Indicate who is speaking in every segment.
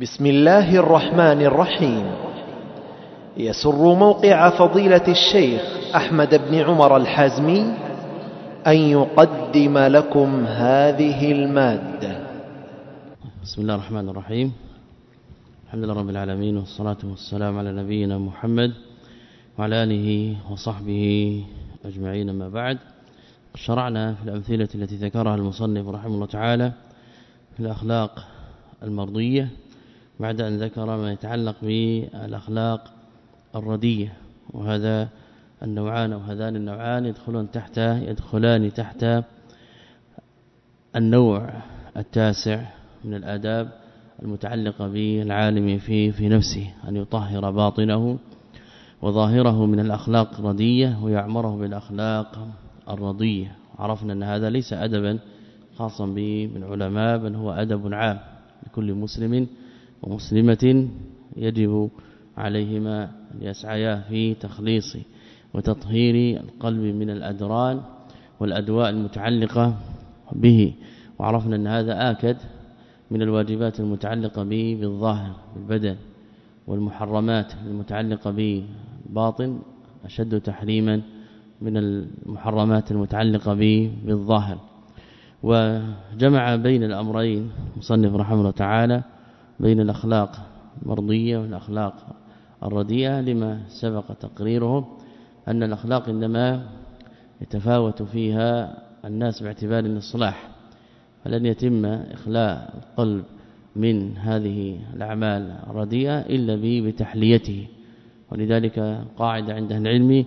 Speaker 1: بسم الله الرحمن الرحيم يسر موقع فضيلة الشيخ أحمد بن عمر الحازمي أن يقدم لكم هذه المادة
Speaker 2: بسم الله الرحمن الرحيم الحمد لله رب العالمين والصلاة والسلام على نبينا محمد وعلى آله وصحبه أجمعين ما بعد شرعنا في الأمثلة التي ذكرها المصنف رحمه الله تعالى في الأخلاق المرضية بعد أن ذكر ما يتعلق بالأخلاق الردية وهذا النوعان أو هذان النوعان يدخلون تحت يدخلان تحت النوع التاسع من الآداب المتعلقة بالعالم في في نفسه أن يطهر باطنه وظاهره من الأخلاق الردية ويعمره بالأخلاق الرضية عرفنا أن هذا ليس أدبا خاصا به من علماء بل هو أدب عام لكل مسلم ومسلمة يجب عليهما أن يسعيا في تخليص وتطهير القلب من الأدران والأدواء المتعلقة به. وعرفنا أن هذا آكد من الواجبات المتعلقة به بالظاهر بالبدن والمحرمات المتعلقة بالباطن أشد تحريما من المحرمات المتعلقة به بالظاهر. وجمع بين الأمرين مصنف رحمه الله تعالى بين الأخلاق المرضية والأخلاق الرديئة لما سبق تقريره أن الأخلاق إنما يتفاوت فيها الناس باعتبار الإصلاح فلن يتم إخلاء القلب من هذه الأعمال الرديئة إلا بتحليته. ولذلك قاعدة عند العلم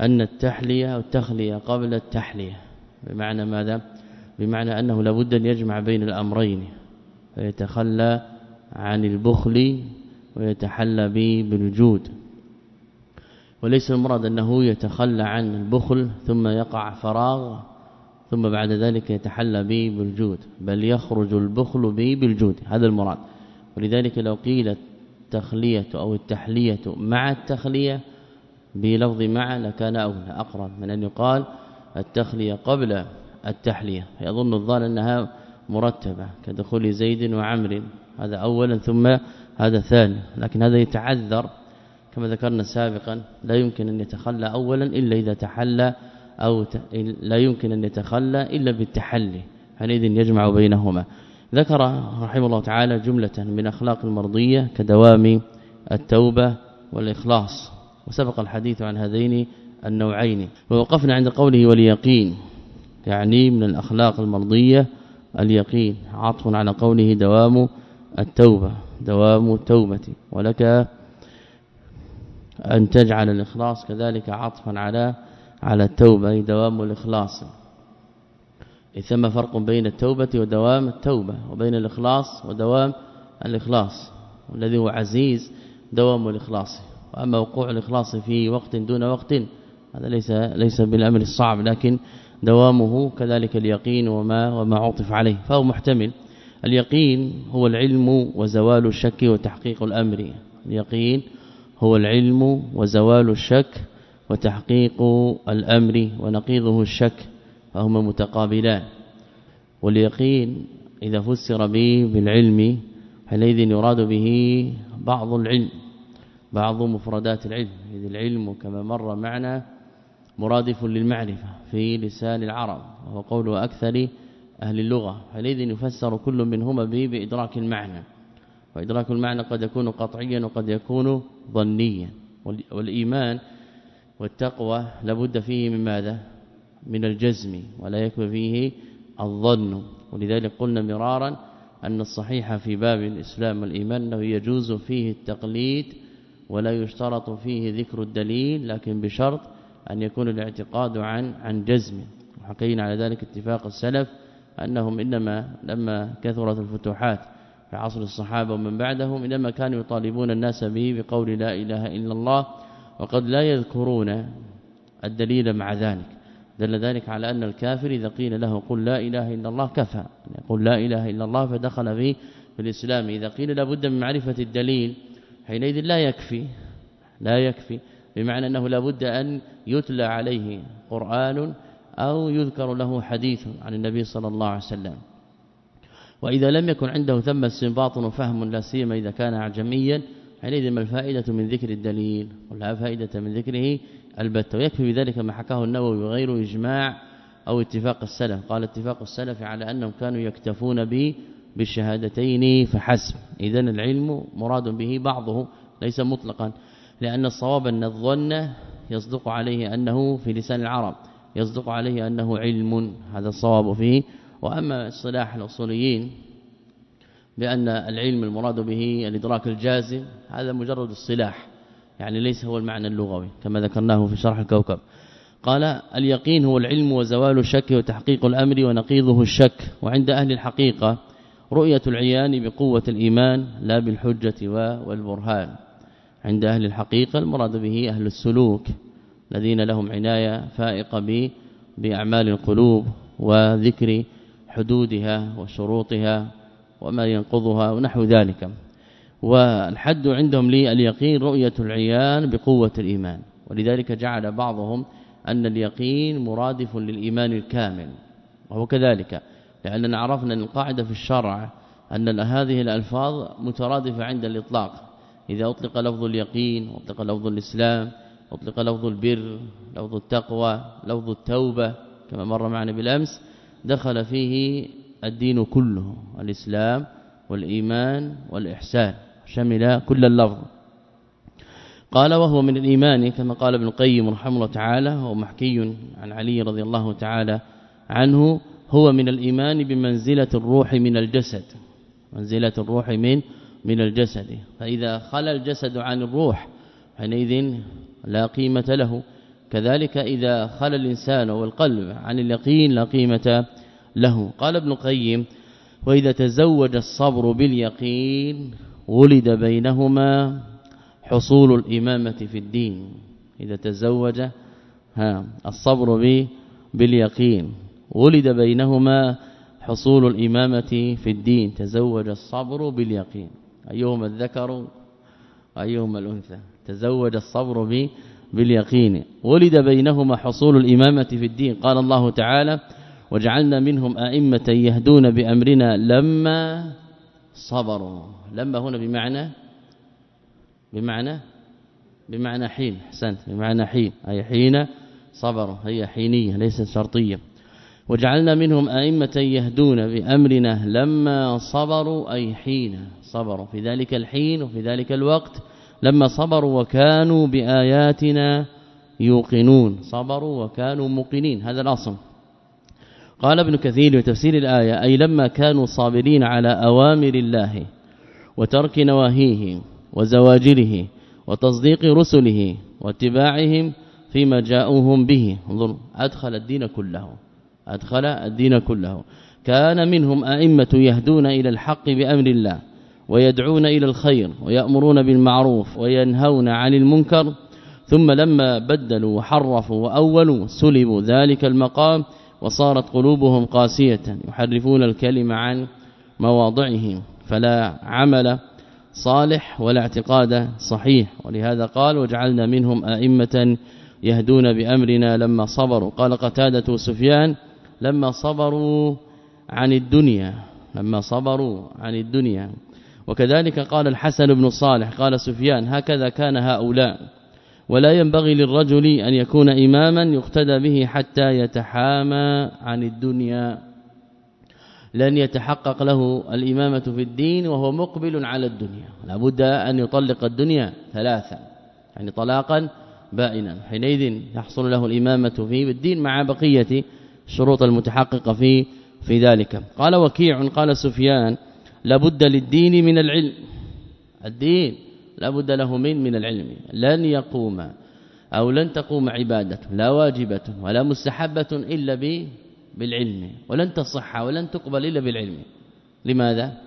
Speaker 2: أن التحلية أو التخلية قبل التحلية بمعنى ماذا؟ بمعنى أنه لابد أن يجمع بين الأمرين فيتخلى عن البخل ويتحلى به بالوجود وليس المراد أنه يتخلى عن البخل ثم يقع فراغ ثم بعد ذلك يتحلى به بالجود بل يخرج البخل به بالجود. هذا المراد. ولذلك لو قيل التخلية أو التحلية مع التخلية بلفظ مع لكان أولى أقرب من أن يقال التخلية قبل التحلية. يظن الظان أنها مرتبة كدخول زيد وعمر. هذا اولا ثم هذا ثاني لكن هذا يتعذر كما ذكرنا سابقا لا يمكن أن يتخلى اولا إلا إذا تحلى أو لا يمكن أن يتخلى إلا بالتحلي حينئذ يجمع بينهما. ذكر رحمه الله تعالى جملة من أخلاق المرضية كدوام التوبة والإخلاص وسبق الحديث عن هذين النوعين. ووقفنا عند قوله واليقين يعني من الأخلاق المرضية اليقين عطف على قوله دوام التوبة دوام التوبة. ولك أن تجعل الإخلاص كذلك عطفا على على التوبة دوام الإخلاص. ثم فرق بين التوبة ودوام التوبة وبين الإخلاص ودوام الإخلاص. والذي هو عزيز دوام الإخلاص. وأما وقوع الإخلاص في وقت دون وقت هذا ليس ليس بالأمر الصعب لكن دوامه كذلك اليقين وما وما عطف عليه. فهو محتمل. اليقين هو العلم وزوال الشك وتحقيق الأمر. اليقين هو العلم وزوال الشك وتحقيق الأمر ونقيضه الشك فهما متقابلان. واليقين إذا فسر به بالعلم حينئذ يراد به بعض العلم بعض مفردات العلم. إذ العلم كما مر معنا مرادف للمعرفة في لسان العرب وهو قول أكثر أهل اللغة حينئذ يفسر كل منهما به بإدراك المعنى. وإدراك المعنى قد يكون قطعيا وقد يكون ظنيا. والإيمان والتقوى لابد فيه من ماذا؟ من الجزم ولا يكفي فيه الظن. ولذلك قلنا مرارا أن الصحيح في باب الإسلام والإيمان أنه يجوز فيه التقليد ولا يشترط فيه ذكر الدليل لكن بشرط أن يكون الاعتقاد عن عن جزم. وحكينا على ذلك اتفاق السلف أنهم إنما لما كثرت الفتوحات في عصر الصحابة ومن بعدهم إنما كانوا يطالبون الناس به بقول لا إله إلا الله وقد لا يذكرون الدليل مع ذلك. دل ذلك على أن الكافر إذا قيل له قل لا إله إلا الله كفى. يقول لا إله إلا الله فدخل في في الإسلام. إذا قيل لابد من معرفة الدليل حينئذ لا يكفي لا يكفي. بمعنى أنه لابد أن يتلى عليه قرآن أو يذكر له حديث عن النبي صلى الله عليه وسلم. وإذا لم يكن عنده ثم استنباط وفهم لا سيما إذا كان أعجميا حينئذ ما الفائدة من ذكر الدليل؟ ولا فائدة من ذكره البتة. ويكفي بذلك ما حكاه النووي وغيره إجماع أو اتفاق السلف. قال اتفاق السلف على أنهم كانوا يكتفون به بالشهادتين فحسب. اذا العلم مراد به بعضه ليس مطلقا. لأن الصواب أن الظن يصدق عليه أنه في لسان العرب. يصدق عليه أنه علم هذا الصواب فيه. وأما اصطلاح الأصوليين بأن العلم المراد به الإدراك الجازم هذا مجرد الصلاح يعني ليس هو المعنى اللغوي كما ذكرناه في شرح الكوكب. قال اليقين هو العلم وزوال الشك وتحقيق الأمر ونقيضه الشك. وعند أهل الحقيقة رؤية العيان بقوة الإيمان لا بالحجة والبرهان. عند أهل الحقيقة المراد به أهل السلوك. الذين لهم عناية فائقة بأعمال القلوب وذكر حدودها وشروطها وما ينقضها ونحو ذلك. والحد عندهم لليقين رؤية العيان بقوة الإيمان. ولذلك جعل بعضهم أن اليقين مرادف للإيمان الكامل. وهو كذلك. لأننا عرفنا أن القاعدة في الشرع أن هذه الألفاظ مترادفة عند الإطلاق. إذا أطلق لفظ اليقين واطلق لفظ الإسلام أطلق لفظ البر لفظ التقوى لفظ التوبة كما مر معنا بالأمس. دخل فيه الدين كله الإسلام والإيمان والإحسان. شمل كل اللفظ. قال وهو من الإيمان كما قال ابن القيم رحمه الله تعالى وهو محكي عن علي رضي الله تعالى عنه. هو من الإيمان بمنزلة الروح من الجسد. منزلة الروح من من الجسد. فإذا خلى الجسد عن الروح حينئذ لا قيمة له. كذلك إذا خلى الإنسان والقلب عن اليقين لا قيمة له. قال ابن القيم وإذا تزوج الصبر باليقين ولد بينهما حصول الإمامة في الدين. إذا تزوج ها الصبر باليقين ولد بينهما حصول الإمامة في الدين. تزوج الصبر باليقين. أيهما الذكر؟ وايهما الأنثى؟ تزوج الصبر باليقين. ولد بينهما حصول الإمامة في الدين. قال الله تعالى وجعلنا منهم أئمة يهدون بأمرنا لما صبروا. لما هنا بمعنى بمعنى بمعنى حين. أحسنت. بمعنى حين. أي حين صبروا. هي حينية ليست شرطية. وجعلنا منهم أئمة يهدون بأمرنا لما صبروا أي حين صبروا. في ذلك الحين وفي ذلك الوقت لما صبروا وكانوا بآياتنا يوقنون. صبروا وكانوا موقنين. هذا الأصل. قال ابن كثير في تفسير الآية أي لما كانوا صابرين على أوامر الله وترك نواهيه وزواجره وتصديق رسله واتباعهم فيما جاءوهم به. انظر أدخل الدين كله. أدخل الدين كله. كان منهم أئمة يهدون إلى الحق بأمر الله. ويدعون إلى الخير ويأمرون بالمعروف وينهون عن المنكر. ثم لما بدلوا وحرفوا وأولوا سلبوا ذلك المقام وصارت قلوبهم قاسية يحرفون الكلم عن مواضعه فلا عمل صالح ولا اعتقاد صحيح. ولهذا قال وجعلنا منهم أئمة يهدون بأمرنا. لما صبروا قال قتادة سفيان لما صبروا عن الدنيا لما صبروا عن الدنيا. وكذلك قال الحسن بن صالح قال سفيان هكذا كان هؤلاء. ولا ينبغي للرجل أن يكون إماما يقتدى به حتى يتحامى عن الدنيا. لن يتحقق له الإمامة في الدين وهو مقبل على الدنيا. لابد أن يطلق الدنيا ثلاثا يعني طلاقا بائنا. حينئذ يحصل له الإمامة في الدين مع بقية الشروط المتحققه في في ذلك. قال وكيع قال سفيان لابد للدين من العلم. الدين لابد له من من العلم. لن يقوم أو لن تقوم عبادة. لا واجبة ولا مستحبة إلا بالعلم. ولن تصح ولن تقبل إلا بالعلم. لماذا؟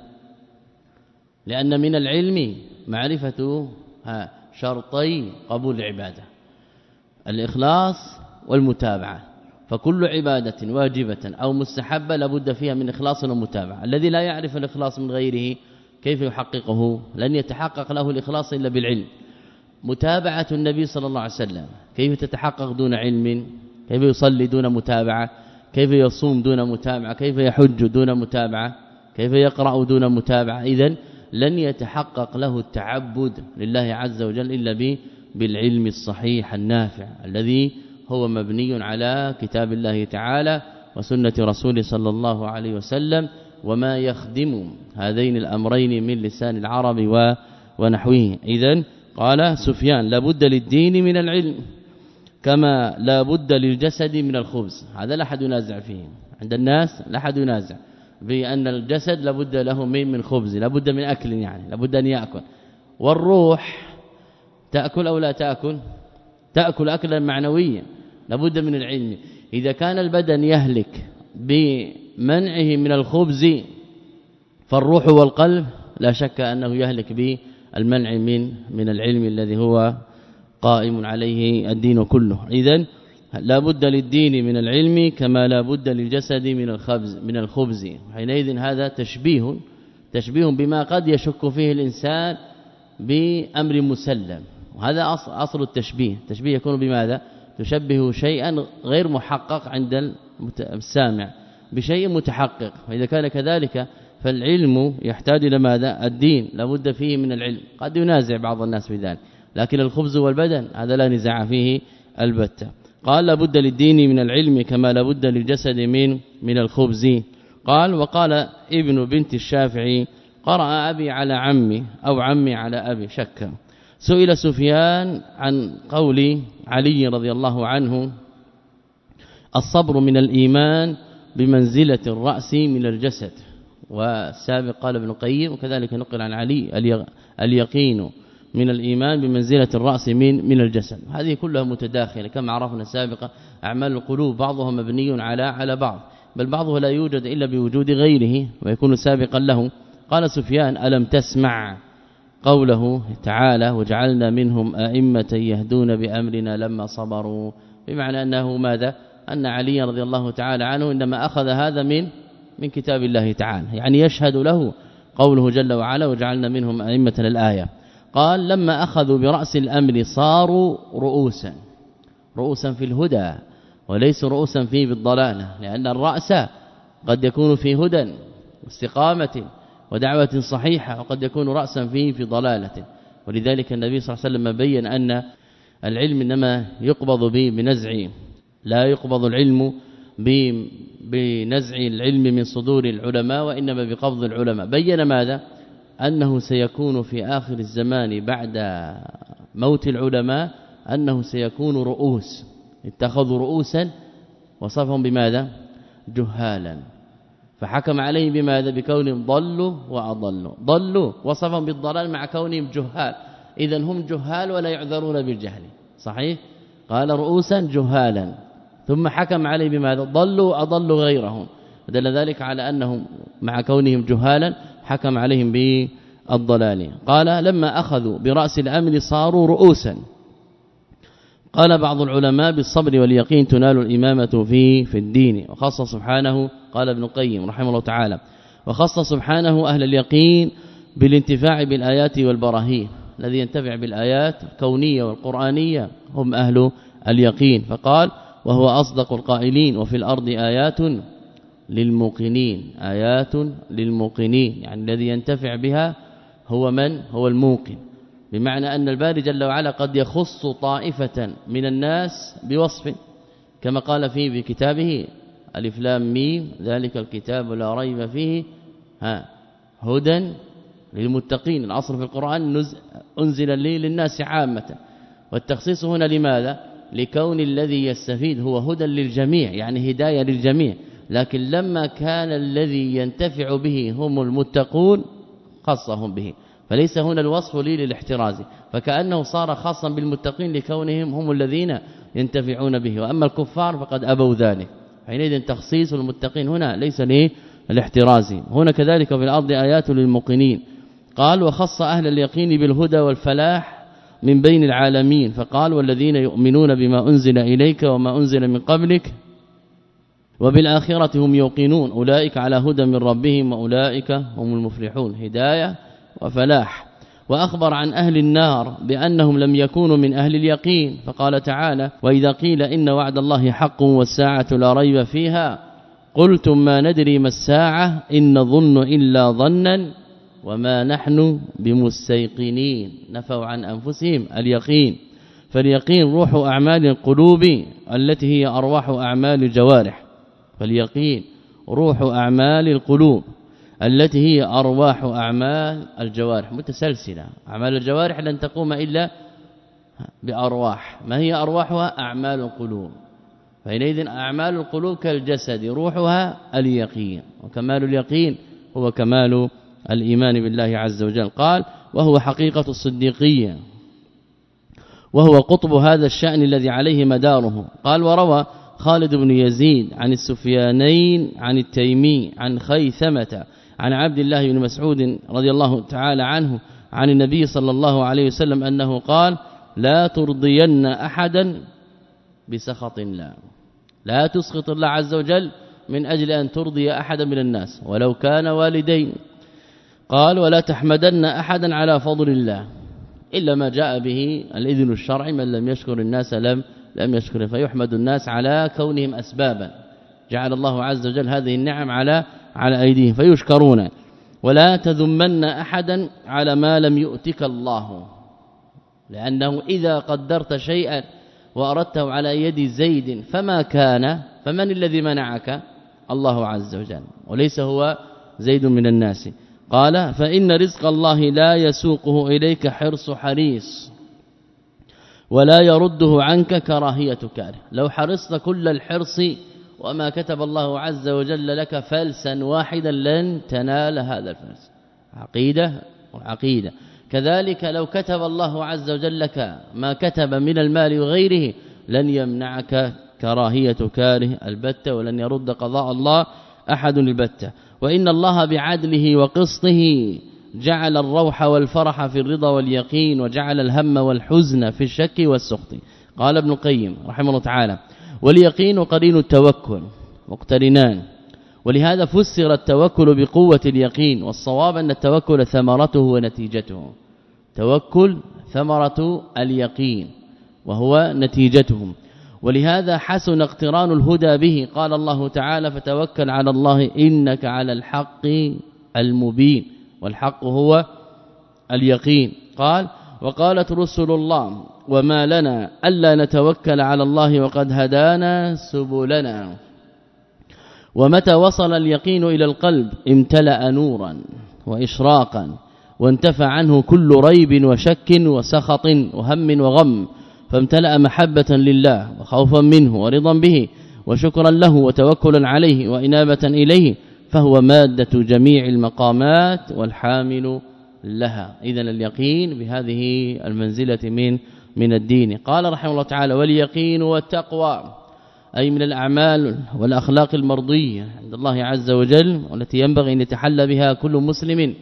Speaker 2: لأن من العلم معرفة شرطي قبول العبادة. الإخلاص والمتابعة. فكل عبادة واجبة أو مستحبة لابد فيها من إخلاص ومتابعة. الذي لا يعرف الإخلاص من غيره كيف يحققه؟ لن يتحقق له الإخلاص إلا بالعلم. متابعة النبي صلى الله عليه وسلم كيف تتحقق دون علم؟ كيف يصلي دون متابعة؟ كيف يصوم دون متابعة؟ كيف يحج دون متابعة؟ كيف يقرأ دون متابعة؟ اذا لن يتحقق له التعبد لله عز وجل إلا بالعلم الصحيح النافع الذي هو مبني على كتاب الله تعالى وسنة رسول صلى الله عليه وسلم وما يخدم هذين الأمرين من لسان العرب ونحوه. اذا قال سفيان لابد للدين من العلم كما لابد للجسد من الخبز. هذا لا أحد ينازع فيه. عند الناس لا أحد ينازع بأن الجسد لابد له من من خبز لابد من أكل يعني لابد أن يأكل. والروح تأكل أو لا تأكل؟ تأكل أكلا معنويا. لابد من العلم. إذا كان البدن يهلك بمنعه من الخبز فالروح والقلب لا شك أنه يهلك بالمنع من من العلم الذي هو قائم عليه الدين كله. اذا لا بد للدين من العلم كما لا بد للجسد من الخبز من الخبز. حينئذ هذا تشبيه تشبيه بما قد يشك فيه الإنسان بأمر مسلم. وهذا أصل التشبيه. التشبيه يكون بماذا؟ تشبه شيئا غير محقق عند السامع بشيء متحقق. فإذا كان كذلك فالعلم يحتاج إلى ماذا؟ الدين. لابد فيه من العلم. قد ينازع بعض الناس في ذلك. لكن الخبز والبدن هذا لا نزاع فيه البتة. قال لابد للدين من العلم كما لابد للجسد من من الخبز. قال وقال ابن بنت الشافعي قرأ أبي على عمي أو عمي على أبي شك. سئل سفيان عن قول علي رضي الله عنه الصبر من الإيمان بمنزلة الرأس من الجسد. والسابق قال ابن قيم وكذلك نقل عن علي اليقين من الإيمان بمنزلة الرأس من من الجسد. هذه كلها متداخلة. كما عرفنا سابقا أعمال القلوب بعضها مبني على على بعض. بل بعضه لا يوجد إلا بوجود غيره ويكون سابقا له. قال سفيان ألم تسمع؟ قوله تعالى وجعلنا منهم أئمة يهدون بأمرنا لما صبروا. بمعنى أنه ماذا؟ أن علي رضي الله تعالى عنه انما أخذ هذا من من كتاب الله تعالى. يعني يشهد له قوله جل وعلا وجعلنا منهم أئمة الايه قال لما أخذوا برأس الأمر صاروا رؤوسا رؤوسا في الهدى وليس رؤوسا فيه بالضلالة لأن الرأس قد يكون في هدى واستقامة. ودعوة صحيحة وقد يكون رأسا فيه في ضلالة. ولذلك النبي صلى الله عليه وسلم بين أن العلم إنما يقبض به بنزع لا يقبض العلم بنزع العلم من صدور العلماء وإنما بقبض العلماء. بين ماذا؟ أنه سيكون في آخر الزمان بعد موت العلماء أنه سيكون رؤوس. اتخذوا رؤوسا وصفهم بماذا؟ جهالا. فحكم عليه بماذا؟ بكونهم ضلوا وأضلوا. ضلوا وصفهم بالضلال مع كونهم جهال. اذا هم جهال ولا يعذرون بالجهل. صحيح؟ قال رؤوسا جهالا. ثم حكم عليه بماذا؟ ضلوا اضلوا غيرهم. دل ذلك على أنهم مع كونهم جهالا حكم عليهم بالضلال. قال لما أخذوا برأس الأمر صاروا رؤوسا. قال بعض العلماء بالصبر واليقين تنال الإمامة في في الدين وخص سبحانه قال ابن القيم رحمه الله تعالى. وخص سبحانه أهل اليقين بالانتفاع بالآيات والبراهين الذي ينتفع بالآيات الكونية والقرآنية هم أهل اليقين. فقال وهو أصدق القائلين وفي الأرض آيات للموقنين آيات للموقنين يعني الذي ينتفع بها هو من؟ هو الموقن. بمعنى أن الباري جل وعلا قد يخص طائفة من الناس بوصف كما قال فيه في كتابه ألف لام ميم ذلك الكتاب لا ريب فيه ها هدى للمتقين. الأصل في القرآن أنزل لي للناس عامة. والتخصيص هنا لماذا؟ لكون الذي يستفيد هو هدى للجميع يعني هداية للجميع. لكن لما كان الذي ينتفع به هم المتقون خصهم به. فليس هنا الوصف لي للاحتراز فكأنه صار خاصا بالمتقين لكونهم هم الذين ينتفعون به. وأما الكفار فقد أبوا ذلك. حينئذ تخصيص المتقين هنا ليس للاحتراز. هنا كذلك في الأرض آيات للموقنين. قال وخص أهل اليقين بالهدى والفلاح من بين العالمين. فقال والذين يؤمنون بما أنزل إليك وما أنزل من قبلك وبالآخرة هم يوقنون. أولئك على هدى من ربهم وأولئك هم المفلحون. هداية وفلاح وأخبر عن أهل النار بأنهم لم يكونوا من أهل اليقين فقال تعالى وإذا قيل إن وعد الله حق والساعة لا ريب فيها قلتم ما ندري ما الساعة إن نظن إلا ظنا وما نحن بمستيقنين. نفوا عن أنفسهم اليقين فاليقين روح أعمال القلوب التي هي أرواح أعمال الجوارح فاليقين روح أعمال القلوب. التي هي أرواح أعمال الجوارح متسلسلة. أعمال الجوارح لن تقوم إلا بأرواح. ما هي أرواحها؟ أعمال القلوب. فإنئذ أعمال القلوب كالجسد روحها اليقين. وكمال اليقين هو كمال الإيمان بالله عز وجل. قال وهو حقيقة الصديقية. وهو قطب هذا الشأن الذي عليه مداره. قال وروى خالد بن يزيد عن السفيانين عن التيمي عن خيثمة عن عبد الله بن مسعود رضي الله تعالى عنه عن النبي صلى الله عليه وسلم أنه قال لا ترضين احدا بسخط الله. لا تسخط الله عز وجل من أجل أن ترضي احدا من الناس ولو كان والدين. قال ولا تحمدن احدا على فضل الله. إلا ما جاء به الإذن الشرعي من لم يشكر الناس لم لم يشكر فيحمد الناس على كونهم اسبابا. جعل الله عز وجل هذه النعم على على أيديهم فيشكرون. ولا تذمن أحدا على ما لم يؤتك الله. لأنه إذا قدرت شيئا وأردته على يد زيد فما كان فمن الذي منعك؟ الله عز وجل. وليس هو زيد من الناس. قال فإن رزق الله لا يسوقه إليك حرص حريص ولا يرده عنك كراهيه كاره لو حرصت كل الحرص وما كتب الله عز وجل لك فلسا واحدا لن تنال هذا الفلس. عقيدة وعقيدة. كذلك لو كتب الله عز وجل لك ما كتب من المال وغيره لن يمنعك كراهية كاره البتة ولن يرد قضاء الله أحد البتة. وإن الله بعدله وقسطه جعل الروح والفرح في الرضا واليقين وجعل الهم والحزن في الشك والسخط. قال ابن القيم رحمه الله تعالى واليقين قرين التوكل مقترنان. ولهذا فسر التوكل بقوة اليقين والصواب أن التوكل ثمرته ونتيجته. توكل ثمرة اليقين وهو نتيجته. ولهذا حسن اقتران الهدى به قال الله تعالى فتوكل على الله إنك على الحق المبين والحق هو اليقين. قال وقالت رسل الله وما لنا ألا نتوكل على الله وقد هدانا سبلنا. ومتى وصل اليقين إلى القلب امتلأ نورا وإشراقا وانتفى عنه كل ريب وشك وسخط وهم وغم فامتلأ محبة لله وخوفا منه ورضا به وشكرا له وتوكلا عليه وإنابة إليه فهو مادة جميع المقامات والحامل لها. اذا اليقين بهذه المنزلة من من الدين. قال رحمه الله تعالى واليقين والتقوى أي من الأعمال والأخلاق المرضية عند الله عز وجل والتي ينبغي أن يتحلى بها كل مسلم.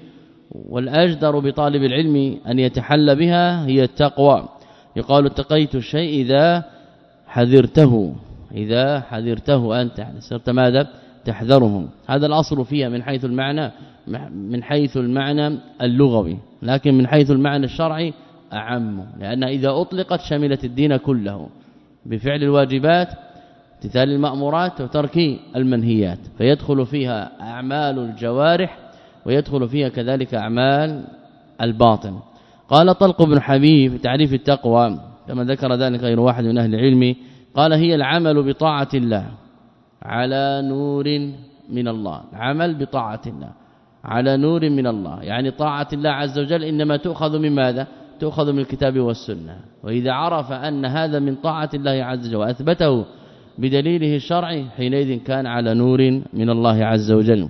Speaker 2: والأجدر بطالب العلم أن يتحلى بها هي التقوى. يقال اتقيت الشيء إذا حذرته إذا حذرته أنت. صرت ماذا؟ تحذرهم. هذا الأصل فيها من حيث المعنى من حيث المعنى اللغوي. لكن من حيث المعنى الشرعي أعم. لأن إذا أطلقت شملت الدين كله. بفعل الواجبات امتثال المأمورات وترك المنهيات. فيدخل فيها أعمال الجوارح ويدخل فيها كذلك أعمال الباطن. قال طلق بن حبيب تعريف التقوى كما ذكر ذلك غير واحد من أهل العلم قال هي العمل بطاعة الله. على نور من الله عمل بطاعة الله على نور من الله يعني طاعة الله عز وجل إنما تؤخذ من ماذا؟ تؤخذ من الكتاب والسنة. وإذا عرف أن هذا من طاعة الله عز وجل وأثبته بدليله الشرعي حينئذ كان على نور من الله عز وجل.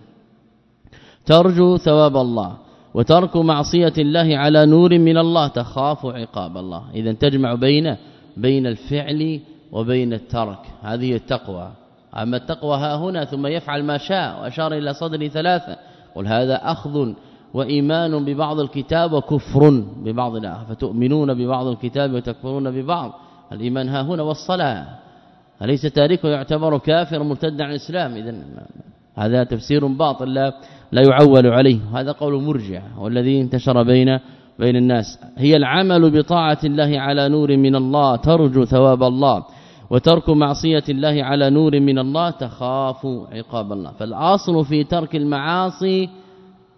Speaker 2: ترجو ثواب الله وترك معصية الله على نور من الله تخاف عقاب الله. اذا تجمع بين بين الفعل وبين الترك. هذه التقوى. أما التقوى ها هنا ثم يفعل ما شاء وأشار إلى صدر ثلاثة قل هذا أخذ وإيمان ببعض الكتاب وكفر ببعض الآخر فتؤمنون ببعض الكتاب وتكفرون ببعض. الإيمان ها هنا والصلاة أليس تاركه يعتبر كافر مرتد عن الإسلام؟ اذا هذا تفسير باطل لا لا يعول عليه. هذا قول مرجع والذي انتشر بين بين الناس. هي العمل بطاعة الله على نور من الله ترجو ثواب الله. وترك معصية الله على نور من الله تخاف عقاب الله. فالاصل في ترك المعاصي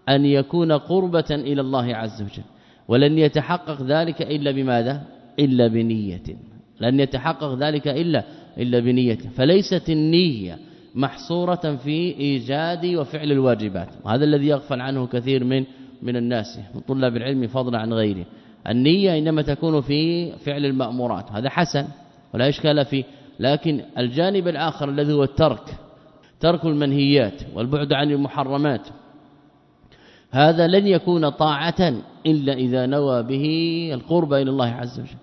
Speaker 2: أن يكون قربة إلى الله عز وجل. ولن يتحقق ذلك إلا بماذا؟ إلا بنية. لن يتحقق ذلك إلا إلا بنية. فليست النية محصورة في إيجاد وفعل الواجبات. وهذا الذي يغفل عنه كثير من من الناس من طلاب العلم فضلا عن غيره النية إنما تكون في فعل المأمورات. هذا حسن. ولا إشكال فيه. لكن الجانب الآخر الذي هو الترك ترك المنهيات والبعد عن المحرمات. هذا لن يكون طاعة إلا إذا نوى به القرب إلى الله عز وجل.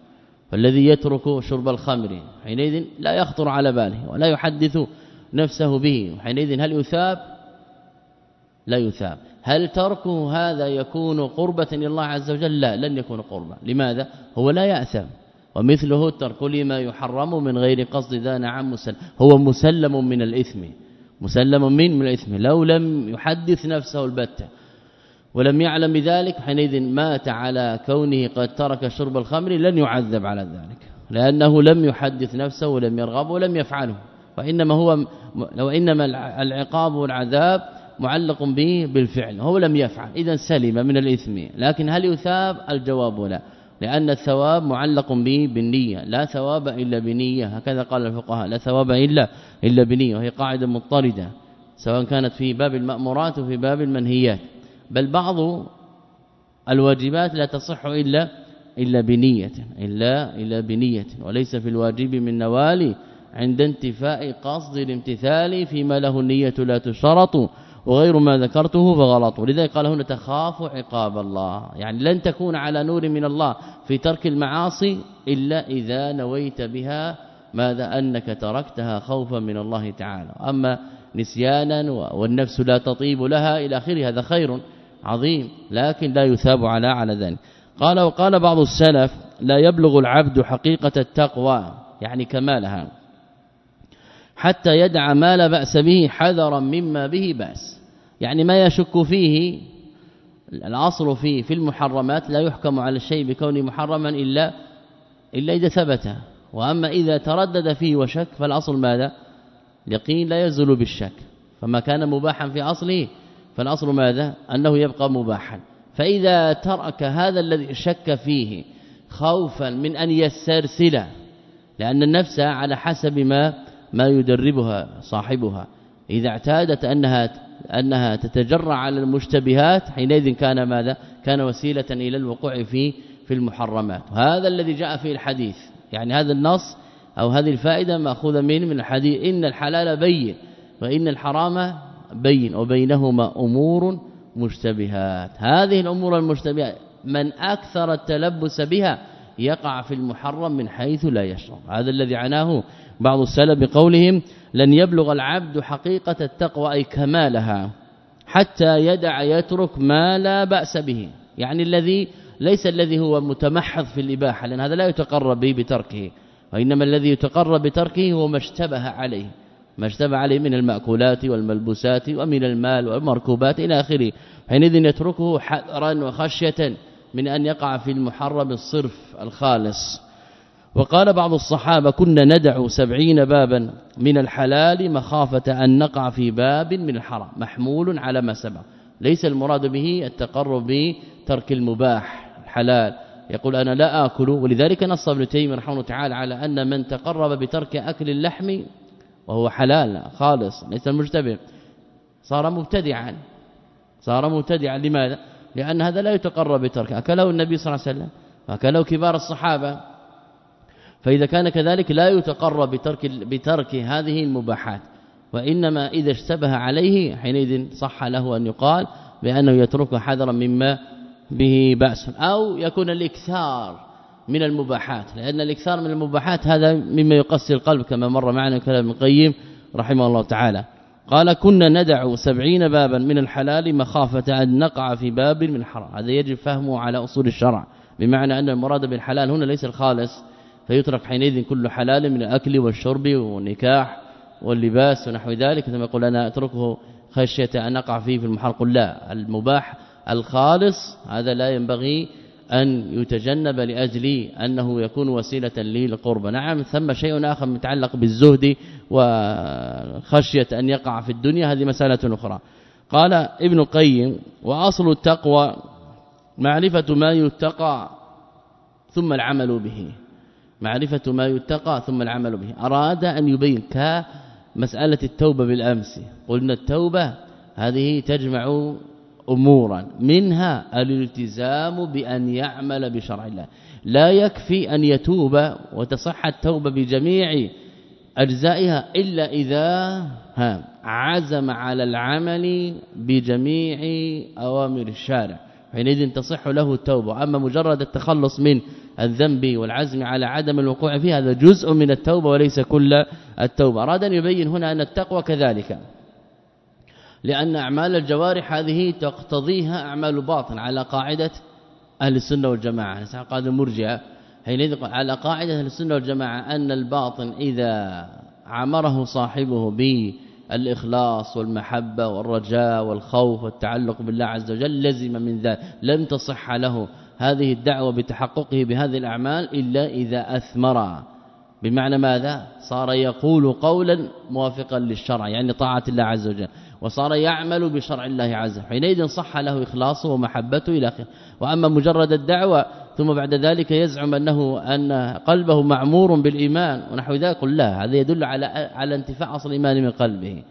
Speaker 2: فالذي يترك شرب الخمر حينئذ لا يخطر على باله ولا يحدث نفسه به. حينئذ هل يثاب؟ لا يثاب. هل تركه هذا يكون قربة إلى الله عز وجل؟ لا لن يكون قربة. لماذا؟ هو لا يأثم. ومثله الترك لما يحرم من غير قصد ذا نعم مسلم هو مسلم من الإثم. مسلم من من الإثم. لو لم يحدث نفسه البتة ولم يعلم بذلك حينئذ مات على كونه قد ترك شرب الخمر لن يعذب على ذلك. لأنه لم يحدث نفسه ولم يرغب ولم يفعله. وإنما هو لو انما العقاب والعذاب معلق به بالفعل هو لم يفعل. اذا سلم من الإثم. لكن هل يثاب؟ الجواب لا. لأن الثواب معلق به بالنية لا ثواب إلا بنية هكذا قال الفقهاء لا ثواب إلا إلا بنية وهي قاعدة مضطردة سواء كانت في باب المأمورات وفي باب المنهيات. بل بعض الواجبات لا تصح إلا إلا بنية إلا إلا بنية وليس في الواجب من نوال عند انتفاء قصد الامتثال فيما له النية لا تشرط وغير ما ذكرته فغلط ولذلك قال هنا تخاف عقاب الله. يعني لن تكون على نور من الله في ترك المعاصي إلا إذا نويت بها ماذا أنك تركتها خوفا من الله تعالى. أما نسيانا والنفس لا تطيب لها إلى آخره هذا خير عظيم لكن لا يثاب على على ذلك. قال وقال بعض السلف لا يبلغ العبد حقيقة التقوى يعني كمالها. حتى يدع ما لا بأس به حذرا مما به بأس. يعني ما يشك فيه الاصل فيه في المحرمات لا يحكم على الشيء بكونه محرما إلا إلا إذا ثبت. وأما إذا تردد فيه وشك فالأصل ماذا؟ يقين لا يزول بالشك. فما كان مباحا في أصله فالأصل ماذا؟ أنه يبقى مباحا. فإذا ترك هذا الذي شك فيه خوفا من أن يسترسل لأن النفس على حسب ما ما يدربها صاحبها. إذا اعتادت أنها أنها تتجرع على المشتبهات حينئذ كان ماذا؟ كان وسيلة إلى الوقوع في في المحرمات. هذا الذي جاء في الحديث. يعني هذا النص أو هذه الفائدة مأخوذة من من الحديث إن الحلال بين وإن الحرام بين وبينهما أمور مشتبهات. هذه الأمور المشتبهات من أكثر التلبس بها يقع في المحرم من حيث لا يشعر هذا الذي عناه بعض السلف بقولهم لن يبلغ العبد حقيقة التقوى أي كمالها حتى يدع يترك ما لا بأس به. يعني الذي ليس الذي هو متمحض في الإباحة لأن هذا لا يتقرب به بتركه وإنما الذي يتقرب بتركه هو ما اشتبه عليه. ما اشتبه عليه من المأكولات والملبوسات ومن المال والمركوبات إلى آخره. حينئذ يتركه حذرا وخشية من أن يقع في المحرم الصرف الخالص. وقال بعض الصحابة كنا ندع سبعين بابا من الحلال مخافة أن نقع في باب من الحرام محمول على ما سبق. ليس المراد به التقرب بترك المباح الحلال. يقول أنا لا آكل ولذلك نص ابن تيمية رحمه الله تعالى على أن من تقرب بترك أكل اللحم وهو حلال خالص ليس المجتبع صار مبتدعا. صار مبتدعا. لماذا؟ لأن هذا لا يتقرب بترك. أكله النبي صلى الله عليه وسلم أكله كبار الصحابة. فإذا كان كذلك لا يتقرب بترك بترك هذه المباحات. وإنما إذا اشتبه عليه حينئذ صح له أن يقال بأنه يترك حذرا مما به بأس أو يكون الإكثار من المباحات. لأن الإكثار من المباحات هذا مما يقسي القلب كما مر معنا كلام القيم رحمه الله تعالى. قال كنا ندع سبعين بابا من الحلال مخافة أن نقع في باب من الحرام. هذا يجب فهمه على أصول الشرع بمعنى أن المراد بالحلال هنا ليس الخالص فيترك حينئذ كل حلال من الأكل والشرب والنكاح واللباس ونحو ذلك ثم يقول أنا أتركه خشية أن أقع فيه في المحرم قل لا المباح الخالص هذا لا ينبغي أن يتجنب لأجل أنه يكون وسيلة للقرب. نعم ثم شيء آخر متعلق بالزهد وخشية أن يقع في الدنيا هذه مسألة أخرى. قال ابن القيم وأصل التقوى معرفة ما يتقى ثم العمل به. معرفة ما يتقى ثم العمل به. أراد أن يبين كمسألة التوبة بالأمس. قلنا التوبة هذه تجمع أمورا. منها الالتزام بأن يعمل بشرع الله. لا يكفي أن يتوب وتصح التوبة بجميع أجزائها إلا إذا عزم على العمل بجميع أوامر الشارع. حينئذ تصح له التوبة. أما مجرد التخلص من الذنب والعزم على عدم الوقوع فيه هذا جزء من التوبة وليس كل التوبة. أراد أن يبين هنا أن التقوى كذلك لأن أعمال الجوارح هذه تقتضيها أعمال باطن على قاعدة أهل السنة والجماعة. قال المرجئه حينئذ على قاعدة أهل السنة والجماعة أن الباطن إذا عمره صاحبه بالإخلاص والمحبة والرجاء والخوف والتعلق بالله عز وجل لزم من ذلك لن تصح له. هذه الدعوة بتحققه بهذه الأعمال إلا إذا أثمر. بمعنى ماذا؟ صار يقول قولا موافقا للشرع يعني طاعة الله عز وجل وصار يعمل بشرع الله عز وجل. حينئذ صح له إخلاصه ومحبته إلى آخره. وأما مجرد الدعوة ثم بعد ذلك يزعم أنه أن قلبه معمور بالإيمان ونحو ذلك لا هذا يدل على على انتفاء أصل الإيمان من قلبه.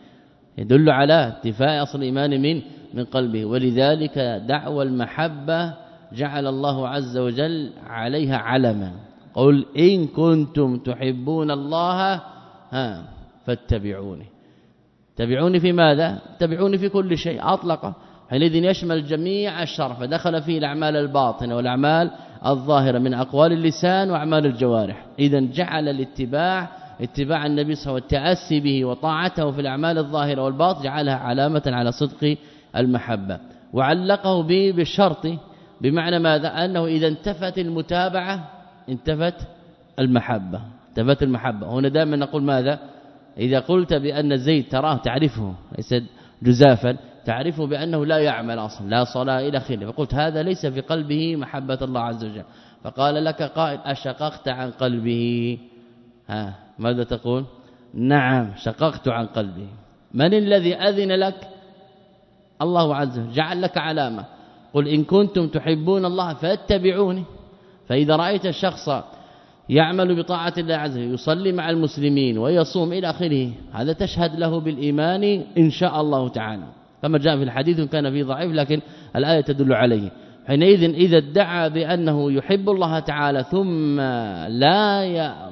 Speaker 2: يدل على انتفاء أصل الإيمان من من قلبه. ولذلك دعوى المحبة جعل الله عز وجل عليها علما. قل إن كنتم تحبون الله ها فاتبعوني. تبعوني في ماذا؟ تبعوني في كل شيء أطلق. حينئذ يشمل جميع الشرع فدخل فيه الأعمال الباطنة والأعمال الظاهرة من أقوال اللسان وأعمال الجوارح. اذا جعل الاتباع اتباع النبي صلى الله عليه وسلم والتأسي به وطاعته في الأعمال الظاهرة والباطنة جعلها علامة على صدق المحبة. وعلقه به بالشرط بمعنى ماذا؟ أنه إذا انتفت المتابعة انتفت المحبة انتفت المحبة. هنا دائما نقول ماذا؟ إذا قلت بأن زيد تراه تعرفه ليس جزافا تعرفه بأنه لا يعمل أصلا لا صلاة إلى آخره. فقلت هذا ليس في قلبه محبة الله عز وجل. فقال لك قائل أشققت عن قلبه؟ ها ماذا تقول؟ نعم شققت عن قلبه. من الذي أذن لك؟ الله عز وجل. جعل لك علامة. قل إن كنتم تحبون الله فاتبعوني. فإذا رأيت الشخص يعمل بطاعة الله عز وجل يصلي مع المسلمين ويصوم إلى آخره هذا تشهد له بالإيمان إن شاء الله تعالى. كما جاء في الحديث كان فيه ضعيف لكن الآية تدل عليه. حينئذ إذا ادعى بأنه يحب الله تعالى ثم لا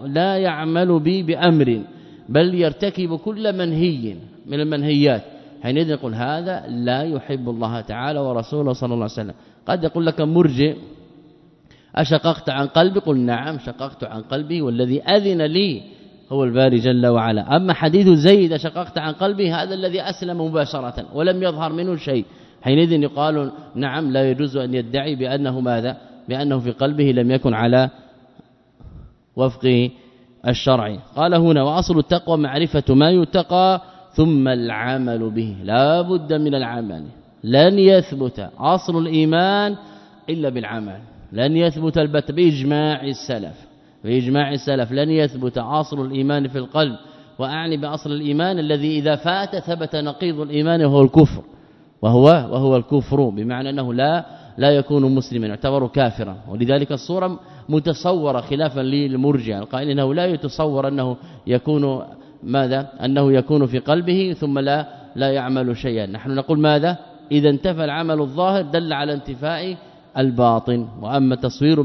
Speaker 2: لا يعمل به بأمر بل يرتكب كل منهي من المنهيات. حينئذ يقول هذا لا يحب الله تعالى ورسوله صلى الله عليه وسلم. قد يقول لك مرجئ أشققت عن قلبي؟ قل نعم شققت عن قلبي والذي أذن لي هو الباري جل وعلا. أما حديث زيد شققت عن قلبي هذا الذي أسلم مباشرة ولم يظهر منه شيء. حينئذ يقال نعم لا يجوز أن يدعي بأنه ماذا؟ بأنه في قلبه لم يكن على وفق الشرع. قال هنا وأصل التقوى معرفة ما يتقى ثم العمل به. لا بد من العمل. لن يثبت أصل الإيمان إلا بالعمل. لن يثبت البت بإجماع السلف. بإجماع السلف. لن يثبت أصل الإيمان في القلب. وأعني بأصل الإيمان الذي إذا فات ثبت نقيض الإيمان وهو الكفر. وهو وهو الكفر. بمعنى أنه لا لا يكون مسلما يعتبر كافرا. ولذلك الصورة متصورة خلافا للمرجئه القائل إنه لا يتصور أنه يكون ماذا؟ أنه يكون في قلبه ثم لا لا يعمل شيئا. نحن نقول ماذا؟ إذا انتفى العمل الظاهر دل على انتفاء الباطن. وأما تصوير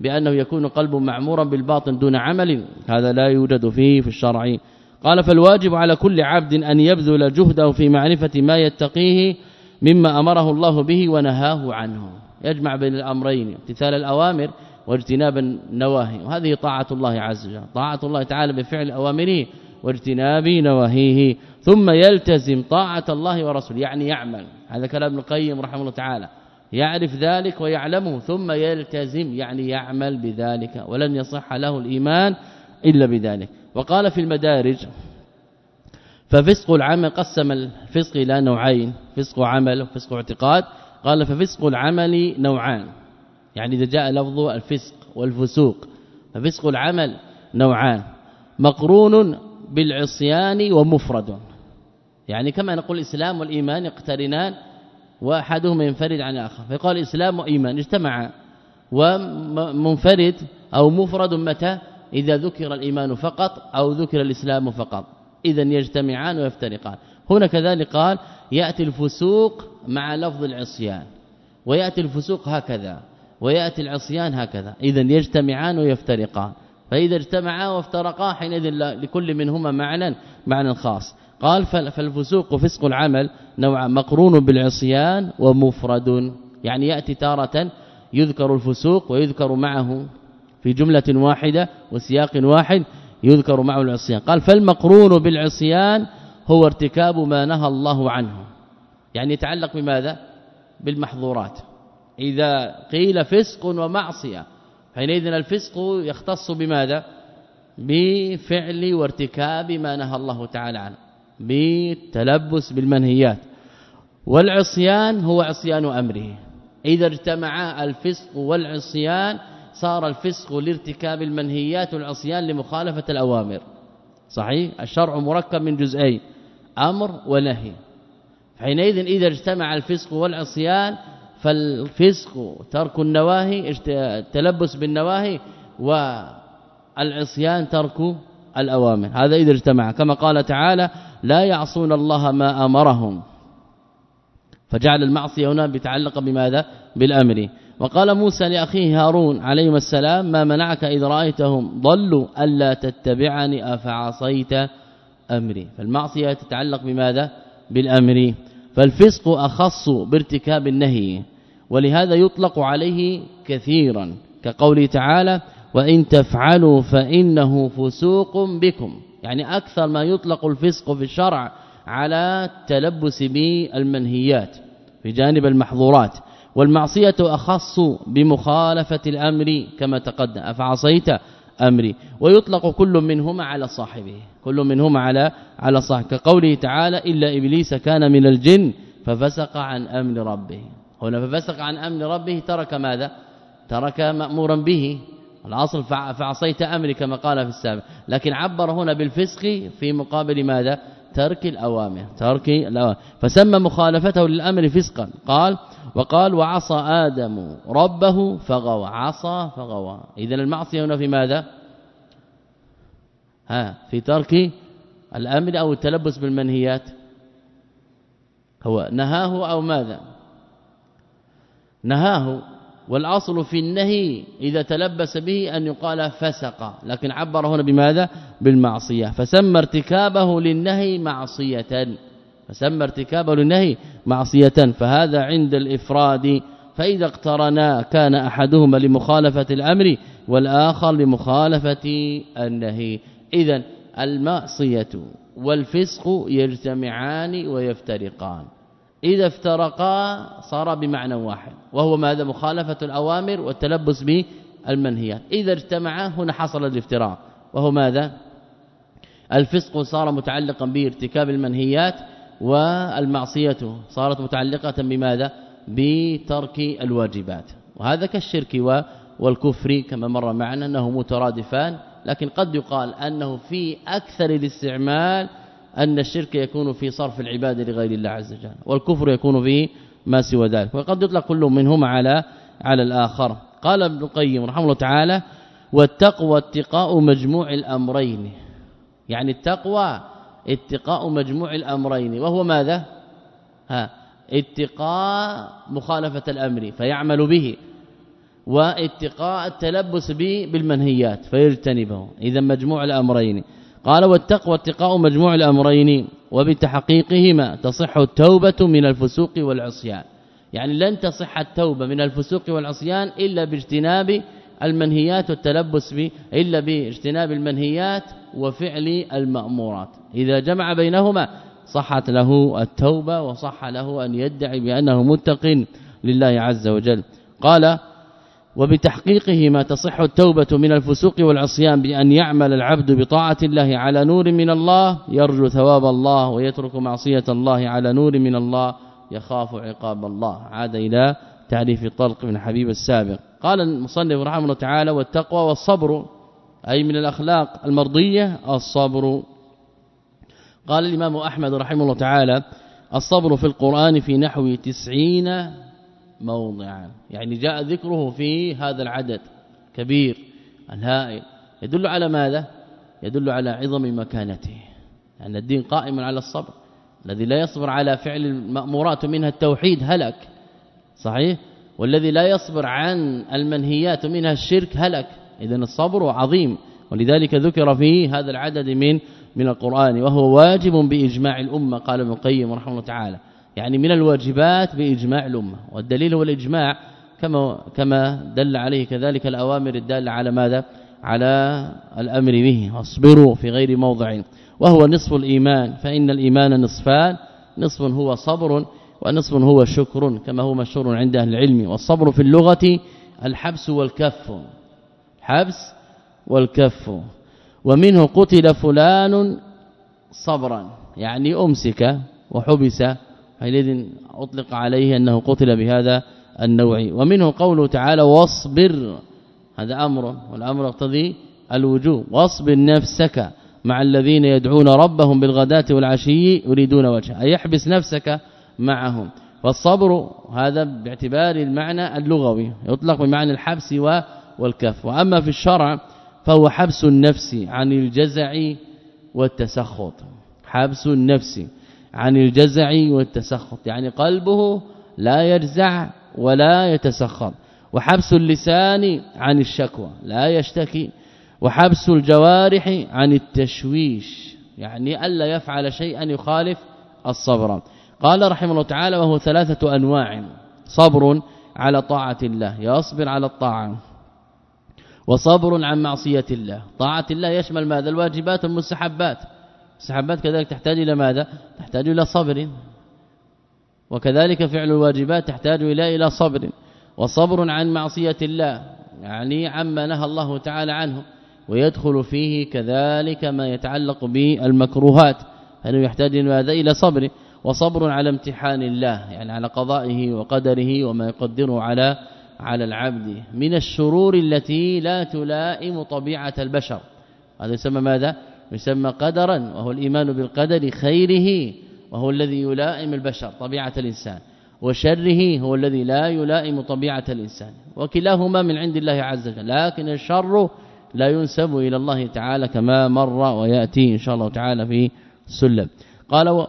Speaker 2: بأنه يكون قلب معمورا بالباطن دون عمل هذا لا يوجد فيه في الشرع. قال فالواجب على كل عبد أن يبذل جهده في معرفة ما يتقيه مما أمره الله به ونهاه عنه. يجمع بين الأمرين امتثال الأوامر واجتناب النواهي. وهذه طاعة الله عز وجل. طاعة الله تعالى بفعل أوامره. واجتناب نواهيه ثم يلتزم طاعة الله ورسوله يعني يعمل. هذا كلام ابن القيم رحمه الله تعالى. يعرف ذلك ويعلمه ثم يلتزم يعني يعمل بذلك ولن يصح له الإيمان إلا بذلك. وقال في المدارج ففسق العمل قسم الفسق إلى نوعين فسق عمل وفسق اعتقاد. قال ففسق العمل نوعان يعني إذا جاء لفظ الفسق والفسوق ففسق العمل نوعان. مقرون بالعصيان ومفرد. يعني كما نقول الإسلام والإيمان يقترنان وأحدهما ينفرد عن الآخر. فيقال الإسلام وإيمان اجتمعا ومنفرد أو مفرد متى؟ إذا ذكر الإيمان فقط أو ذكر الإسلام فقط. اذا يجتمعان ويفترقان. هنا كذلك قال يأتي الفسوق مع لفظ العصيان. ويأتي الفسوق هكذا. ويأتي العصيان هكذا. اذا يجتمعان ويفترقان. فإذا اجتمعا وافترقا حينئذ لكل منهما معنى معنى خاص. قال فالفسوق فسق العمل نوع مقرون بالعصيان ومفرد. يعني يأتي تارة يذكر الفسوق ويذكر معه في جملة واحدة وسياق واحد يذكر معه العصيان. قال فالمقرون بالعصيان هو ارتكاب ما نهى الله عنه. يعني يتعلق بماذا؟ بالمحظورات. إذا قيل فسق ومعصية حينئذ الفسق يختص بماذا؟ بفعل وارتكاب ما نهى الله تعالى عنه بالتلبس بالمنهيات. والعصيان هو عصيان أمره. إذا اجتمعا الفسق والعصيان صار الفسق لارتكاب المنهيات والعصيان لمخالفة الأوامر. صحيح؟ الشرع مركب من جزئين أمر ونهي. حينئذ إذا اجتمع الفسق والعصيان فالفسق ترك النواهي التلبس بالنواهي والعصيان ترك الأوامر. هذا إذا اجتمع. كما قال تعالى لا يعصون الله ما أمرهم. فجعل المعصية هنا بتعلق بماذا؟ بالأمر. وقال موسى لأخيه هارون عليه السلام ما منعك إذ رأيتهم ضلوا ألا تتبعني أفعصيت أمري. فالمعصية تتعلق بماذا؟ بالأمر. فالفسق أخص بارتكاب النهي ولهذا يطلق عليه كثيرا كقوله تعالى وإن تفعلوا فإنه فسوق بكم يعني أكثر ما يطلق الفسق في الشرع على التلبس بالمنهيات في جانب المحظورات. والمعصية أخص بمخالفة الأمر كما تقدم. أفعصيت؟ أمري. ويطلق كل منهما على صاحبه. كل منهما على على صاحب. كقوله تعالى إلا إبليس كان من الجن ففسق عن أمر ربه. هنا ففسق عن أمر ربه ترك ماذا؟ ترك مأمورا به. الأصل فعصيت أمري كما قال في السابق. لكن عبر هنا بالفسق في مقابل ماذا؟ ترك الأوامر ترك الأوامر. فسمى مخالفته للأمر فسقا. قال وقال وعصى آدم ربه فغوى. عصى فغوى. اذا المعصية هنا في ماذا؟ ها في ترك الأمر أو التلبس بالمنهيات. هو نهاه أو ماذا؟ نهاه. والأصل في النهي إذا تلبس به أن يقال فسق لكن عبر هنا بماذا؟ بالمعصية. فسمى ارتكابه للنهي معصية. فسمى ارتكابه للنهي معصية. فهذا عند الإفراد. فإذا اقترنا كان أحدهما لمخالفة الأمر والآخر لمخالفة النهي. اذا المعصية والفسق يجتمعان ويفترقان. إذا افترقا صار بمعنى واحد وهو ماذا؟ مخالفة الأوامر والتلبس بالمنهيات. إذا اجتمعا هنا حصل الافتراق وهو ماذا؟ الفسق صار متعلقا بارتكاب المنهيات والمعصية صارت متعلقة بماذا؟ بترك الواجبات. وهذا كالشرك والكفر كما مر معنا أنه مترادفان لكن قد يقال أنه في أكثر الاستعمال أن الشرك يكون في صرف العباد لغير الله عز وجل والكفر يكون في ما سوى ذلك. وقد يطلق كل منهما على على الآخر. قال ابن القيم رحمه الله تعالى والتقوى اتقاء مجموع الأمرين. يعني التقوى اتقاء مجموع الأمرين. وهو ماذا؟ ها اتقاء مخالفة الأمر فيعمل به. واتقاء التلبس به بالمنهيات فيجتنبه. اذا مجموع الأمرين. قال والتقوى اتقاء مجموع الأمرين وبتحقيقهما تصح التوبة من الفسوق والعصيان. يعني لن تصح التوبة من الفسوق والعصيان إلا باجتناب المنهيات والتلبس به إلا باجتناب المنهيات وفعل المأمورات. إذا جمع بينهما صحت له التوبة وصح له أن يدعي بأنه متق لله عز وجل. قال وبتحقيقه ما تصح التوبة من الفسوق والعصيان بأن يعمل العبد بطاعة الله على نور من الله يرجو ثواب الله ويترك معصية الله على نور من الله يخاف عقاب الله. عاد إلى تعريف طلق من حبيب السابق. قال المصنف رحمه الله تعالى والتقوى والصبر أي من الأخلاق المرضية الصبر. قال الإمام أحمد رحمه الله تعالى الصبر في القرآن في نحو تسعين موضعا. يعني جاء ذكره في هذا العدد كبير الهائل. يدل على ماذا؟ يدل على عظم مكانته. أن الدين قائم على الصبر الذي لا يصبر على فعل المأمورات منها التوحيد هلك. صحيح؟ والذي لا يصبر عن المنهيات منها الشرك هلك. اذا الصبر عظيم. ولذلك ذكر في هذا العدد من من القرآن وهو واجب بإجماع الأمة قال ابن القيم رحمه الله تعالى. يعني من الواجبات بإجماع الأمة والدليل هو الإجماع كما كما دل عليه كذلك الأوامر الدالة على ماذا؟ على الأمر به اصبروا في غير موضع وهو نصف الإيمان فإن الإيمان نصفان نصف هو صبر ونصف هو شكر كما هو مشهور عند أهل العلم والصبر في اللغة الحبس والكف حبس والكف ومنه قتل فلان صبرا يعني أمسك وحبس حينئذ أطلق عليه أنه قتل بهذا النوع. ومنه قوله تعالى واصبر. هذا أمر والأمر يقتضي الوجوب. واصبر نفسك مع الذين يدعون ربهم بالغداة والعشي يريدون وجهه. أي يحبس نفسك معهم. فالصبر هذا باعتبار المعنى اللغوي يطلق بمعنى الحبس والكف. وأما في الشرع فهو حبس النفس عن الجزع والتسخط. حبس النفس. عن الجزع والتسخط يعني قلبه لا يجزع ولا يتسخط. وحبس اللسان عن الشكوى لا يشتكي. وحبس الجوارح عن التشويش يعني الا يفعل شيئا يخالف الصبر. قال رحمه الله تعالى وهو ثلاثة أنواع صبر على طاعة الله يصبر على الطاعة وصبر عن معصية الله. طاعة الله يشمل ماذا؟ الواجبات والمستحبات. المستحبات كذلك تحتاج إلى ماذا؟ تحتاج إلى صبر. وكذلك فعل الواجبات تحتاج إلى إلى صبر. وصبر عن معصية الله يعني عما نهى الله تعالى عنه. ويدخل فيه كذلك ما يتعلق بالمكروهات. انه يحتاج هذا إلى صبر. وصبر على امتحان الله يعني على قضائه وقدره وما يقدره على على العبد. من الشرور التي لا تلائم طبيعة البشر. هذا يسمى ماذا؟ يسمى قدرا وهو الإيمان بالقدر خيره وهو الذي يلائم البشر طبيعة الإنسان. وشره هو الذي لا يلائم طبيعة الإنسان. وكلاهما من عند الله عز وجل. لكن الشر لا ينسب إلى الله تعالى كما مر ويأتي إن شاء الله تعالى في السلم قال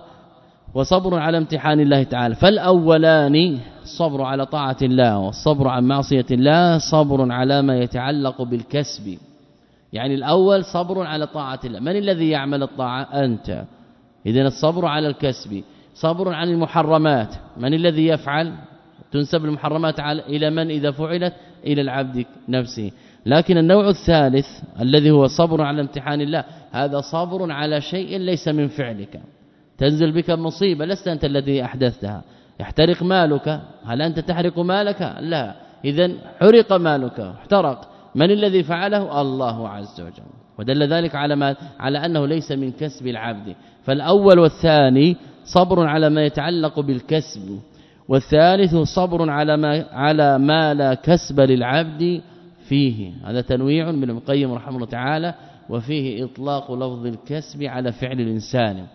Speaker 2: وصبر على امتحان الله تعالى. فالأولان الصبر على طاعة الله والصبر عن معصية الله صبر على ما يتعلق بالكسب. يعني الأول صبر على طاعة الله. من الذي يعمل الطاعة؟ أنت. اذا الصبر على الكسب. صبر عن المحرمات. من الذي يفعل؟ تنسب المحرمات إلى من إذا فعلت؟ إلى العبد نفسه. لكن النوع الثالث الذي هو صبر على امتحان الله هذا صبر على شيء ليس من فعلك. تنزل بك مصيبه لست أنت الذي أحدثتها. يحترق مالك. هل أنت تحرق مالك؟ لا. اذا حرق مالك. احترق. من الذي فعله؟ الله عز وجل. ودل ذلك على ما على أنه ليس من كسب العبد. فالأول والثاني صبر على ما يتعلق بالكسب. والثالث صبر على ما على ما لا كسب للعبد فيه. هذا تنويع من القيم رحمه الله تعالى وفيه إطلاق لفظ الكسب على فعل الإنسان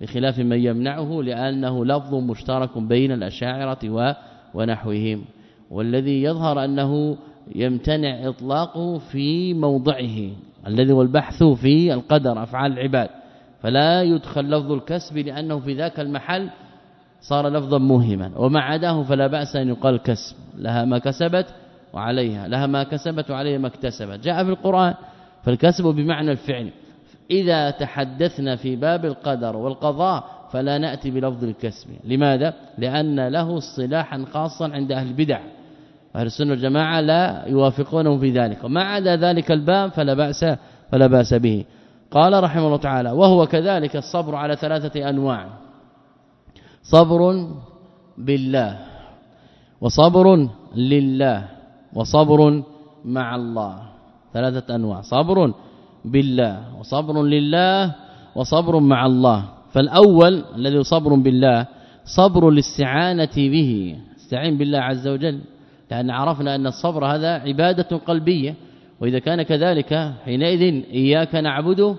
Speaker 2: بخلاف من يمنعه لأنه لفظ مشترك بين الأشاعرة ونحوهم. والذي يظهر أنه يمتنع إطلاقه في موضعه الذي هو البحث في القدر أفعال العباد. فلا يدخل لفظ الكسب لأنه في ذاك المحل صار لفظا موهما وما عداه فلا بأس أن يقال كسب. لها ما كسبت وعليها لها ما كسبت وعليها ما اكتسبت. جاء في القرآن فالكسب بمعنى الفعل. إذا تحدثنا في باب القدر والقضاء فلا نأتي بلفظ الكسب. لماذا؟ لأن له اصطلاحا خاصا عند أهل البدع. أهل السنة والجماعة لا يوافقونه في ذلك وما عدا ذلك الباب فلا بأس فلا بأس به. قال رحمه الله تعالى وهو كذلك الصبر على ثلاثة أنواع. صبر بالله وصبر لله وصبر مع الله. ثلاثة أنواع صبر بالله وصبر لله وصبر مع الله. فالأول الذي صبر بالله صبر الاستعانه به استعين بالله عز وجل. لأن عرفنا أن الصبر هذا عبادة قلبية وإذا كان كذلك حينئذ إياك نعبد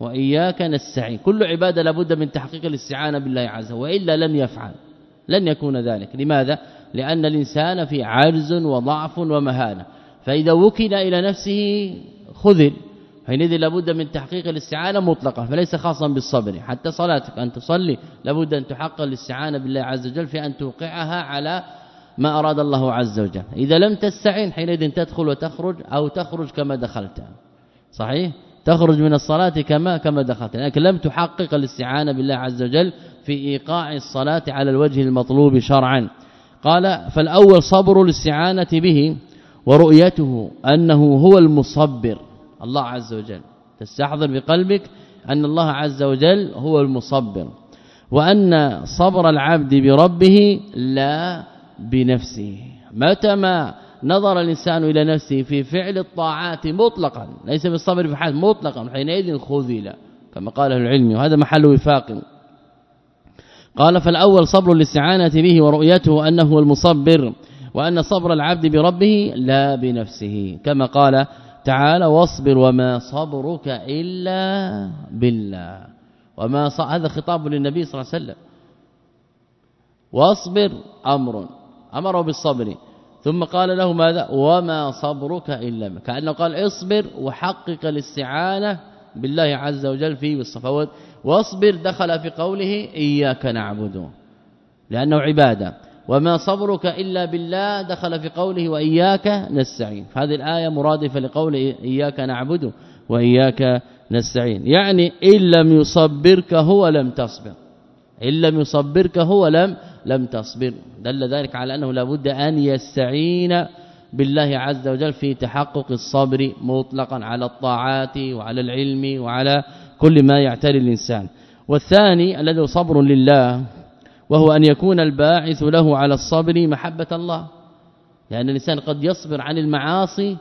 Speaker 2: وإياك نستعين. كل عبادة لابد من تحقيق الاستعانة بالله عز وجل وإلا لن يفعل. لن يكون ذلك. لماذا؟ لأن الإنسان في عجز وضعف ومهانة. فإذا وكل إلى نفسه خذل حينئذ لابد من تحقيق الاستعانة مطلقا فليس خاصا بالصبر. حتى صلاتك أن تصلي لابد أن تحقق الاستعانة بالله عز وجل في أن توقعها على ما أراد الله عز وجل. إذا لم تستعين حينئذ تدخل وتخرج أو تخرج كما دخلت. صحيح؟ تخرج من الصلاة كما كما دخلت. لكن لم تحقق الاستعانة بالله عز وجل في إيقاع الصلاة على الوجه المطلوب شرعا. قال فالأول صبر الاستعانة به ورؤيته أنه هو المصبر. الله عز وجل. تستحضر بقلبك أن الله عز وجل هو المصبر. وأن صبر العبد بربه لا بنفسه. متى ما نظر الإنسان إلى نفسه في فعل الطاعات مطلقا ليس بالصبر بحال مطلقا حينئذ خذل كما قال العلم وهذا محل وفاق. قال فالأول صبر الاستعانة به ورؤيته أنه هو المصبر وأن صبر العبد بربه لا بنفسه. كما قال تعالى واصبر وما صبرك إلا بالله. وما. هذا خطاب للنبي صلى الله عليه وسلم. واصبر أمر. أمره بالصبر. ثم قال له ماذا؟ وما صبرك بالله كأنه قال اصبر وحقق الاستعانة بالله عز وجل فيه بالصفوات واصبر دخل في قوله إياك نعبد لأنه عبادة. وما صبرك إلا بالله دخل في قوله وإياك نستعين. هذه الآية مرادفة لقول إياك نعبد وإياك نستعين. يعني إن لم يصبرك هو لم تصبر. إن لم يصبرك هو لم لم تصبر. دل ذلك على أنه لابد أن يستعين بالله عز وجل في تحقق الصبر مطلقا على الطاعات وعلى العلم وعلى كل ما يعتري الإنسان. والثاني الذي صبر لله وهو أن يكون الباعث له على الصبر محبة الله. لأن الإنسان قد يصبر عن المعاصي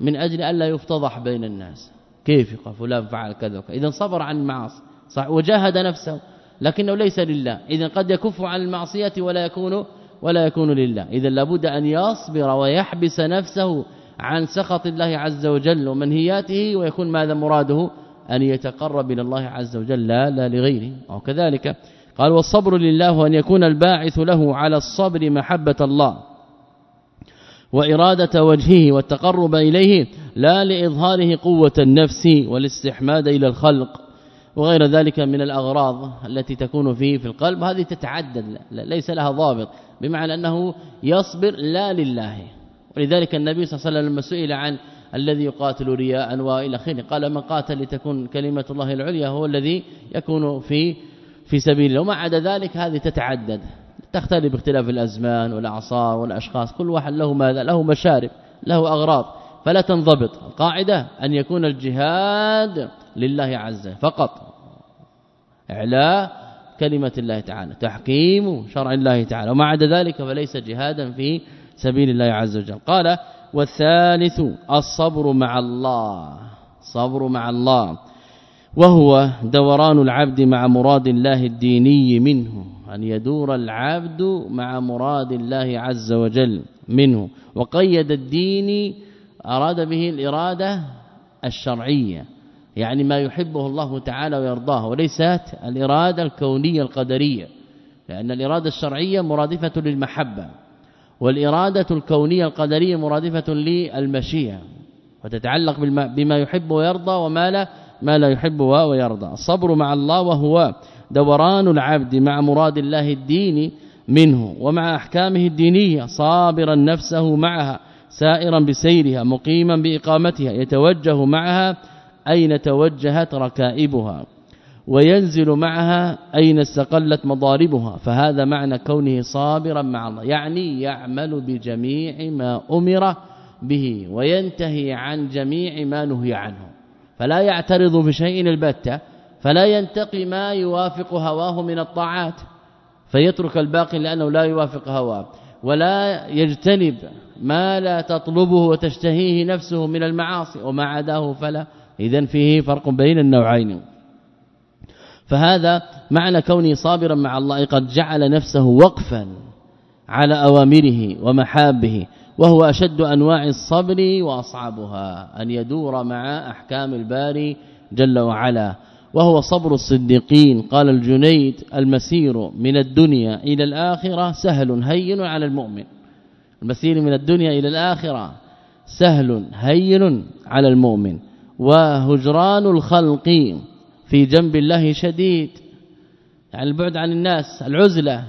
Speaker 2: من أجل ألا يفتضح بين الناس. كيف فلان فعل كذا اذا صبر عن المعاصي. صح. وجاهد نفسه. لكنه ليس لله. اذا قد يكف عن المعصية ولا يكون ولا يكون لله. اذا لابد أن يصبر ويحبس نفسه عن سخط الله عز وجل ومنهياته ويكون ماذا مراده؟ أن يتقرب إلى الله عز وجل لا, لا لغيره. أو كذلك قال والصبر لله وأن يكون الباعث له على الصبر محبة الله وإرادة وجهه والتقرب إليه لا لإظهاره قوة النفس والاستحماد إلى الخلق. وغير ذلك من الأغراض التي تكون فيه في القلب. هذه تتعدد ليس لها ضابط بمعنى أنه يصبر لا لله. ولذلك النبي صلى الله عليه وسلم لما سئل عن الذي يقاتل رياء وإلى آخره. قال من قاتل لتكون كلمة الله العليا هو الذي يكون في في سبيل الله. وما عدا ذلك هذه تتعدد. تختلف باختلاف الأزمان والأعصار والأشخاص كل واحد له ماذا؟ له مشارب له أغراض. فلا تنضبط. القاعدة أن يكون الجهاد لله عز فقط. إعلاء كلمة الله تعالى تحكيم شرع الله تعالى وما عدا ذلك فليس جهادا في سبيل الله عز وجل. قال والثالث الصبر مع الله صبر مع الله وهو دوران العبد مع مراد الله الديني منه أن يدور العبد مع مراد الله عز وجل منه. وقيد الدين أراد به الإرادة الشرعية. يعني ما يحبه الله تعالى ويرضاه وليست الإرادة الكونية القدرية لأن الإرادة الشرعية مرادفة للمحبة والإرادة الكونية القدرية مرادفة للمشيئة وتتعلق بما يحب ويرضى وما لا ما لا يحب ويرضى. الصبر مع الله وهو دوران العبد مع مراد الله الديني منه ومع أحكامه الدينية صابرا نفسه معها سائرا بسيرها مقيما بإقامتها يتوجه معها أين توجهت ركائبها؟ وينزل معها أين استقلت مضاربها؟ فهذا معنى كونه صابرا مع الله يعني يعمل بجميع ما أمر به وينتهي عن جميع ما نهي عنه. فلا يعترض بشيء البتة فلا ينتقي ما يوافق هواه من الطاعات فيترك الباقي لأنه لا يوافق هواه. ولا يجتنب ما لا تطلبه وتشتهيه نفسه من المعاصي وما عداه فلا اذا فيه فرق بين النوعين. فهذا معنى كوني صابرا مع الله قد جعل نفسه وقفا على أوامره ومحابه وهو أشد أنواع الصبر وأصعبها أن يدور مع أحكام الباري جل وعلا. وهو صبر الصديقين قال الجنيد المسير من الدنيا إلى الآخرة سهل هين على المؤمن. المسير من الدنيا إلى الآخرة سهل هين على المؤمن. وهجران الخلق في جنب الله شديد. يعني البعد عن الناس العزلة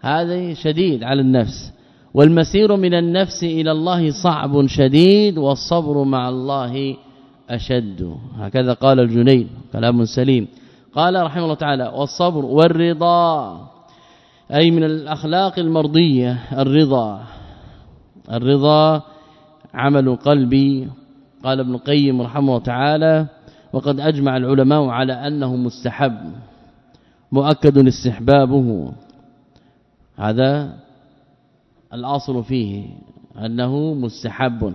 Speaker 2: هذا شديد على النفس. والمسير من النفس إلى الله صعب شديد والصبر مع الله أشد. هكذا قال الجنيد كلام سليم. قال رحمه الله تعالى والصبر والرضا أي من الأخلاق المرضية الرضا. الرضا عمل قلبي قال ابن القيم رحمه تعالى وقد أجمع العلماء على أنه مستحب مؤكد استحبابه. هذا الأصل فيه أنه مستحب.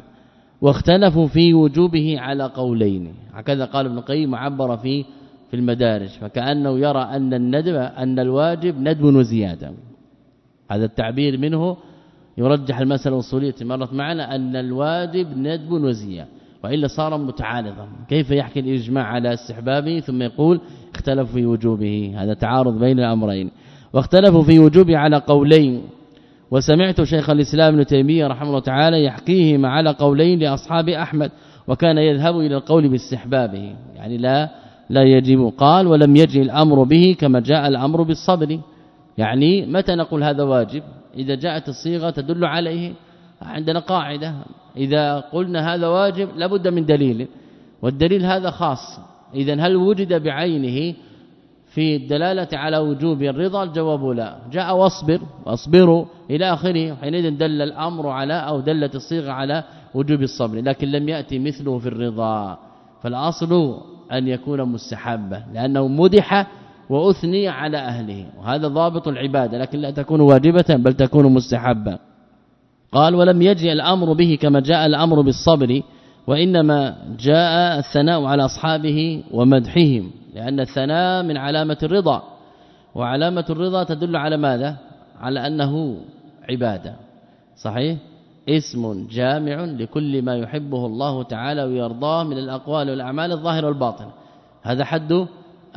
Speaker 2: واختلفوا في وجوبه على قولين. هكذا قال ابن القيم عبر في في المدارج. فكأنه يرى أن الندب أن الواجب ندب وزيادة. هذا التعبير منه يرجح المسألة الأصولية مرت معنا أن الواجب ندب وزيادة. وإلا صار متعارضا. كيف يحكي الإجماع على استحبابه؟ ثم يقول اختلفوا في وجوبه. هذا تعارض بين الأمرين. واختلفوا في وجوبه على قولين. وسمعت شيخ الإسلام ابن تيمية رحمه الله تعالى يحكيهما على قولين لأصحاب أحمد وكان يذهب إلى القول باستحبابه. يعني لا لا يجب. قال ولم يجي الأمر به كما جاء الأمر بالصبر يعني متى نقول هذا واجب؟ إذا جاءت الصيغة تدل عليه عندنا قاعدة. إذا قلنا هذا واجب لابد من دليل. والدليل هذا خاص. اذا هل وجد بعينه في الدلالة على وجوب الرضا؟ الجواب لا. جاء واصبر واصبروا إلى آخره. حينئذ دل الأمر على أو دلت الصيغة على وجوب الصبر لكن لم يأتي مثله في الرضا. فالأصل أن يكون مستحبا لأنه مدح وأثني على أهله. وهذا ضابط العبادة لكن لا تكون واجبة بل تكون مستحبا. قال ولم يجي الأمر به كما جاء الأمر بالصبر وإنما جاء الثناء على أصحابه ومدحهم لأن الثناء من علامة الرضا. وعلامة الرضا تدل على ماذا؟ على أنه عبادة. صحيح؟ اسم جامع لكل ما يحبه الله تعالى ويرضاه من الأقوال والأعمال الظاهرة والباطنة. هذا حد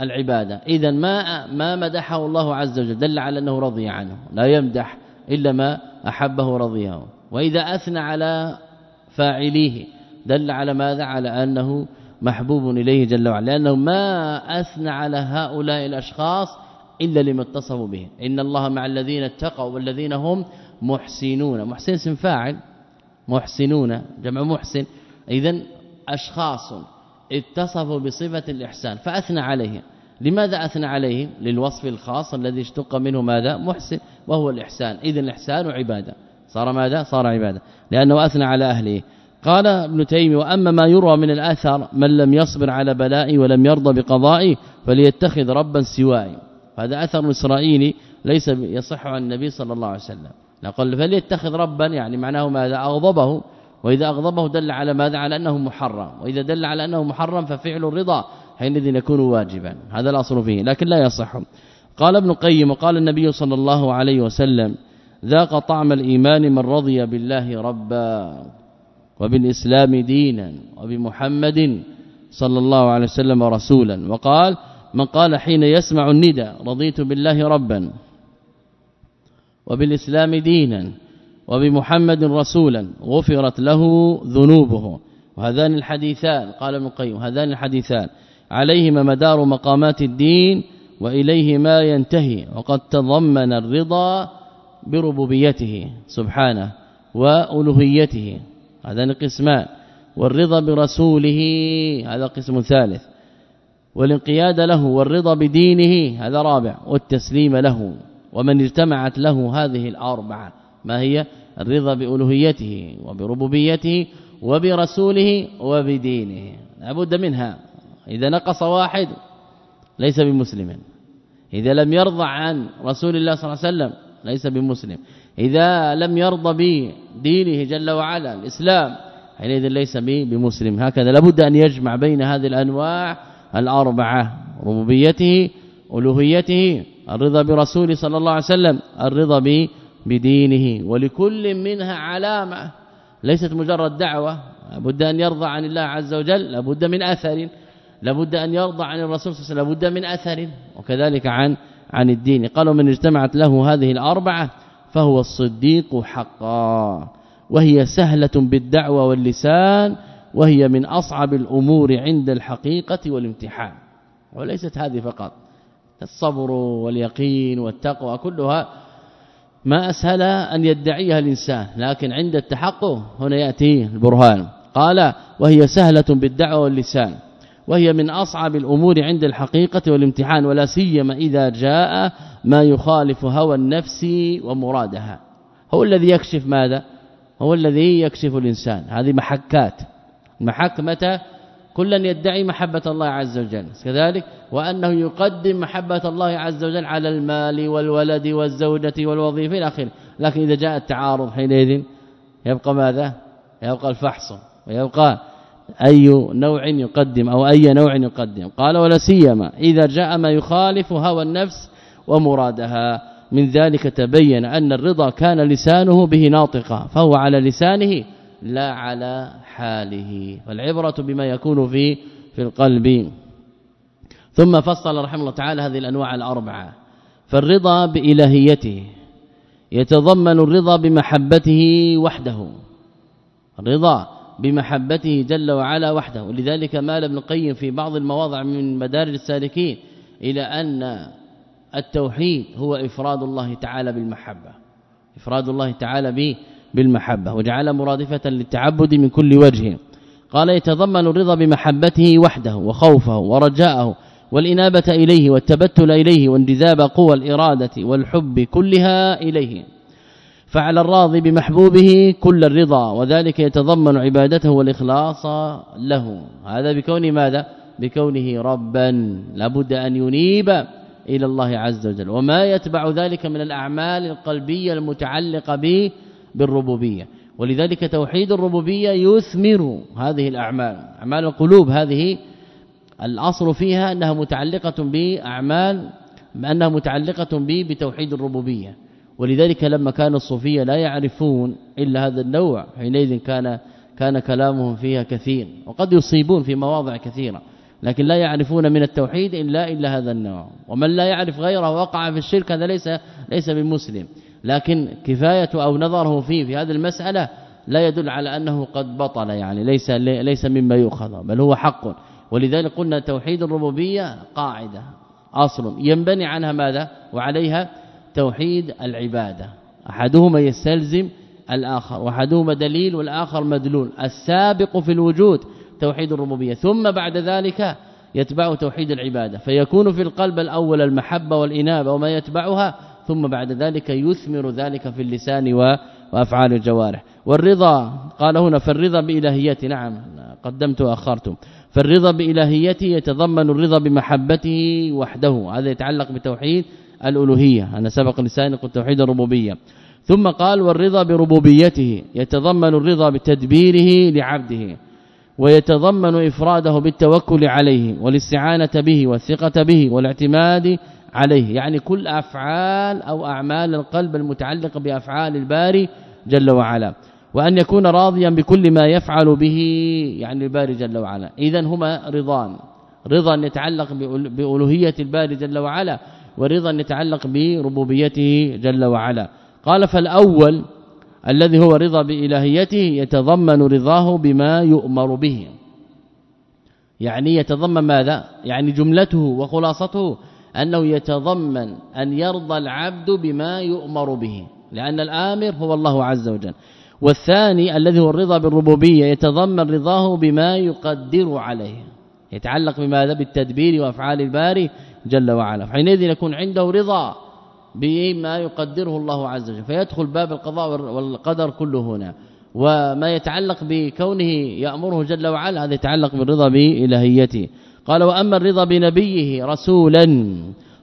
Speaker 2: العبادة. اذا ما ما مدحه الله عز وجل دل على أنه رضي عنه لا يمدح إلا ما أحبه رضيه وإذا أثنى على فاعليه دل على ماذا؟ على أنه محبوب إليه جل وعلا. لأنه ما أثنى على هؤلاء الأشخاص إلا لما اتصفوا به. إن الله مع الذين اتقوا والذين هم محسنون. محسن اسم فاعل. محسنون. جمع محسن. اذا أشخاص اتصفوا بصفة الإحسان فأثنى عليهم. لماذا أثنى عليهم للوصف الخاص الذي اشتق منه ماذا؟ محسن وهو الإحسان. اذا الإحسان عبادة. صار ماذا؟ صار عبادة. لأنه أثنى على أهله. قال ابن تيمية وأما ما يروى من الاثر من لم يصبر على بلائي ولم يرضى بقضائي فليتخذ ربا سواي هذا أثر إسرائيلي ليس يصح عن النبي صلى الله عليه وسلم. نقول فليتخذ ربا يعني معناه ماذا؟ أغضبه. وإذا أغضبه دل على ماذا؟ على أنه محرم. وإذا دل على أنه محرم ففعل الرضا. حينئذ يكون واجبا. هذا الأصل فيه لكن لا يصح. قال ابن قيم وقال النبي صلى الله عليه وسلم ذاق طعم الإيمان من رضي بالله ربا وبالإسلام دينا وبمحمد صلى الله عليه وسلم رسولا. وقال من قال حين يسمع الندى رضيت بالله ربا وبالإسلام دينا وبمحمد رسولا غفرت له ذنوبه. وهذان الحديثان قال ابن القيم هذان الحديثان. عليهما مدار مقامات الدين وإليه ما ينتهي. وقد تضمن الرضا بربوبيته سبحانه وألوهيته. هذان قسمان والرضا برسوله هذا قسم ثالث. والانقياد له والرضا بدينه هذا رابع. والتسليم له ومن اجتمعت له هذه الأربعة. ما هي؟ الرضا بألوهيته وبربوبيته وبرسوله وبدينه. لابد منها. إذا نقص واحد ليس بمسلم. إذا لم يرضى عن رسول الله صلى الله عليه وسلم ليس بمسلم. إذا لم يرضى بدينه جل وعلا الإسلام حينئذ ليس بمسلم. هكذا لابد أن يجمع بين هذه الأنواع الأربعة ربوبيته ألوهيته الرضا برسوله صلى الله عليه وسلم الرضا بدينه. ولكل منها علامة ليست مجرد دعوة لابد أن يرضى عن الله عز وجل لابد من أثر لابد أن يرضى عن الرسول صلى الله عليه وسلم لابد من أثر وكذلك عن عن الدين. قالوا من اجتمعت له هذه الأربعة فهو الصديق حقا وهي سهلة بالدعوة واللسان وهي من أصعب الأمور عند الحقيقة والامتحان. وليست هذه فقط الصبر واليقين والتقوى كلها ما أسهل أن يدعيها الإنسان لكن عند التحقق هنا يأتي البرهان. قال وهي سهلة بالدعوة واللسان. وهي من أصعب الأمور عند الحقيقة والامتحان ولا سيما إذا جاء ما يخالف هوى النفس ومرادها. هو الذي يكشف ماذا؟ هو الذي يكشف الإنسان. هذه محكات. المحك متى؟ كلا يدعي محبة الله عز وجل. كذلك وأنه يقدم محبة الله عز وجل على المال والولد والزوجة والوظيفة إلى آخره. لكن إذا جاء التعارض حينئذ يبقى ماذا؟ يبقى الفحص ويبقى أي نوع يقدم أو أي نوع يقدم. قال ولا سيما إذا جاء ما يخالف هوى النفس ومرادها. من ذلك تبين أن الرضا كان لسانه به ناطقا فهو على لسانه لا على حاله. فالعبرة بما يكون في في القلب. ثم فصل رحمه الله تعالى هذه الأنواع الأربعة. فالرضا بإلهيته يتضمن الرضا بمحبته وحده. الرضا بمحبته جل وعلا وحده. ولذلك مال ابن القيم في بعض المواضع من مدارج السالكين إلى أن التوحيد هو إفراد الله تعالى بالمحبة. إفراد الله تعالى به بالمحبة. وجعل مرادفة للتعبد من كل وجه. قال يتضمن الرضا بمحبته وحده وخوفه ورجاءه والإنابة إليه والتبتل إليه وانجذاب قوى الإرادة والحب كلها إليه. فعلى الراضي بمحبوبه كل الرضا وذلك يتضمن عبادته والإخلاص له. هذا بكون ماذا؟ بكونه ربا. لابد أن ينيب إلى الله عز وجل. وما يتبع ذلك من الأعمال القلبية المتعلقة به بالربوبية. ولذلك توحيد الربوبية يثمر هذه الأعمال. أعمال القلوب هذه الأصل فيها أنها متعلقة بأعمال بانها متعلقة به بتوحيد الربوبية. ولذلك لما كان الصوفية لا يعرفون إلا هذا النوع حينئذ كان كان كلامهم فيها كثير وقد يصيبون في مواضع كثيرة لكن لا يعرفون من التوحيد الا إلا هذا النوع ومن لا يعرف غيره وقع في الشرك هذا ليس ليس بمسلم لكن كفاية أو نظره فيه في هذه المسألة لا يدل على أنه قد بطل يعني ليس ليس مما يؤخذ بل هو حق ولذلك قلنا توحيد الربوبية قاعدة أصل ينبني عنها ماذا؟ وعليها توحيد العبادة. أحدهما يستلزم الآخر وأحدهما دليل والآخر مدلول. السابق في الوجود توحيد الربوبية. ثم بعد ذلك يتبع توحيد العبادة. فيكون في القلب الأول المحبة والإنابة وما يتبعها ثم بعد ذلك يثمر ذلك في اللسان وأفعال الجوارح. والرضا قال هنا فالرضا بإلهيته. نعم قدمت واخرت فالرضا بإلهيته يتضمن الرضا بمحبته وحده. هذا يتعلق بتوحيد الألوهية. أنا سبق لسان قلت توحيد الربوبية. ثم قال والرضا بربوبيته يتضمن الرضا بتدبيره لعبده ويتضمن إفراده بالتوكل عليه والاستعانة به والثقة به والاعتماد عليه. يعني كل أفعال أو أعمال القلب المتعلقه بأفعال الباري جل وعلا. وأن يكون راضيا بكل ما يفعل به يعني الباري جل وعلا. اذا هما رضان. رضا يتعلق بألوهية الباري جل وعلا. ورضا يتعلق بربوبيته جل وعلا. قال فالأول الذي هو رضا بإلهيته يتضمن رضاه بما يؤمر به. يعني يتضمن ماذا؟ يعني جملته وخلاصته أنه يتضمن أن يرضى العبد بما يؤمر به لأن الآمر هو الله عز وجل. والثاني الذي هو الرضا بالربوبية يتضمن رضاه بما يقدر عليه. يتعلق بماذا؟ بالتدبير وأفعال الباري جل وعلا. حينئذ يكون عنده رضا بما يقدره الله عز وجل. فيدخل باب القضاء والقدر كله هنا. وما يتعلق بكونه يأمره جل وعلا هذا يتعلق بالرضا بإلهيته. قال وأما الرضا بنبيه رسولا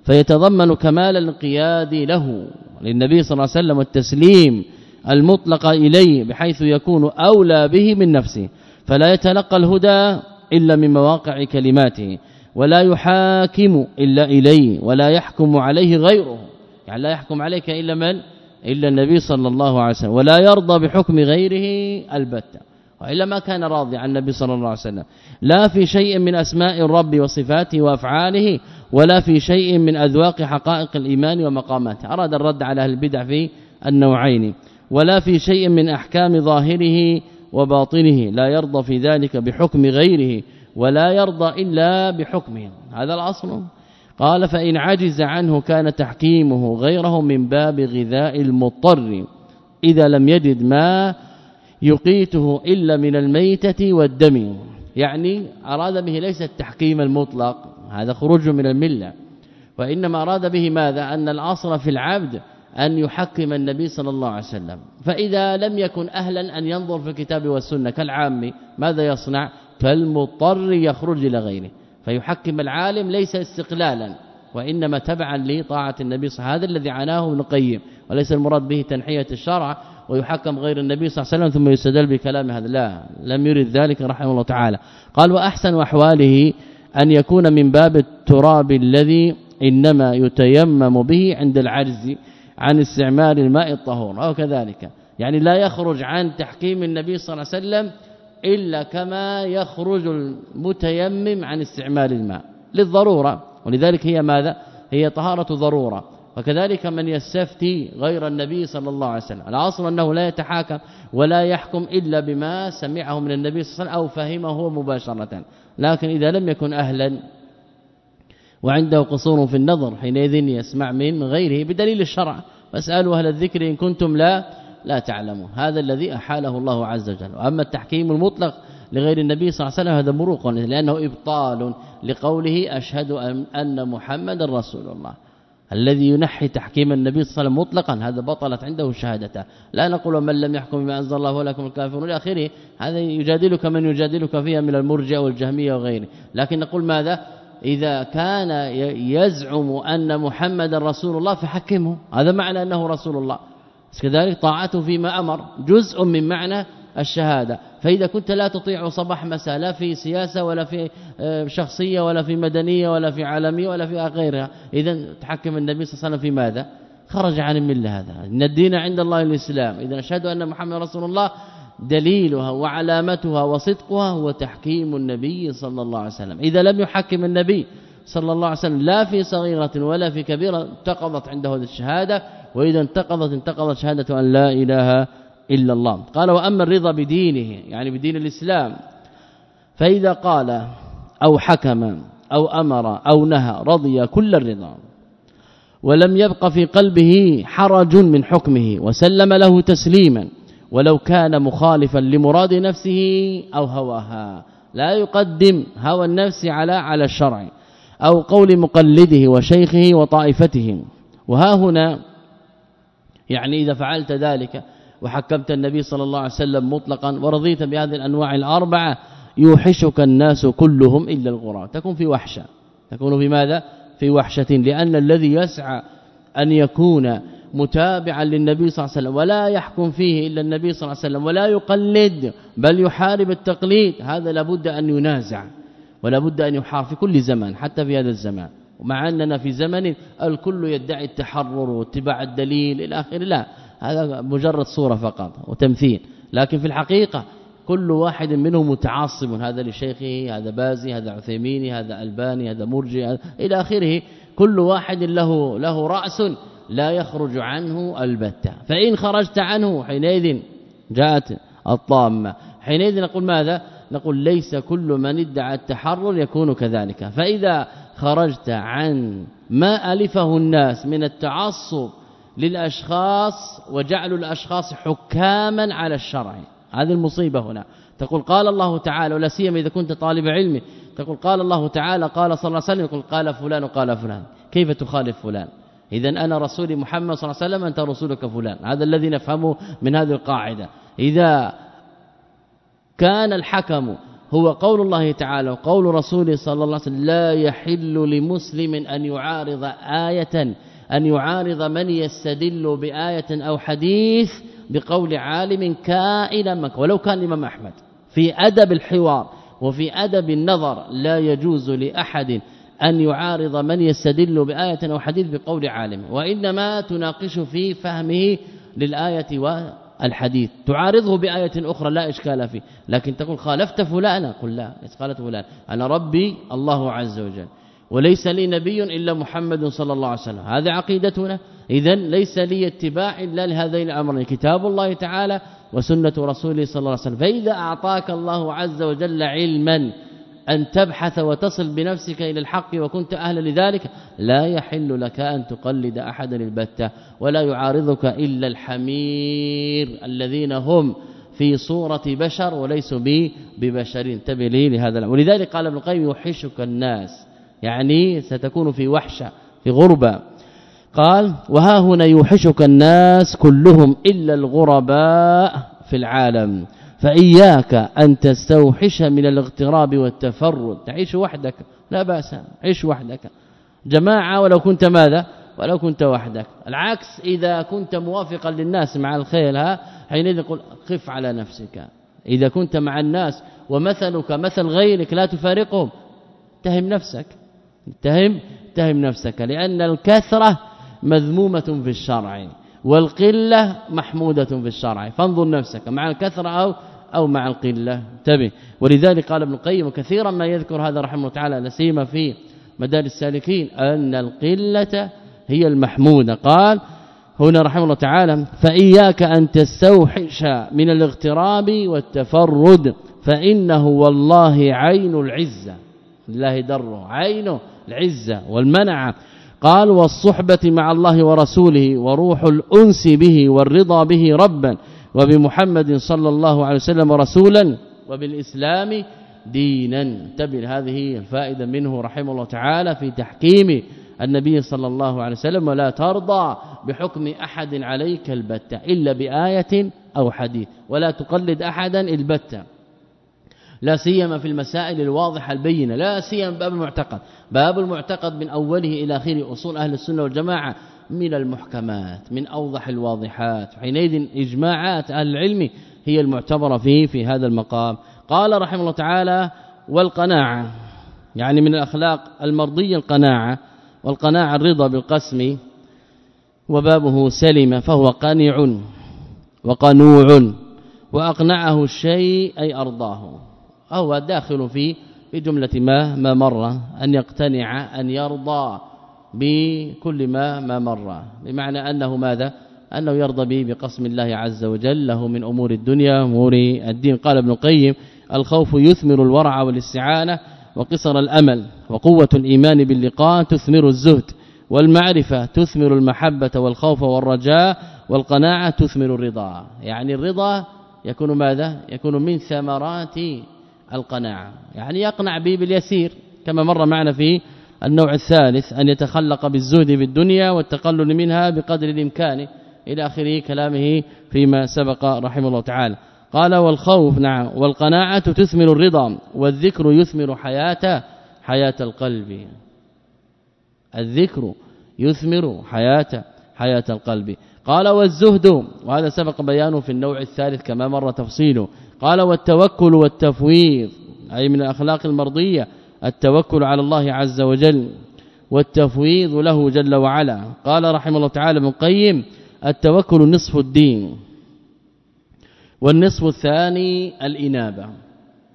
Speaker 2: فيتضمن كمال الانقياد له للنبي صلى الله عليه وسلم والتسليم المطلق إليه بحيث يكون أولى به من نفسه. فلا يتلقى الهدى إلا من مواقع كلماته. ولا يحاكم إلا إليه ولا يحكم عليه غيره. يعني لا يحكم عليك إلا من؟ إلا النبي صلى الله عليه وسلم. ولا يرضى بحكم غيره البتة. وإلا ما كان راضي عن النبي صلى الله عليه وسلم. لا في شيء من أسماء الرب وصفاته وأفعاله ولا في شيء من أذواق حقائق الإيمان ومقاماته. أراد الرد على أهل البدع في النوعين. ولا في شيء من أحكام ظاهره وباطنه. لا يرضى في ذلك بحكم غيره. ولا يرضى إلا بحكمه. هذا الأصل. قال فإن عجز عنه كان تحكيمه غيره من باب غذاء المضطر. إذا لم يجد ما يقيته إلا من الميتة والدم. يعني أراد به ليس التحكيم المطلق هذا خروج من الملة. وإنما أراد به ماذا؟ أن الأصل في العبد أن يحكم النبي صلى الله عليه وسلم. فإذا لم يكن أهلا أن ينظر في الكتاب والسنة كالعام ماذا يصنع؟ كالمضطر يخرج إلى غيره فيحكم العالم ليس استقلالا وإنما تبعا لطاعة النبي صلى الله عليه وسلم هذا الذي عناه ابن القيم وليس المراد به تنحية الشرع ويحكم غير النبي صلى الله عليه وسلم ثم يستدل بكلام هذا لا لم يرد ذلك رحمه الله تعالى. قال وأحسن أحواله أن يكون من باب التراب الذي إنما يتيمم به عند العجز عن استعمال الماء الطهور أو كذلك يعني لا يخرج عن تحكيم النبي صلى الله عليه وسلم إلا كما يخرج المتيمم عن استعمال الماء للضرورة. ولذلك هي ماذا؟ هي طهارة ضرورة. وكذلك من يستفتي غير النبي صلى الله عليه وسلم. الاصل أنه لا يتحاكم ولا يحكم إلا بما سمعه من النبي صلى الله عليه وسلم أو فهمه مباشرة. لكن إذا لم يكن أهلا وعنده قصور في النظر حينئذ يسمع من غيره بدليل الشرع. فاسالوا أهل الذكر إن كنتم لا لا تعلمون. هذا الذي أحاله الله عز وجل. وأما التحكيم المطلق لغير النبي صلى الله عليه وسلم هذا مروق. لأنه إبطال لقوله أشهد أن محمد رسول الله. الذي ينحي تحكيم النبي صلى الله عليه وسلم مطلقا هذا بطلت عنده شهادته. لا نقول من لم يحكم بما أنزل الله ولكم الكافرون إلى آخره. هذا يجادلك من يجادلك فيها من المرجئة والجهمية وغيره. لكن نقول ماذا؟ إذا كان يزعم أن محمد رسول الله فحكمه. هذا معنى أنه رسول الله. كذلك طاعته فيما أمر جزء من معنى الشهادة. فإذا كنت لا تطيع صباح مساء لا في سياسة ولا في آه، شخصية ولا في مدنية ولا في عالمية ولا في غيرها. اذا تحكم النبي صلى الله عليه وسلم في ماذا؟ خرج عن الملة هذا. إن الدين عند الله الإسلام. اذا أشهد أن محمد رسول الله دليلها وعلامتها وصدقها هو تحكيم النبي صلى الله عليه وسلم. إذا لم يحكم النبي صلى الله عليه وسلم لا في صغيرة ولا في كبيرة انتقضت عنده الشهادة. وإذا انتقضت انتقضت شهادة أن لا إله إلا الله. قال وأما الرضا بدينه يعني بدين الإسلام فإذا قال أو حكم أو أمر أو نهى رضي كل الرضا ولم يبق في قلبه حرج من حكمه وسلم له تسليما ولو كان مخالفا لمراد نفسه أو هواها. لا يقدم هوى النفس على على الشرع أو قول مقلده وشيخه وطائفته. وها هنا يعني إذا فعلت ذلك وحكمت النبي صلى الله عليه وسلم مطلقا ورضيت بهذه الأنواع الأربعة يوحشك الناس كلهم إلا الغراب. تكون في وحشة. تكون في ماذا؟ في وحشة لأن الذي يسعى أن يكون متابعا للنبي صلى الله عليه وسلم ولا يحكم فيه إلا النبي صلى الله عليه وسلم ولا يقلد بل يحارب التقليد هذا لابد أن ينازع ولا بد أن يحار في كل زمان حتى في هذا الزمان. ومع أننا في زمن الكل يدعي التحرر واتباع الدليل إلى آخره. لا هذا مجرد صورة فقط وتمثيل. لكن في الحقيقة كل واحد منهم متعصب. هذا لشيخه هذا بازي هذا عثيميني هذا ألباني هذا مرجي إلى آخره. كل واحد له له رأس لا يخرج عنه البتة. فإن خرجت عنه حينئذ جاءت الطامة. حينئذ نقول ماذا؟ نقول ليس كل من ادعى التحرر يكون كذلك. فإذا خرجت عن ما ألفه الناس من التعصب للأشخاص وجعل الأشخاص حكاما على الشرع. هذه المصيبة هنا. تقول قال الله تعالى ولا سيما إذا كنت طالب علم. تقول قال الله تعالى قال صلى الله عليه وسلم يقول قال فلان وقال فلان. كيف تخالف فلان؟ اذا أنا رسول محمد صلى الله عليه وسلم أنت رسولك فلان. هذا الذي نفهمه من هذه القاعدة. إذا كان الحكم هو قول الله تعالى وقول رسوله صلى الله عليه وسلم لا يحل لمسلم أن يعارض آية أن يعارض من يستدل بآية أو حديث بقول عالم كائنا مك ولو كان الإمام أحمد. في أدب الحوار وفي أدب النظر لا يجوز لأحد أن يعارض من يستدل بآية أو حديث بقول عالم. وإنما تناقش في فهمه للآية والحديث تعارضه بآية أخرى لا إشكال فيه. لكن تقول خالفت فلانا قل لا قالت فلان أنا ربي الله عز وجل. وليس لي نبي إلا محمد صلى الله عليه وسلم. هذه عقيدتنا. اذا ليس لي اتباع إلا لهذين الأمرين. كتاب الله تعالى وسنة رسوله صلى الله عليه وسلم. فإذا أعطاك الله عز وجل علما أن تبحث وتصل بنفسك إلى الحق وكنت أهلا لذلك لا يحل لك أن تقلد احدا البتة ولا يعارضك إلا الحمير الذين هم في صورة بشر وليسوا ببشر. انتبه لي لهذا ولذلك قال ابن القيم يوحشك الناس. يعني ستكون في وحشة في غربة. قال وها هنا يوحشك الناس كلهم إلا الغرباء في العالم. فإياك أن تستوحش من الاغتراب والتفرد. تعيش وحدك لا بأس عيش وحدك. جماعة ولو كنت ماذا؟ ولو كنت وحدك. العكس إذا كنت موافقا للناس مع الخيل ها حينئذ يقول قف على نفسك. إذا كنت مع الناس ومثلك مثل غيرك لا تفارقهم اتهم نفسك. اتهم اتهم نفسك لأن الكثرة مذمومة في الشرع والقلة محمودة في الشرع. فانظر نفسك مع الكثرة أو أو مع القلة. انتبه. ولذلك قال ابن القيم كثيرا ما يذكر هذا رحمه الله تعالى نسيما في مدار السالكين أن القلة هي المحمودة. قال هنا رحمه الله تعالى فإياك أن تستوحش من الاغتراب والتفرد فإنه والله عين العزة. الله دره عين العزة والمنعه قال والصحبة مع الله ورسوله وروح الأنس به والرضا به ربا. وبمحمد صلى الله عليه وسلم رسولا وبالإسلام دينا. انتبه هذه الفائدة منه رحمه الله تعالى في تحكيم النبي صلى الله عليه وسلم ولا ترضى بحكم أحد عليك البتة إلا بآية أو حديث. ولا تقلد أحدا البتة. لا سيما في المسائل الواضحة البينة. لا سيما باب المعتقد. باب المعتقد من أوله إلى آخره. أصول أهل السنة والجماعة من المحكمات من أوضح الواضحات. حينئذ إجماعات أهل العلم هي المعتبرة فيه في هذا المقام. قال رحمه الله تعالى والقناعة يعني من الأخلاق المرضية القناعة والقناعة الرضا بالقسم وبابه سلم فهو قانع وقنوع وأقنعه الشيء أي أرضاه. هو داخل في في جملة ما ما مر أن يقتنع أن يرضى. بكل ما ما مر. بمعنى أنه ماذا؟ أنه يرضى به بقسم الله عز وجل. له من أمور الدنيا أمور الدين. قال ابن القيم الخوف يثمر الورع والاستعانة وقصر الأمل وقوة الإيمان باللقاء تثمر الزهد والمعرفة تثمر المحبة والخوف والرجاء والقناعة تثمر الرضا. يعني الرضا يكون ماذا؟ يكون من ثمرات القناعة. يعني يقنع به باليسير كما مر معنا في النوع الثالث أن يتخلق بالزهد في الدنيا والتقلل منها بقدر الإمكان إلى اخره كلامه فيما سبق رحمه الله تعالى. قال والخوف نعم والقناعة تثمر الرضا والذكر يثمر حياه حياة القلب. الذكر يثمر حياة حياة القلب. قال والزهد وهذا سبق بيانه في النوع الثالث كما مر تفصيله. قال والتوكل والتفويض أي من الأخلاق المرضية التوكل على الله عز وجل والتفويض له جل وعلا. قال رحمه الله تعالى ابن التوكل نصف الدين والنصف الثاني الإنابة.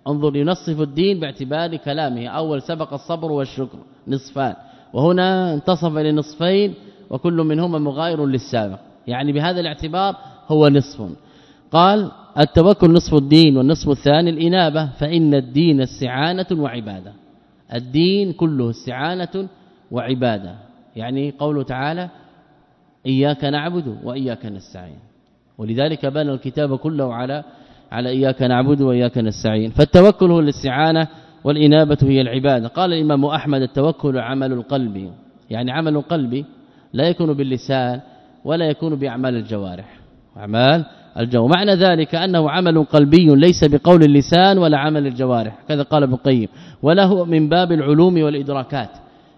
Speaker 2: انظر ينصف الدين باعتبار كلامه. أول سبق الصبر والشكر نصفان. وهنا انتصف إلى نصفين وكل منهما مغاير للسابق. يعني بهذا الاعتبار هو نصف. قال التوكل نصف الدين والنصف الثاني الإنابة فإن الدين استعانة وعبادة. الدين كله استعانة وعبادة. يعني قوله تعالى إياك نعبد وإياك نستعين. ولذلك بنى الكتاب كله على على إياك نعبد وإياك نستعين. فالتوكل هو الاستعانة والإنابة هي العبادة. قال الإمام أحمد التوكل عمل القلب. يعني عمل القلب لا يكون باللسان ولا يكون بأعمال الجوارح. أعمال الجو. معنى ذلك أنه عمل قلبي ليس بقول اللسان ولا عمل الجوارح. كذا قال ابن القيم. وله من باب العلوم والإدراكات.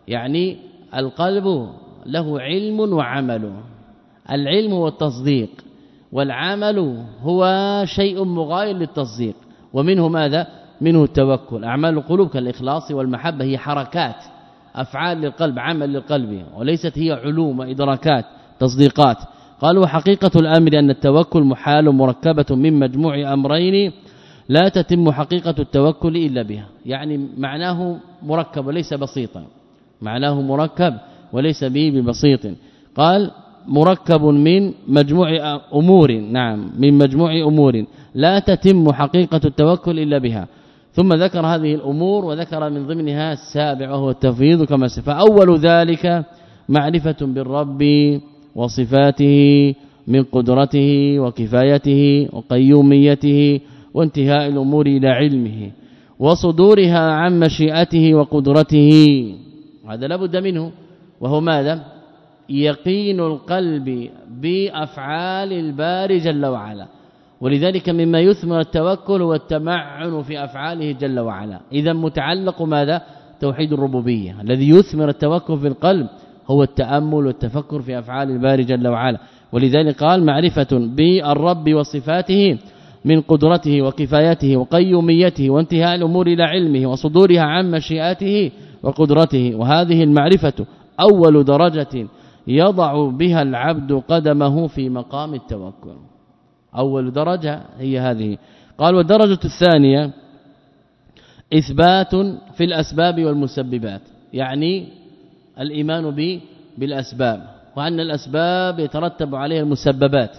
Speaker 2: يعني القلب له علم وعمل. العلم هو التصديق. والعمل هو شيء مغاير للتصديق. ومنه ماذا؟ منه التوكل. أعمال القلوب كالإخلاص والمحبة هي حركات. أفعال للقلب عمل للقلب. وليست هي علوم وإدراكات تصديقات. قال وحقيقة الأمر أن التوكل محال مركبة من مجموع أمرين لا تتم حقيقة التوكل إلا بها. يعني معناه مركب وليس بسيطا. معناه مركب وليس به ببسيط. قال مركب من مجموع أمور. نعم من مجموع أمور. لا تتم حقيقة التوكل إلا بها. ثم ذكر هذه الأمور وذكر من ضمنها السابع وهو التفويض كما فاول ذلك معرفة بالرب وصفاته من قدرته وكفايته وقيوميته وانتهاء الأمور إلى علمه وصدورها عن مشيئته وقدرته. هذا لابد منه وهو ماذا؟ يقين القلب بأفعال الباري جل وعلا. ولذلك مما يثمر التوكل والتمعن في أفعاله جل وعلا. إذا متعلق ماذا؟ توحيد الربوبية. الذي يثمر التوكل في القلب هو التأمل والتفكر في أفعال الباري جل وعلا. ولذلك قال معرفة بالرب وصفاته من قدرته وكفايته وقيوميته وانتهاء الأمور إلى علمه وصدورها عن مشيئته وقدرته. وهذه المعرفة أول درجة يضع بها العبد قدمه في مقام التوكل. أول درجة هي هذه. قال والدرجة الثانية إثبات في الأسباب والمسببات. يعني الإيمان به بالأسباب وأن الأسباب يترتب عليها المسببات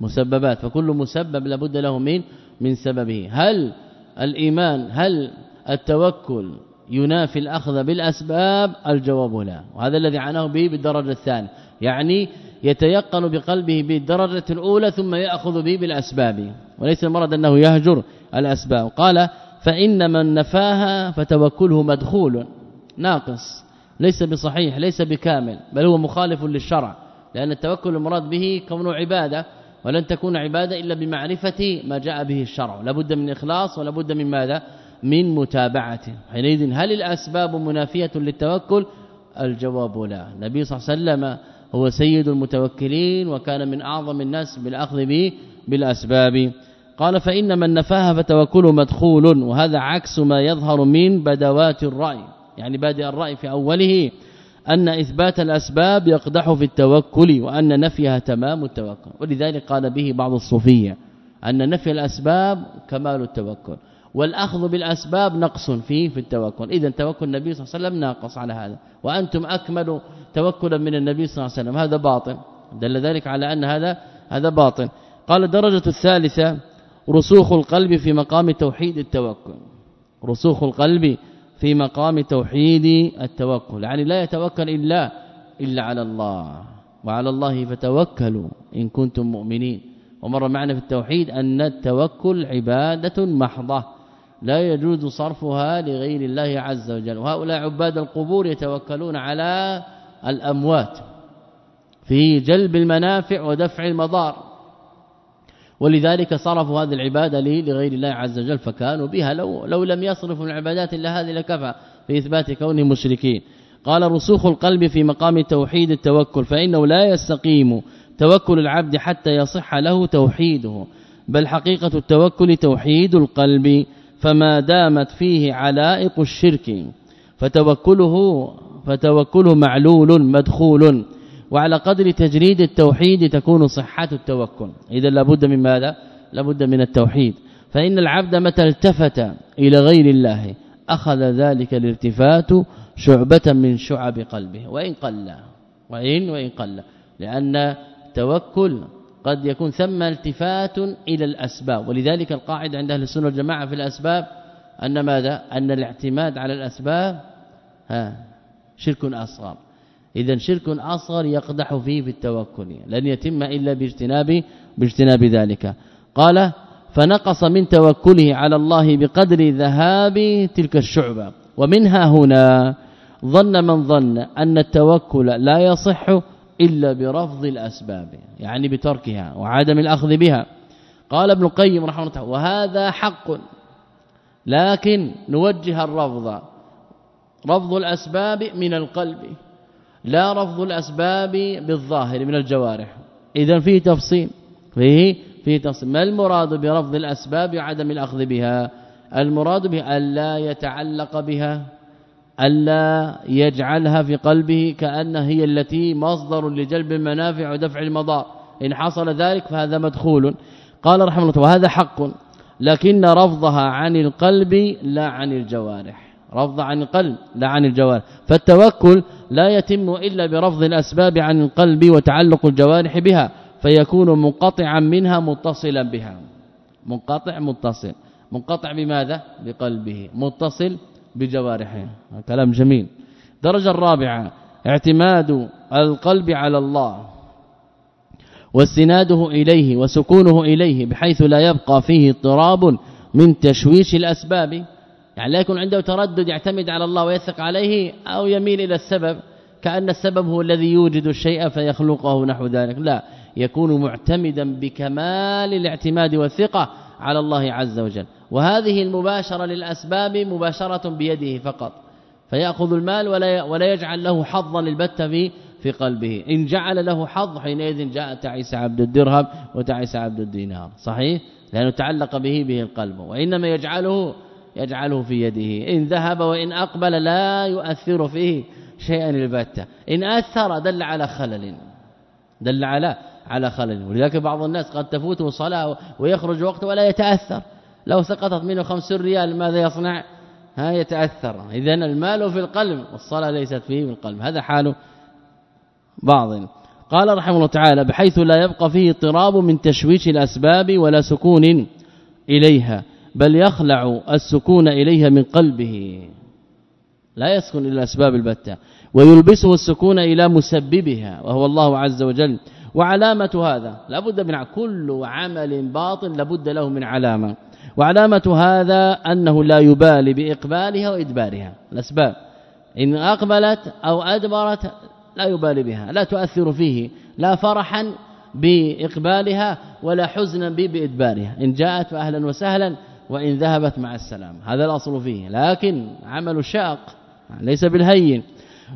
Speaker 2: مسببات فكل مسبب لابد له من من سببه. هل الإيمان هل التوكل ينافي الأخذ بالأسباب؟ الجواب لا وهذا الذي عناه به بالدرجة الثانية يعني يتيقن بقلبه بالدرجة الأولى ثم يأخذ به بالأسباب وليس المرض أنه يهجر الأسباب. قال فإن من نفاها فتوكله مدخول ناقص. ليس بصحيح ليس بكامل بل هو مخالف للشرع لأن التوكل المراد به كونه عبادة ولن تكون عبادة إلا بمعرفة ما جاء به الشرع لابد من إخلاص ولابد من ماذا؟ من متابعته حينئذ هل الأسباب منافية للتوكل؟ الجواب لا. النبي صلى الله عليه وسلم هو سيد المتوكلين وكان من أعظم الناس بالأخذ به بالأسباب. قال فإن من نفاها فتوكل مدخول وهذا عكس ما يظهر من بدوات الرأي. يعني بادئ الرأي في أوله أن إثبات الأسباب يقدح في التوكل وأن نفيها تمام التوكل. ولذلك قال به بعض الصوفية أن نفي الأسباب كمال التوكل والأخذ بالأسباب نقص فيه في التوكل. اذا توكل النبي صلى الله عليه وسلم ناقص على هذا وأنتم اكملوا توكلا من النبي صلى الله عليه وسلم. هذا باطل دل ذلك على أن هذا هذا باطل. قال الدرجة الثالثة رسوخ القلب في مقام توحيد التوكل. رسوخ القلب في مقام توحيد التوكل. يعني لا يتوكل إلا إلا على الله. وعلى الله فتوكلوا إن كنتم مؤمنين. ومر معنا في التوحيد أن التوكل عبادة محضة. لا يجوز صرفها لغير الله عز وجل. وهؤلاء عباد القبور يتوكلون على الأموات في جلب المنافع ودفع المضار. ولذلك صرفوا هذه العبادة لغير الله عز وجل فكانوا بها. لو لو لم يصرفوا من العبادات إلا هذه لكفى في إثبات كونهم مشركين. قال رسوخ القلب في مقام توحيد التوكل فإنه لا يستقيم توكل العبد حتى يصح له توحيده. بل حقيقة التوكل توحيد القلب فما دامت فيه علائق الشرك فتوكله فتوكله معلول مدخول. وعلى قدر تجريد التوحيد تكون صحة التوكل. اذا لابد من ماذا؟ لابد من التوحيد. فإن العبد متى التفت إلى غير الله أخذ ذلك الالتفات شعبة من شعب قلبه. وإن قل وإن وإن قل. لأن التوكل قد يكون ثم التفات إلى الأسباب. ولذلك القاعدة عند أهل السنة والجماعة في الأسباب أن ماذا؟ أن الاعتماد على الأسباب ها شرك أصغر. إذا شرك أصغر يقدح فيه في التوكل لن يتم إلا باجتناب باجتناب ذلك. قال فنقص من توكله على الله بقدر ذهاب تلك الشعبة. ومنها هنا ظن من ظن أن التوكل لا يصح إلا برفض الأسباب يعني بتركها وعدم الأخذ بها. قال ابن القيم رحمه الله وهذا حق لكن نوجه الرفض رفض الأسباب من القلب. لا رفض الأسباب بالظاهر من الجوارح. اذا فيه تفصيل. فيه فيه تفصيل. ما المراد برفض الأسباب وعدم الأخذ بها؟ المراد بها الا يتعلق بها الا يجعلها في قلبه كانها هي التي مصدر لجلب المنافع ودفع المضار إن حصل ذلك فهذا مدخول. قال رحمه الله وهذا حق. لكن رفضها عن القلب لا عن الجوارح. رفض عن القلب لا عن الجوارح. فالتوكل لا يتم إلا برفض الأسباب عن القلب وتعلق الجوارح بها فيكون منقطعا منها متصلا بها. منقطع متصل. منقطع بماذا؟ بقلبه. متصل بجوارحه. كلام جميل. درجة الرابعة اعتماد القلب على الله واستناده إليه وسكونه إليه بحيث لا يبقى فيه اضطراب من تشويش الأسباب. يعني لا يكون عنده تردد يعتمد على الله ويثق عليه أو يميل إلى السبب كأن السبب هو الذي يوجد الشيء فيخلقه نحو ذلك. لا يكون معتمدا بكمال الاعتماد والثقة على الله عز وجل. وهذه المباشرة للأسباب مباشرة بيده فقط. فيأخذ المال ولا ولا يجعل له حظا البتة في في قلبه. إن جعل له حظ حينئذ جاء تعيس عبد الدرهم وتعيس عبد الدينار. صحيح؟ لأنه تعلق به به القلب. وإنما يجعله يجعله في يده. إن ذهب وإن أقبل لا يؤثر فيه شيئا البتة. إن أثر دل على خلل. دل على على خلل. ولذلك بعض الناس قد تفوته صلاة ويخرج وقت ولا يتأثر. لو سقطت منه 50 ريال ماذا يصنع؟ ها يتأثر. اذا المال في القلب والصلاة ليست فيه في القلب. هذا حال بعض. قال رحمه الله تعالى بحيث لا يبقى فيه اضطراب من تشويش الأسباب ولا سكون إليها. بل يخلع السكون إليها من قلبه. لا يسكن إلى الاسباب البتة. ويلبسه السكون إلى مسببها وهو الله عز وجل. وعلامة هذا لابد من كل عمل باطل لابد له من علامة. وعلامة هذا أنه لا يبالي بإقبالها وإدبارها. الأسباب إن أقبلت أو أدبرت لا يبالي بها لا تؤثر فيه لا فرحا بإقبالها ولا حزنا بإدبارها. إن جاءت فأهلا وسهلا وإن ذهبت مع السلام. هذا الأصل فيه. لكن عمل شاق ليس بالهين.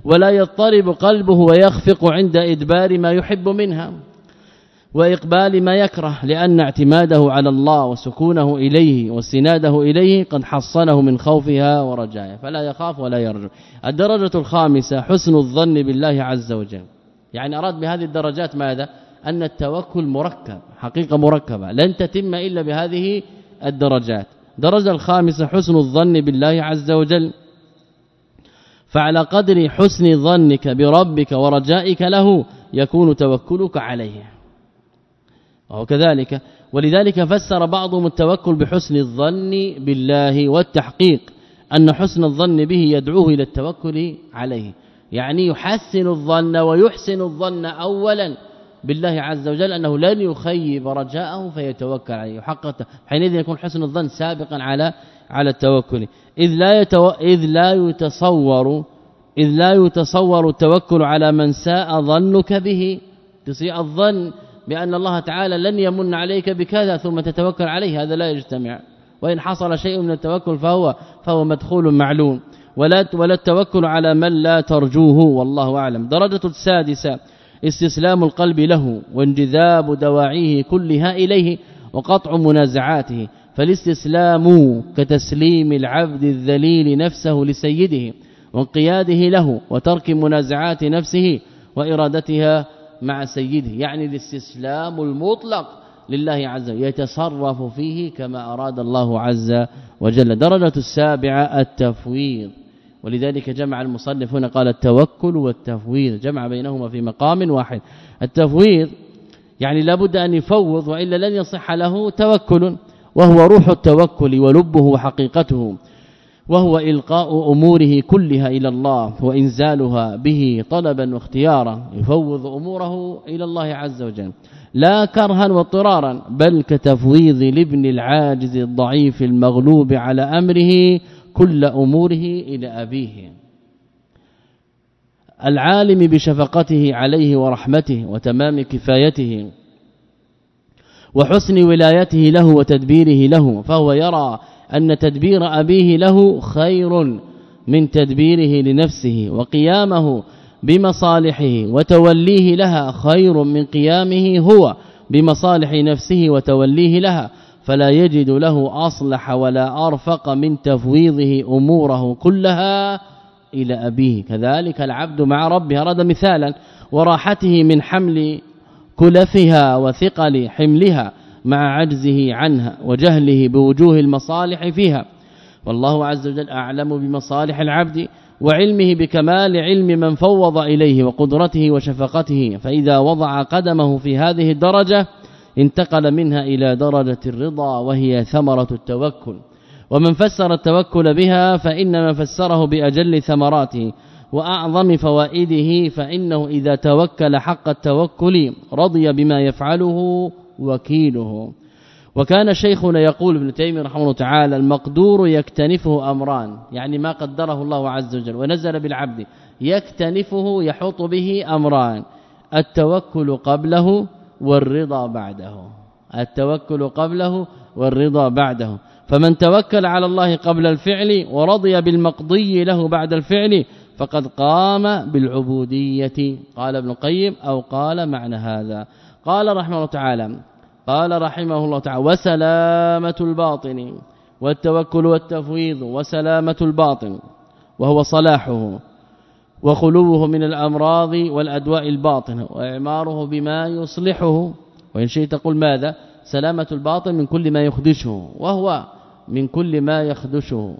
Speaker 2: ولا يضطرب قلبه ويخفق عند إدبار ما يحب منها وإقبال ما يكره لأن اعتماده على الله وسكونه إليه واستناده إليه قد حصنه من خوفها ورجائها فلا يخاف ولا يرجو. الدرجة الخامسة حسن الظن بالله عز وجل. يعني أراد بهذه الدرجات ماذا؟ أن التوكل مركب حقيقة مركبة. لن تتم إلا بهذه الدرجات. درجة الخامسة حسن الظن بالله عز وجل. فعلى قدر حسن ظنك بربك ورجائك له يكون توكلك عليه. وهو كذلك ولذلك فسر بعضهم التوكل بحسن الظن بالله والتحقيق أن حسن الظن به يدعوه إلى التوكل عليه. يعني يحسن الظن ويحسن الظن اولا. بالله عز وجل أنه لن يخيب رجاءه فيتوكل عليه. حقا حينئذ يكون حسن الظن سابقا على على التوكل. إذ لا يتو... إذ لا يتصور إذ لا يتصور التوكل على من ساء ظنك به. تسيء الظن بأن الله تعالى لن يمن عليك بكذا ثم تتوكل عليه. هذا لا يجتمع. وإن حصل شيء من التوكل فهو فهو مدخول معلوم. ولا ولا التوكل على من لا ترجوه والله أعلم. درجة السادسة استسلام القلب له وانجذاب دواعيه كلها إليه وقطع منازعاته. فالاستسلام كتسليم العبد الذليل نفسه لسيده وانقياده له وترك منازعات نفسه وإرادتها مع سيده. يعني الاستسلام المطلق لله عز وجل يتصرف فيه كما أراد الله عز وجل. درجة السابعة التفويض. ولذلك جمع المصنف هنا قال التوكل والتفويض جمع بينهما في مقام واحد. التفويض يعني لابد أن يفوض وإلا لن يصح له توكل وهو روح التوكل ولبه وحقيقته وهو إلقاء أموره كلها إلى الله وإنزالها به طلبا واختيارا. يفوض أموره إلى الله عز وجل لا كرها واضطرارا بل كتفويض لابن العاجز الضعيف المغلوب على أمره كل أموره إلى أبيه. العالم بشفقته عليه ورحمته وتمام كفايته وحسن ولايته له وتدبيره له فهو يرى أن تدبير أبيه له خير من تدبيره لنفسه وقيامه بمصالحه وتوليه لها خير من قيامه هو بمصالح نفسه وتوليه لها فلا يجد له أصلح ولا أرفق من تفويضه أموره كلها إلى أبيه. كذلك العبد مع ربه أراد مثالا وراحته من حمل كلفها وثقل حملها مع عجزه عنها وجهله بوجوه المصالح فيها. والله عز وجل أعلم بمصالح العبد وعلمه بكمال علم من فوض إليه وقدرته وشفقته. فإذا وضع قدمه في هذه الدرجة انتقل منها إلى درجة الرضا وهي ثمرة التوكل. ومن فسر التوكل بها فإنما فسره بأجل ثمراته وأعظم فوائده فإنه إذا توكل حق التوكل رضي بما يفعله وكيله. وكان شيخنا يقول ابن تيمية رحمه الله تعالى المقدور يكتنفه أمران يعني ما قدره الله عز وجل ونزل بالعبد يكتنفه يحط به أمران التوكل قبله والرضا بعده. التوكل قبله والرضا بعده. فمن توكل على الله قبل الفعل ورضي بالمقضي له بعد الفعل فقد قام بالعبودية. قال ابن القيم أو قال معنى هذا. قال رحمه الله تعالى قال رحمه الله تعالى وسلامة الباطن والتوكل والتفويض وسلامة الباطن وهو صلاحه. وخلوه من الأمراض والأدواء الباطنة وإعماره بما يصلحه. وإن شئت تقول ماذا؟ سلامة الباطن من كل ما يخدشه وهو من كل ما يخدشه.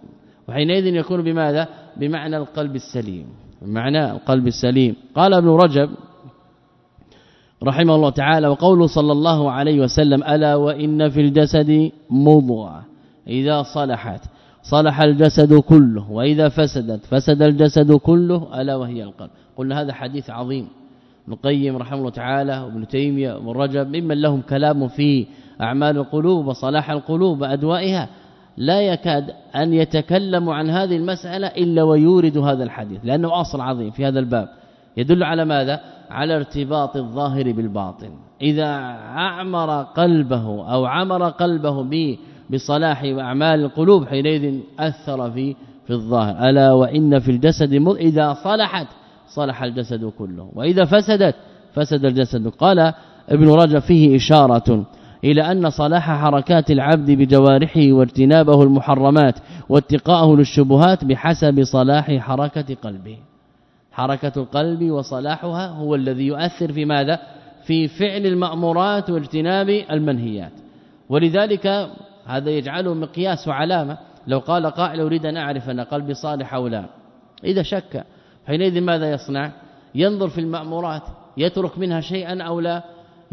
Speaker 2: وحينئذ يكون بماذا؟ بمعنى القلب السليم. بمعنى القلب السليم. قال ابن رجب رحمه الله تعالى وقوله صلى الله عليه وسلم ألا وإن في الجسد مضغه إذا صلحت. صلح الجسد كله وإذا فسدت فسد الجسد كله ألا وهي القلب. قلنا هذا حديث عظيم. ابن القيم رحمه الله تعالى وابن تيمية وابن رجب ممن لهم كلام في أعمال القلوب وصلاح القلوب وأدوائها. لا يكاد أن يتكلم عن هذه المسألة إلا ويورد هذا الحديث لأنه أصل عظيم في هذا الباب. يدل على ماذا؟ على ارتباط الظاهر بالباطن. إذا أعمر قلبه أو عمر قلبه بصلاح واعمال القلوب حينئذ أثر في في الظاهر. ألا وإن في الجسد إذا صلحت صلح الجسد كله. وإذا فسدت فسد الجسد. قال ابن رجب فيه إشارة إلى أن صلاح حركات العبد بجوارحه واجتنابه المحرمات واتقاءه للشبهات بحسب صلاح حركة قلبه. حركة القلب وصلاحها هو الذي يؤثر في ماذا؟ في فعل المأمورات واجتناب المنهيات. ولذلك هذا يجعله مقياس وعلامة. لو قال قائل أريد أن أعرف أن قلبي صالح أو لا. إذا شك. حينئذ ماذا يصنع؟ ينظر في المأمورات. يترك منها شيئا أو لا؟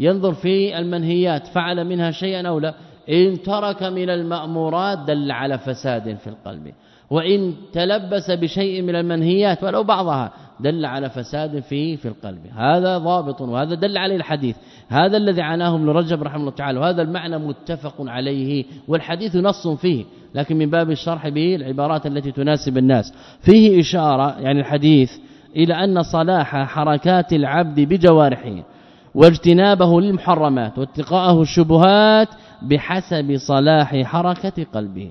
Speaker 2: ينظر في المنهيات. فعل منها شيئا أو لا؟ إن ترك من المأمورات دل على فساد في القلب. وإن تلبس بشيء من المنهيات ولو بعضها دل على فساد في في القلب. هذا ضابط وهذا دل عليه الحديث. هذا الذي عناه ابن رجب رحمه الله تعالى وهذا المعنى متفق عليه والحديث نص فيه لكن من باب الشرح به العبارات التي تناسب الناس. فيه إشارة يعني الحديث إلى أن صلاح حركات العبد بجوارحه واجتنابه للمحرمات واتقاءه الشبهات بحسب صلاح حركة قلبه.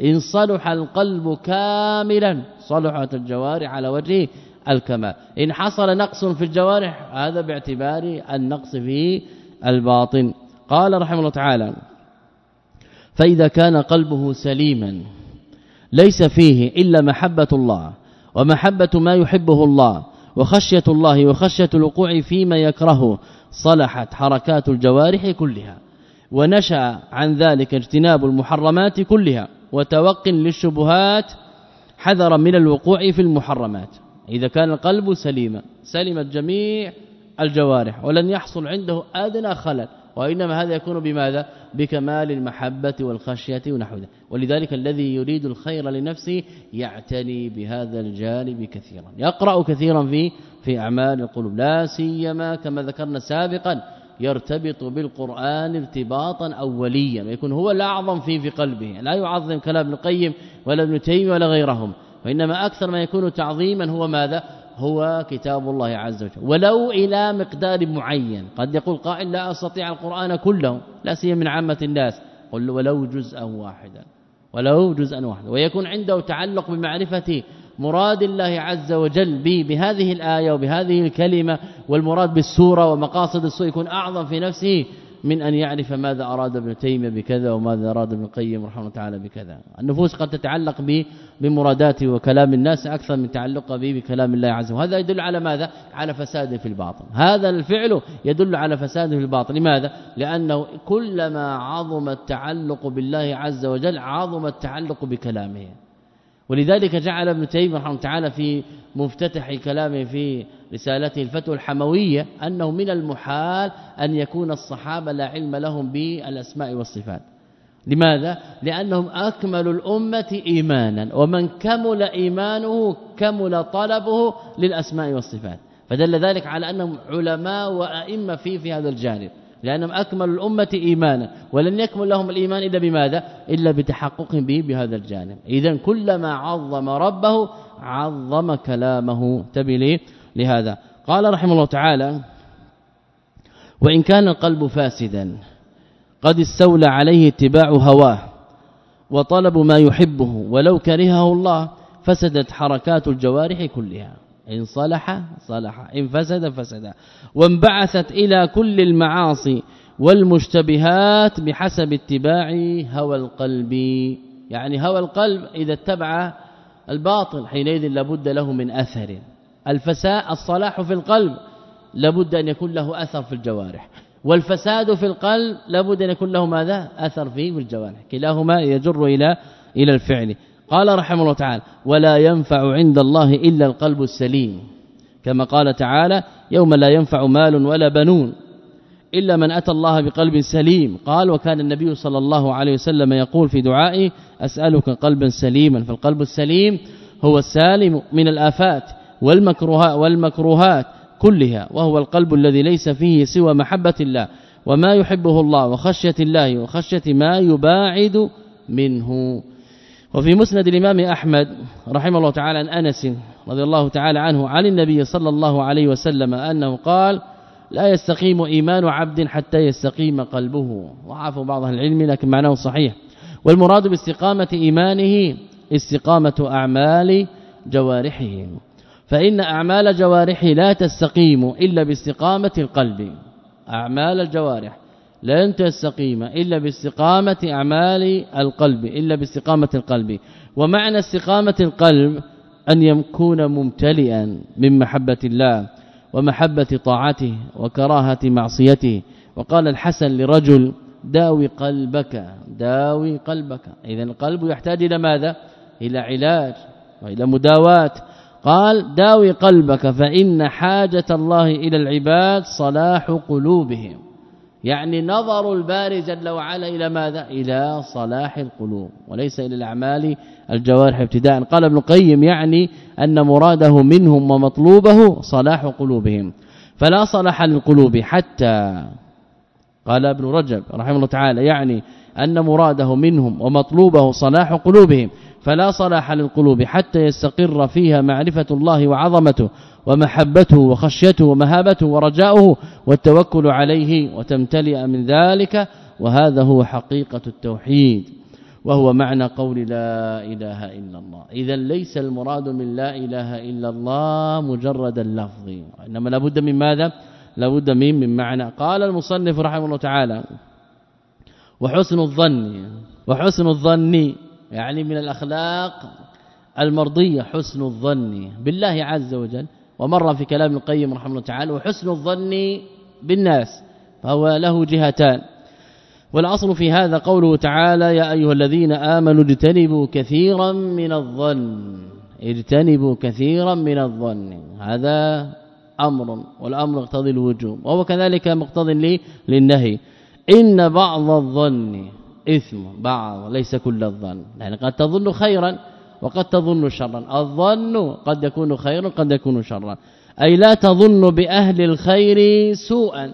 Speaker 2: إن صلح القلب كاملا صلحت الجوارح على وجه الكمال. إن حصل نقص في الجوارح هذا باعتبار النقص في الباطن. قال رحمه الله تعالى فإذا كان قلبه سليما ليس فيه إلا محبة الله ومحبة ما يحبه الله وخشية الله وخشية الوقوع فيما يكرهه صلحت حركات الجوارح كلها ونشأ عن ذلك اجتناب المحرمات كلها وتوق للشبهات حذرا من الوقوع في المحرمات. إذا كان القلب سليما سلمت جميع الجوارح ولن يحصل عنده أدنى خلل وإنما هذا يكون بماذا؟ بكمال المحبة والخشية ونحو ذلك. ولذلك الذي يريد الخير لنفسه يعتني بهذا الجانب كثيرا. يقرأ كثيرا في في أعمال القلوب. لا سيما كما ذكرنا سابقا يرتبط بالقرآن ارتباطا اوليا ويكون هو الأعظم فيه في قلبه. لا يعظم كلام ابن القيم ولا ابن تيمية ولا غيرهم. وإنما أكثر ما يكون تعظيما هو ماذا؟ هو كتاب الله عز وجل. ولو إلى مقدار معين. قد يقول قائل لا أستطيع القرآن كله لا سيما من عامة الناس. قل ولو جزءا واحدا. ولو جزءا واحدا. ويكون عنده تعلق بمعرفة مراد الله عز وجل بهذه الآية وبهذه الكلمة والمراد بالسورة ومقاصد السورة يكون أعظم في نفسه. من أن يعرف ماذا أراد ابن تيمية بكذا وماذا أراد ابن القيم رحمه الله تعالى بكذا. النفوس قد تتعلق به بمرادات وكلام الناس أكثر من تعلق به بكلام الله عز وجل. وهذا يدل على ماذا؟ على فساد في الباطن. هذا الفعل يدل على فساد في الباطن. لماذا؟ لأنه كلما عظم التعلق بالله عز وجل عظم التعلق بكلامه. ولذلك جعل ابن تيمية رحمه تعالى في مفتتح كلامه في رسالته الفتوى الحموية أنه من المحال أن يكون الصحابة لا علم لهم بالأسماء والصفات. لماذا؟ لأنهم أكمل الأمة إيمانا ومن كمل إيمانه كمل طلبه للأسماء والصفات. فدل ذلك على أنهم علماء وأئمة في في هذا الجانب. لأنهم أكمل الأمة إيمانا ولن يكمل لهم الإيمان إلا بماذا؟ إلا بتحقق به بهذا الجانب. اذا كلما عظم ربه عظم كلامه. تبي لهذا. قال رحمه الله تعالى وإن كان القلب فاسدا قد استولى عليه اتباع هواه وطلب ما يحبه ولو كرهه الله فسدت حركات الجوارح كلها. إن صلح صلح. إن فسد فسد. وانبعثت إلى كل المعاصي والمشتبهات بحسب اتباع هوى القلب. يعني هوى القلب إذا اتبع الباطل حينئذ لابد له من أثر. الفساء الصلاح في القلب لابد أن يكون له أثر في الجوارح. والفساد في القلب لابد أن يكون له ماذا؟ أثر فيه في الجوارح. كلاهما يجر إلى إلى الفعل. قال رحمه الله تعالى ولا ينفع عند الله إلا القلب السليم. كما قال تعالى يوم لا ينفع مال ولا بنون إلا من أتى الله بقلب سليم. قال وكان النبي صلى الله عليه وسلم يقول في دعائه أسألك قلبا سليما. فالقلب السليم هو السالم من الآفات والمكروهات والمكروهات كلها وهو القلب الذي ليس فيه سوى محبة الله وما يحبه الله وخشية الله وخشية ما يباعد منه. وفي مسند الإمام أحمد رحمه الله تعالى عن أنس رضي الله تعالى عنه عن النبي صلى الله عليه وسلم أنه قال لا يستقيم إيمان عبد حتى يستقيم قلبه وعاف بعض العلم لكن معناه صحيح. والمراد باستقامة إيمانه استقامة أعمال جوارحه فإن أعمال جوارحه لا تستقيم إلا باستقامة القلب. أعمال الجوارح. لن تستقيم إلا باستقامة أعمال القلب إلا باستقامة القلب. ومعنى استقامة القلب أن يكون ممتلئا من محبة الله ومحبة طاعته وكراهة معصيته. وقال الحسن لرجل داوي قلبك داوي قلبك. اذا القلب يحتاج إلى ماذا؟ إلى علاج وإلى مداواة. قال داوي قلبك فإن حاجة الله إلى العباد صلاح قلوبهم. يعني نظر الباري جل وعلا إلى ماذا؟ إلى صلاح القلوب وليس إلى الأعمال الجوارح ابتداء. قال ابن القيم يعني أن مراده منهم ومطلوبه صلاح قلوبهم فلا صلاح للقلوب حتى قال ابن رجب رحمه الله تعالى يعني أن مراده منهم ومطلوبه صلاح قلوبهم فلا صلاح للقلوب حتى يستقر فيها معرفة الله وعظمته. ومحبته وخشيته ومهابته ورجاؤه والتوكل عليه وتمتلئ من ذلك وهذا هو حقيقة التوحيد وهو معنى قول لا إله إلا الله. اذا ليس المراد من لا إله إلا الله مجرد اللفظ إنما لابد من ماذا؟ لابد من من معنى. قال المصنف رحمه الله تعالى وحسن الظن وحسن الظن يعني من الأخلاق المرضية حسن الظن بالله عز وجل. ومر في كلام القيم رحمه الله تعالى وحسن الظن بالناس فهو له جهتان. والأصل في هذا قوله تعالى يا أيها الذين آمنوا اجتنبوا كثيرا من الظن. اجتنبوا كثيرا من الظن. هذا أمر والأمر يقتضي الوجوب وهو كذلك مقتضي للنهي. إن بعض الظن إثم بعض ليس كل الظن. يعني قد تظن خيرا وقد تظن شرا. الظن قد يكون خيرا قد يكون شرا. أي لا تظن بأهل الخير سوءا.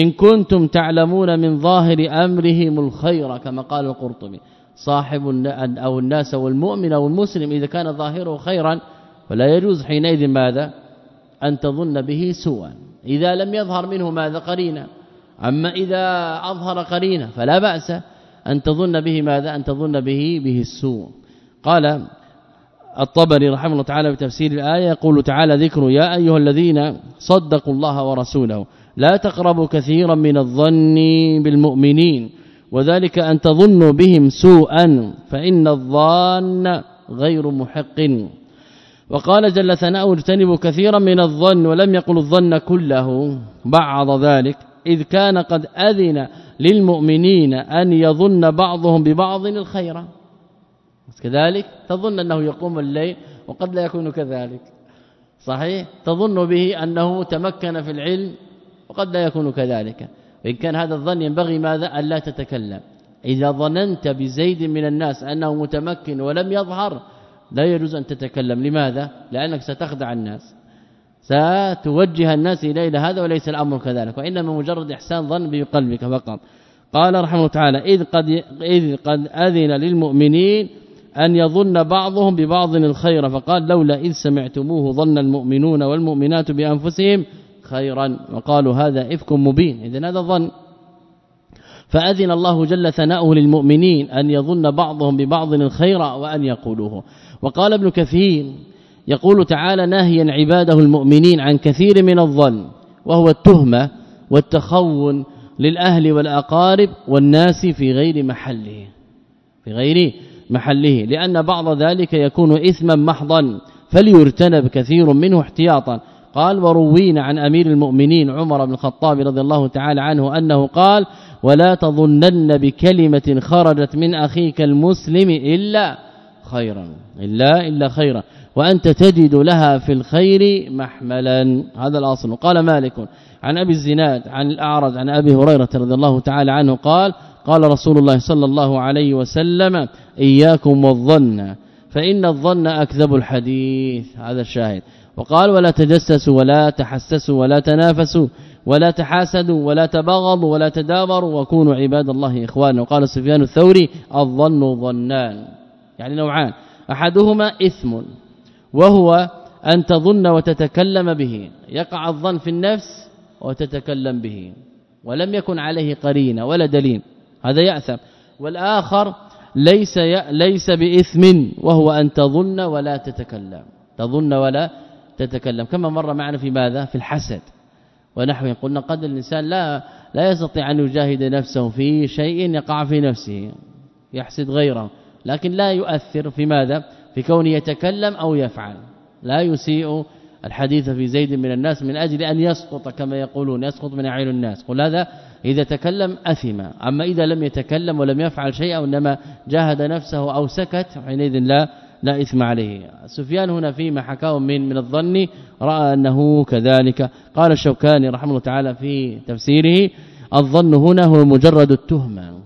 Speaker 2: إن كنتم تعلمون من ظاهر أمرهم الخير كما قال القرطبي. صاحب أو الناس والمؤمن أو المسلم إذا كان ظاهره خيرا فلا يجوز حينئذ ماذا؟ أن تظن به سوءا. إذا لم يظهر منه ماذا؟ قرينا أما إذا أظهر قرينة فلا بأس أن تظن به ماذا؟ أن تظن به به السوء. قال الطبري رحمه الله تعالى بتفسير الآية يقول تعالى ذكر يا أيها الذين صدقوا الله ورسوله لا تقربوا كثيرا من الظن بالمؤمنين وذلك أن تظنوا بهم سوءا فإن الظان غير محق. وقال جل ثناؤه اجتنبوا كثيرا من الظن ولم يقل الظن كله. بعض ذلك إذ كان قد أذن للمؤمنين أن يظن بعضهم ببعض الخير. كذلك تظن أنه يقوم الليل وقد لا يكون كذلك. صحيح؟ تظن به أنه تمكن في العلم وقد لا يكون كذلك. وإن كان هذا الظن ينبغي ماذا؟ ألا تتكلم. إذا ظننت بزيد من الناس أنه متمكن ولم يظهر لا يجوز أن تتكلم. لماذا؟ لأنك ستخدع الناس. ستوجه الناس إلى هذا وليس الأمر كذلك وإنما مجرد إحسان ظن بقلبك فقط. قال رحمه تعالى إذ قد إذ قد أذن للمؤمنين أن يظن بعضهم ببعض الخير فقال لولا إذ سمعتموه ظن المؤمنون والمؤمنات بأنفسهم خيرا وقالوا هذا إفك مبين. اذا هذا ظن. فأذن الله جل ثناؤه للمؤمنين أن يظن بعضهم ببعض الخير وأن يقولوه. وقال ابن كثير يقول تعالى ناهيا عباده المؤمنين عن كثير من الظن وهو التهمة والتخون للأهل والأقارب والناس في غير محله. في غير محله لأن بعض ذلك يكون إثما محضا فليرتنب كثير منه احتياطا. قال وروينا عن أمير المؤمنين عمر بن الخطاب رضي الله تعالى عنه أنه قال ولا تظنن بكلمة خرجت من أخيك المسلم إلا خيرا إلا إلا خيرا وأنت تجد لها في الخير محملا. هذا الأصل. قال مالك عن أبي الزناد عن الأعرج عن أبي هريرة رضي الله تعالى عنه قال قال رسول الله صلى الله عليه وسلم إياكم والظن فإن الظن أكذب الحديث. هذا الشاهد. وقال ولا تجسسوا ولا تحسسوا ولا تنافسوا ولا تحاسدوا ولا تباغضوا ولا تدابروا وكونوا عباد الله اخوانا وقال سفيان الثوري الظن ظنان. يعني نوعان. أحدهما إثم وهو أن تظن وتتكلم به. يقع الظن في النفس وتتكلم به ولم يكن عليه قرينة ولا دليل. هذا يأثم. والآخر ليس ليس بإثم وهو أن تظن ولا تتكلم. تظن ولا تتكلم. كما مر معنا في ماذا؟ في الحسد. ونحوه قلنا قد الإنسان لا لا يستطيع أن يجاهد نفسه في شيء يقع في نفسه يحسد غيره. لكن لا يؤثر في ماذا؟ في كونه يتكلم أو يفعل. لا يسيء الحديث في زيد من الناس من أجل أن يسقط كما يقولون يسقط من عين الناس. قل هذا إذا تكلم أثم. أما إذا لم يتكلم ولم يفعل شيئا وإنما جاهد نفسه أو سكت حينئذ لا لا إثم عليه. سفيان هنا فيما حكاه من من الظن رأى أنه كذلك. قال الشوكاني رحمه الله تعالى في تفسيره الظن هنا هو مجرد التهمة.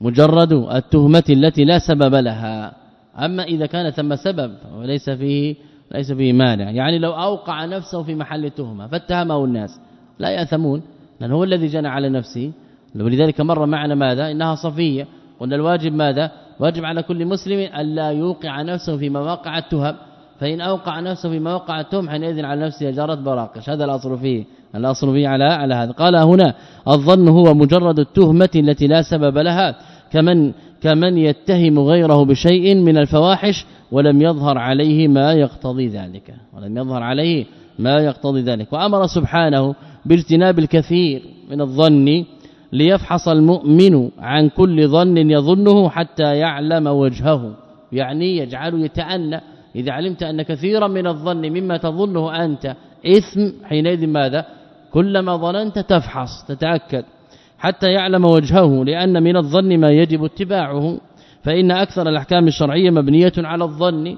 Speaker 2: مجرد التهمة التي لا سبب لها. أما إذا كان ثم سبب وليس فيه ليس فيه مانع. يعني لو أوقع نفسه في محل تهمه فاتهمه الناس. لا يأثمون. لأن هو الذي جنى على نفسه. ولذلك مر معنا ماذا؟ إنها صفية. وان الواجب ماذا؟ واجب على كل مسلم الا يوقع نفسه في مواقع التهم. فإن أوقع نفسه في مواقع التهم حينئذ على نفسه جرت براقش. هذا الأصل فيه. الأصل فيه على على هذا. قال هنا الظن هو مجرد التهمة التي لا سبب لها. كمن كمن يتهم غيره بشيء من الفواحش ولم يظهر عليه ما يقتضي ذلك. ولم يظهر عليه ما يقتضي ذلك. وأمر سبحانه باجتناب الكثير من الظن ليفحص المؤمن عن كل ظن يظنه حتى يعلم وجهه. يعني يجعل يتأنى. إذا علمت أن كثيرا من الظن مما تظنه أنت إثم حينئذ ماذا؟ كلما ظننت تفحص تتأكد. حتى يعلم وجهه لأن من الظن ما يجب اتباعه. فإن أكثر الأحكام الشرعية مبنية على الظن.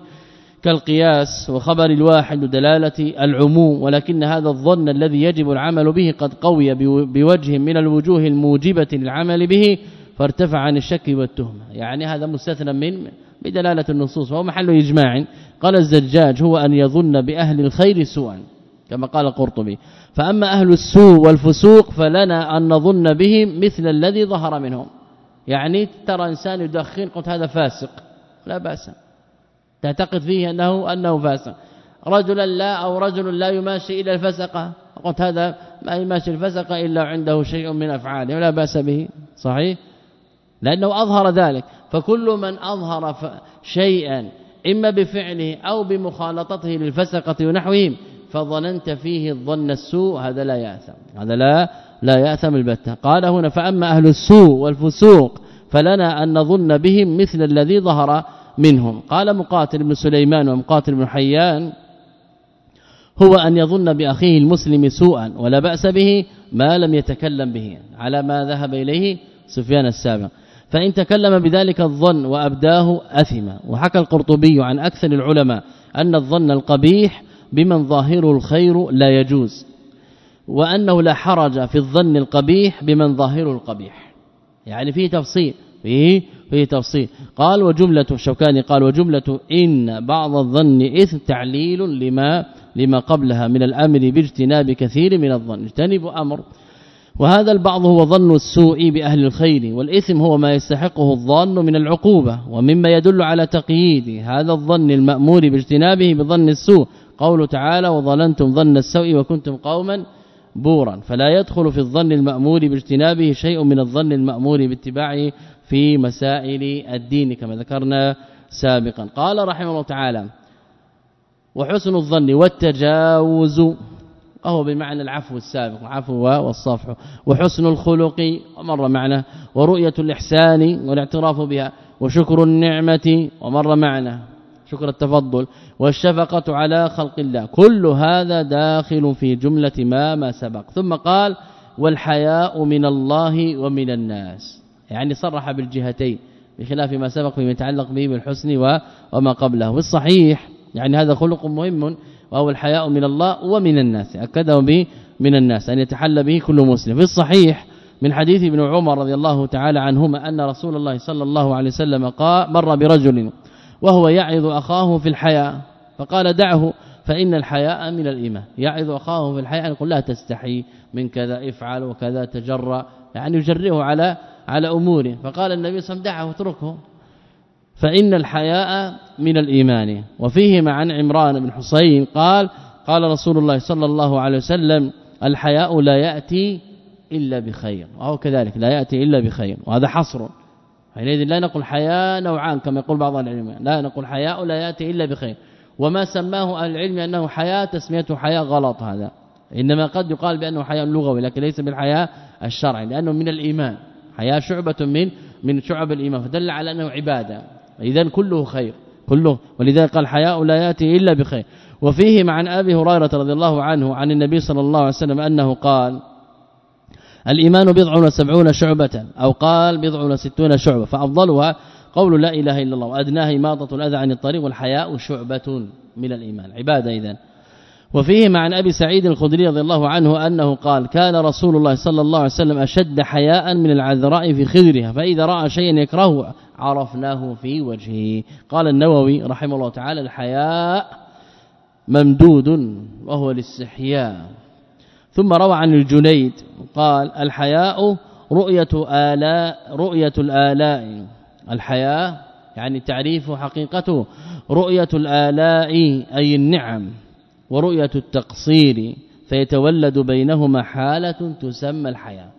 Speaker 2: كالقياس وخبر الواحد ودلاله العموم ولكن هذا الظن الذي يجب العمل به قد قوي بوجه من الوجوه الموجبة للعمل به فارتفع عن الشك والتهمة. يعني هذا مستثنى من بدلالة النصوص وهو محل إجماع. قال الزجاج هو أن يظن بأهل الخير سوءا كما قال القرطبي. فأما أهل السوء والفسوق فلنا أن نظن بهم مثل الذي ظهر منهم. يعني ترى إنسان يدخن قلت هذا فاسق. لا بأس. تعتقد فيه أنه أنه فاسق. رجلا لا أو رجل لا يماشي إلى الفسقه قلت هذا ما يماشي الفسقه إلا عنده شيء من أفعاله ولا بأس به. صحيح؟ لأنه أظهر ذلك. فكل من أظهر شيئا إما بفعله أو بمخالطته للفسقة ونحوهم فظننت فيه الظن السوء. هذا لا يأثم. هذا لا لا يأثم البتة. قال هنا فأما أهل السوء والفسوق فلنا أن نظن بهم مثل الذي ظهر منهم. قال مقاتل بن سليمان ومقاتل بن حيان هو أن يظن بأخيه المسلم سوءا ولا بأس به ما لم يتكلم به على ما ذهب إليه سفيان السابق فإن تكلم بذلك الظن وأبداه أثم. وحكى القرطبي عن أكثر العلماء أن الظن القبيح بمن ظاهره الخير لا يجوز وأنه لا حرج في الظن القبيح بمن ظاهره القبيح. يعني فيه تفصيل فيه فيه تفصيل. قال وجملة الشوكاني قال وجملة إن بعض الظن إثم تعليل لما لما قبلها من الأمر باجتناب كثير من الظن. اجتنب أمر. وهذا البعض هو ظن السوء بأهل الخير والإثم هو ما يستحقه الظن من العقوبة ومما يدل على تقييد هذا الظن المأمور باجتنابه بظن السوء. قول تعالى وظننتم ظن السوء وكنتم قوما بورا فلا يدخل في الظن المأمور باجتنابه شيء من الظن المأمور باتباعه في مسائل الدين كما ذكرنا سابقا. قال رحمه الله تعالى وحسن الظن والتجاوز وهو بمعنى العفو السابق العفو والصفح. وحسن الخلق ومر معنا. ورؤية الإحسان والاعتراف بها. وشكر النعمة ومر معنا. شكر التفضل والشفقة على خلق الله كل هذا داخل في جملة ما ما سبق. ثم قال والحياء من الله ومن الناس يعني صرح بالجهتين بخلاف ما سبق فيما يتعلق به بالحسن وما قبله. والصحيح يعني هذا خلق مهم وهو الحياء من الله ومن الناس أكده به من الناس أن يتحلى به كل مسلم. في الصحيح من حديث ابن عمر رضي الله تعالى عنهما أن رسول الله صلى الله عليه وسلم قال مر برجل وهو يعظ أخاه في الحياء فقال دعه فإن الحياء من الإيمان. يعظ أخاه في الحياء يقول لا تستحي من كذا افعل وكذا تجرأ. يعني يجرئه على على أموره. فقال النبي صلى الله عليه وسلم دعه اتركه. فإن الحياء من الإيمان. وفيه عن عمران بن حسين قال قال رسول الله صلى الله عليه وسلم الحياء لا يأتي إلا بخير. وهو كذلك لا يأتي إلا بخير. وهذا حصر. حينئذ لا نقول حياء نوعان كما يقول بعض العلماء لا نقول حياء لا يأتي إلا بخير. وما سماه أهل العلم أنه حياء تسميته حياء غلط هذا. إنما قد يقال بأنه حياء لغوي لكن ليس بالحياء الشرعي لأنه من الإيمان. حياء شعبة من من شعب الإيمان فدل على أنه عبادة. اذا كله خير كله. ولذلك قال حياء لا يأتي إلا بخير. وفيه عن أبي هريرة رضي الله عنه عن النبي صلى الله عليه وسلم أنه قال الإيمان بضع وسبعون شعبة أو قال بضع وستون شعبة فأفضلها قول لا إله إلا الله وادناها اماطه الأذى عن الطريق والحياء شعبة من الإيمان. عبادة اذا وفيه عن أبي سعيد الخدري رضي الله عنه أنه قال كان رسول الله صلى الله عليه وسلم أشد حياء من العذراء في خدرها فإذا رأى شيئا يكرهه عرفناه في وجهه. قال النووي رحمه الله تعالى الحياء ممدود وهو الاستحياء. ثم روى عن الجنيد قال الحياء رؤية آلاء رؤية الآلاء. الحياء يعني تعريف حقيقته رؤية الآلاء أي النعم. ورؤية التقصير فيتولد بينهما حالة تسمى الحياة.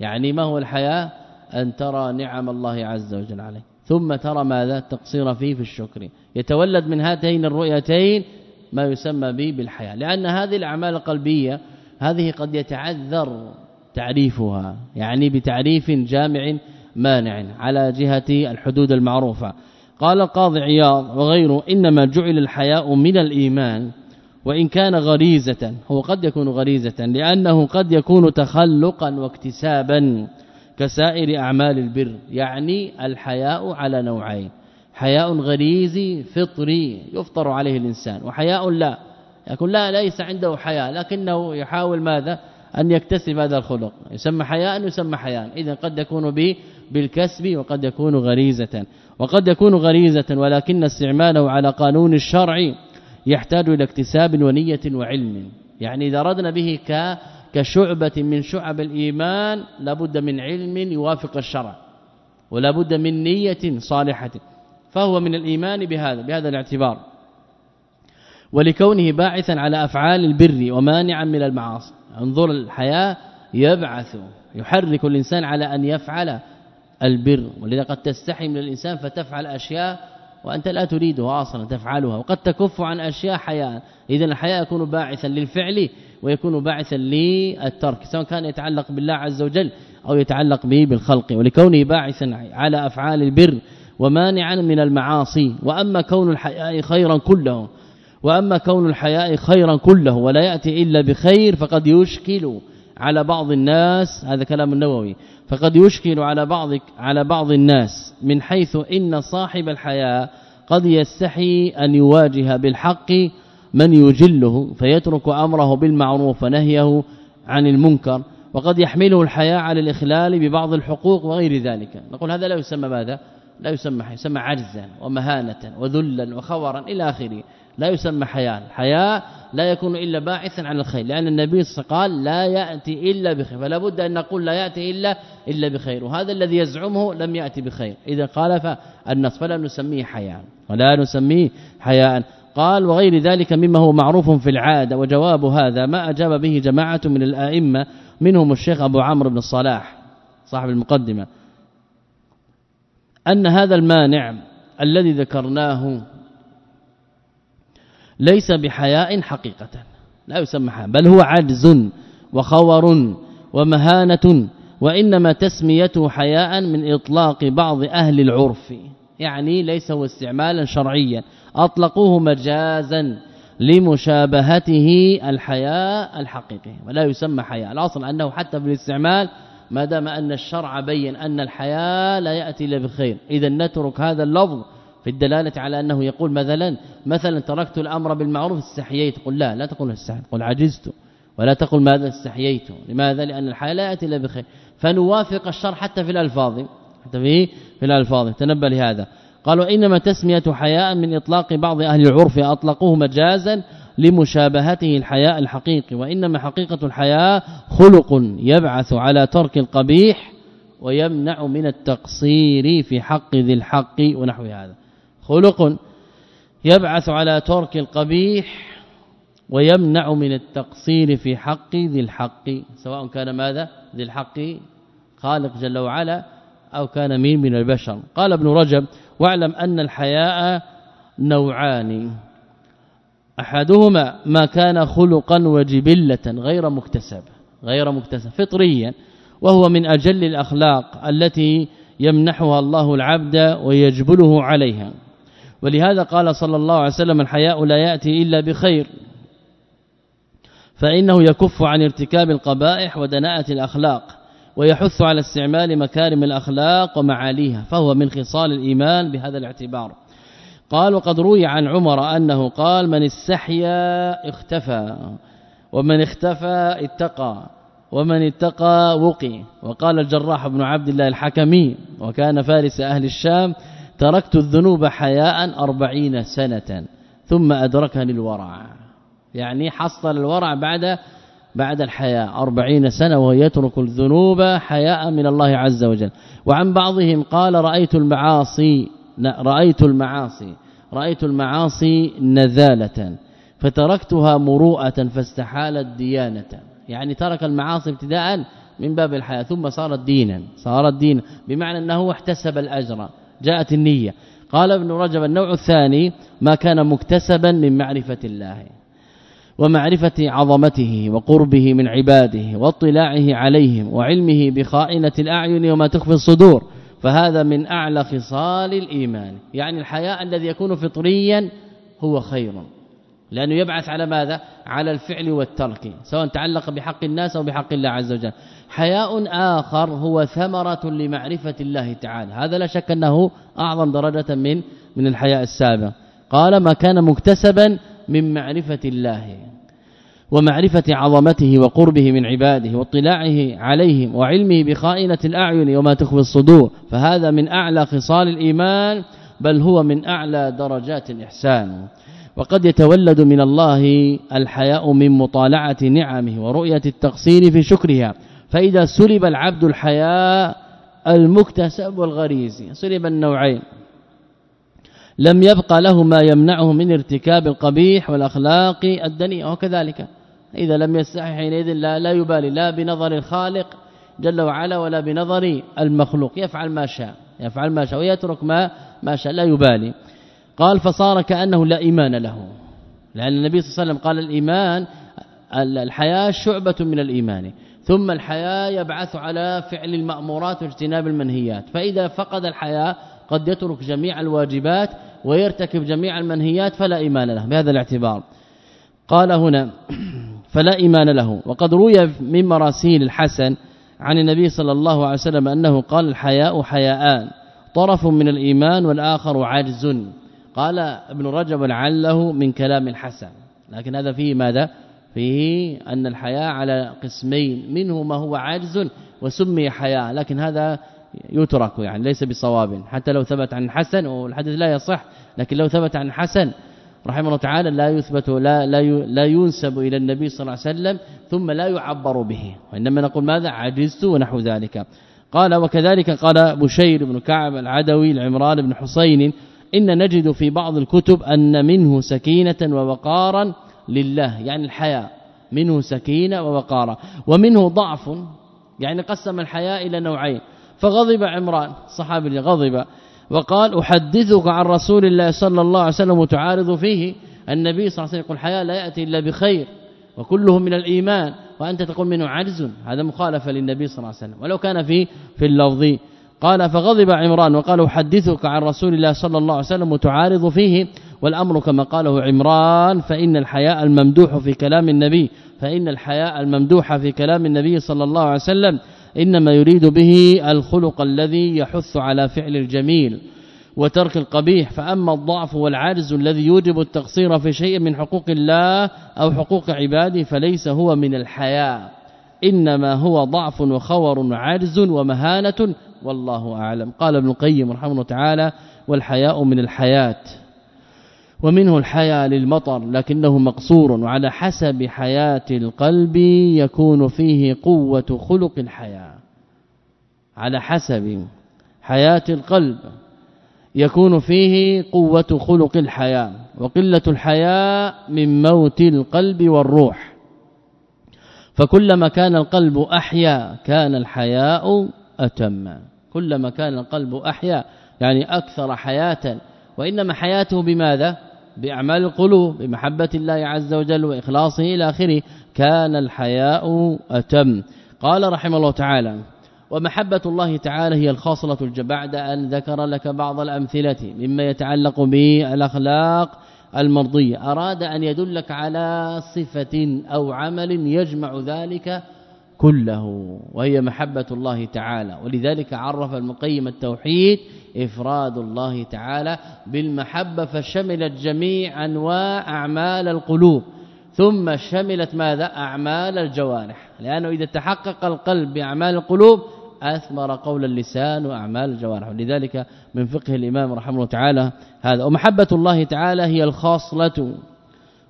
Speaker 2: يعني ما هو الحياة؟ أن ترى نعم الله عز وجل عليك. ثم ترى ماذا؟ التقصير فيه في الشكر. يتولد من هاتين الرؤيتين ما يسمى به بالحياة. لأن هذه الأعمال القلبية هذه قد يتعذر تعريفها. يعني بتعريف جامع مانع على جهة الحدود المعروفة. قال القاضي عياض وغيره إنما جعل الحياء من الإيمان. وإن كان غريزة هو قد يكون غريزة لأنه قد يكون تخلقا واكتسابا كسائر أعمال البر يعني الحياء على نوعين حياء غريزي فطري يفطر عليه الإنسان وحياء لا يكون لا ليس عنده حياء لكنه يحاول ماذا؟ أن يكتسب هذا الخلق يسمى حياء يسمى حياء اذا قد يكون به بالكسب وقد يكون غريزة وقد يكون غريزة ولكن استعماله على قانون الشرع يحتاج إلى اكتساب ونية وعلم. يعني إذا ردنا به ك كشعبة من شعب الإيمان لابد من علم يوافق الشرع ولا بد من نية صالحة. فهو من الإيمان بهذا بهذا الاعتبار. ولكونه باعثا على أفعال البر ومانعا من المعاصي. انظر الحياة يبعث يحرك الإنسان على أن يفعل البر. ولذا قد تستحي من الإنسان فتفعل أشياء وأنت لا تريدها أصلا تفعلها وقد تكف عن أشياء حياء اذا الحياء يكون باعثا للفعل ويكون باعثا للترك سواء كان يتعلق بالله عز وجل أو يتعلق به بالخلق. ولكونه باعثا على أفعال البر ومانعا من المعاصي. وأما كون الحياء خيرا كله وأما كون الحياء خيرا كله ولا يأتي إلا بخير فقد يشكل على بعض الناس. هذا كلام النووي. فقد يشكل على بعض على بعض الناس من حيث إن صاحب الحياء قد يستحي أن يواجه بالحق من يجله فيترك أمره بالمعروف ونهيه عن المنكر وقد يحمله الحياء على الإخلال ببعض الحقوق وغير ذلك. نقول هذا لا يسمى ماذا؟ لا يسمى يسمى عجزا ومهانة وذلا وخورا إلى آخره. لا يسمى حياء. الحياء لا يكون إلا باعثا عن الخير لأن النبي قال لا يأتي إلا بخير فلا بد أن نقول لا يأتي إلا إلا بخير وهذا الذي يزعمه لم يأتي بخير. إذا قال فالنص فلا نسميه حياء ولا نسميه حياء. قال وغير ذلك مما هو معروف في العادة وجواب هذا ما أجاب به جماعة من الأئمة منهم الشيخ أبو عمرو بن الصلاح صاحب المقدمة أن هذا المانع الذي ذكرناه ليس بحياء حقيقة. لا يسمى حياء بل هو عجز وخور ومهانة وإنما تسميته حياء من إطلاق بعض أهل العرف. يعني ليس هو استعمالا شرعيا. أطلقوه مجازا لمشابهته الحياء الحقيقي ولا يسمى حياء. الأصل أنه حتى في الاستعمال ما دام أن الشرع بين أن الحياء لا يأتي إلا بخير اذا نترك هذا اللفظ في الدلالة على أنه يقول مثلا مثلا تركت الأمر بالمعروف استحييت. قل لا لا تقول استحييت. قل عجزت. ولا تقل ماذا استحييت. لماذا؟ لأن الحياء لا يأتي إلا بخير. فنوافق الشرع حتى في الألفاظ. حتى في في الألفاظ. تنبه لهذا. قالوا إنما تسمية حياء من إطلاق بعض أهل العرف أطلقوه مجازا لمشابهته الحياء الحقيقي. وإنما حقيقة الحياء خلق يبعث على ترك القبيح ويمنع من التقصير في حق ذي الحق ونحو هذا. خلق يبعث على ترك القبيح ويمنع من التقصير في حق ذي الحق سواء كان ماذا؟ ذي الحق خالق جل وعلا أو كان مين من البشر. قال ابن رجب واعلم أن الحياء نوعان. أحدهما ما كان خلقا وجبلة غير مكتسب غير مكتسب فطريا وهو من أجل الأخلاق التي يمنحها الله العبد ويجبله عليها. ولهذا قال صلى الله عليه وسلم الحياء لا يأتي إلا بخير. فإنه يكف عن ارتكاب القبائح ودناءة الأخلاق ويحث على استعمال مكارم الأخلاق ومعاليها فهو من خصال الإيمان بهذا الاعتبار. قال وقد روي عن عمر أنه قال من استحيا اختفى ومن اختفى اتقى ومن اتقى وقي وقال الجراح بن عبد الله الحكمي وكان فارس أهل الشام تركت الذنوب حياء أربعين سنة ثم أدركني الورع يعني حصل الورع بعد بعد الحياء أربعين سنة وهو يترك الذنوب حياء من الله عز وجل. وعن بعضهم قال رأيت المعاصي رأيت المعاصي رأيت المعاصي نذالة فتركتها مروءة فاستحالت ديانة. يعني ترك المعاصي ابتداء من باب الحياة ثم صارت دينا صارت دين بمعنى أنه احتسب الأجر. جاءت النية. قال ابن رجب النوع الثاني ما كان مكتسبا من معرفة الله ومعرفة عظمته وقربه من عباده واطلاعه عليهم وعلمه بخائنة الأعين وما تخفي الصدور. فهذا من أعلى خصال الإيمان. يعني الحياء الذي يكون فطريا هو خير. لأنه يبعث على ماذا؟ على الفعل والترك سواء تعلق بحق الناس أو بحق الله عز وجل. حياء آخر هو ثمرة لمعرفة الله تعالى. هذا لا شك أنه أعظم درجة من من الحياء السابق قال ما كان مكتسبا من معرفة الله ومعرفة عظمته وقربه من عباده واطلاعه عليهم وعلمه بخائنة الأعين وما تخفي الصدور. فهذا من أعلى خصال الإيمان بل هو من أعلى درجات الإحسان. وقد يتولد من الله الحياء من مطالعة نعمه ورؤية التقصير في شكرها فإذا سلب العبد الحياء المكتسب والغريزي سلب النوعين. لم يبقى له ما يمنعه من ارتكاب القبيح والأخلاق الدنيئة وكذلك إذا لم يستحي حينئذ لا, لا يبالي لا بنظر الخالق جل وعلا ولا بنظر المخلوق يفعل ما شاء يفعل ما شاء ويترك ما ما شاء لا يبالي. قال فصار كأنه لا إيمان له. لأن النبي صلى الله عليه وسلم قال الإيمان الحياة شعبة من الإيمان. ثم الحياة يبعث على فعل المأمورات واجتناب المنهيات. فإذا فقد الحياة قد يترك جميع الواجبات ويرتكب جميع المنهيات فلا إيمان له. بهذا الاعتبار. قال هنا فلا إيمان له. وقد روي من مراسيل الحسن عن النبي صلى الله عليه وسلم أنه قال الحياء حياءان. طرف من الإيمان والآخر عجز. قال ابن رجب لعله من كلام الحسن. لكن هذا فيه ماذا؟ فيه أن الحياء على قسمين منه ما هو عجز وسمي حياء لكن هذا يترك يعني ليس بصواب. حتى لو ثبت عن حسن والحديث لا يصح لكن لو ثبت عن حسن رحمه الله تعالى لا يثبت لا لا لا ينسب إلى النبي صلى الله عليه وسلم ثم لا يعبر به. وإنما نقول ماذا؟ عجزت ونحو ذلك. قال وكذلك قال بشير بن كعب العدوي العمران بن حسين إن نجد في بعض الكتب أن منه سكينة ووقارا لله يعني الحياء منه سكينة ووقارا ومنه ضعف يعني قسم الحياء إلى نوعين. فغضب عمران صحابي غضب وقال أحدثك عن رسول الله صلى الله عليه وسلم وتعارض فيه. النبي صلى الله عليه وسلم يقول الحياء لا يأتي إلا بخير وكله من الإيمان وأنت تقول منه عجز. هذا مخالفة للنبي صلى الله عليه وسلم ولو كان في في اللفظ. قال فغضب عمران وقال أحدثك عن رسول الله صلى الله عليه وسلم وتعارض فيه. والأمر كما قاله عمران فإن الحياء الممدوح في كلام النبي فإن الحياء الممدوح في كلام النبي صلى الله عليه وسلم إنما يريد به الخلق الذي يحث على فعل الجميل وترك القبيح. فأما الضعف والعجز الذي يوجب التقصير في شيء من حقوق الله أو حقوق عباده فليس هو من الحياء إنما هو ضعف وخور وعجز ومهانة والله أعلم. قال ابن القيم رحمه الله تعالى والحياء من الحياة. ومنه الحياء للمطر لكنه مقصور وعلى حسب حياة القلب يكون فيه قوة خلق الحياة. على حسب حياة القلب يكون فيه قوة خلق الحياة. وقلة الحياة من موت القلب والروح. فكلما كان القلب أحيا كان الحياء أتم. كلما كان القلب أحيا يعني أكثر حياة. وإنما حياته بماذا؟ بأعمال القلوب بمحبة الله عز وجل وإخلاصه إلى آخره كان الحياء أتم. قال رحمه الله تعالى ومحبة الله تعالى هي الخاصلة بعد أن ذكر لك بعض الأمثلة مما يتعلق بالأخلاق المرضية. أراد أن يدلك على صفة أو عمل يجمع ذلك كله وهي محبة الله تعالى. ولذلك عرف المقيم التوحيد إفراد الله تعالى بالمحبة فشملت جميع أنواع أعمال القلوب. ثم شملت ماذا؟ أعمال الجوارح. لأنه إذا تحقق القلب بأعمال القلوب أثمر قول اللسان وأعمال الجوارح. ولذلك من فقه الإمام رحمه الله تعالى هذا. ومحبة الله تعالى هي الخاصلة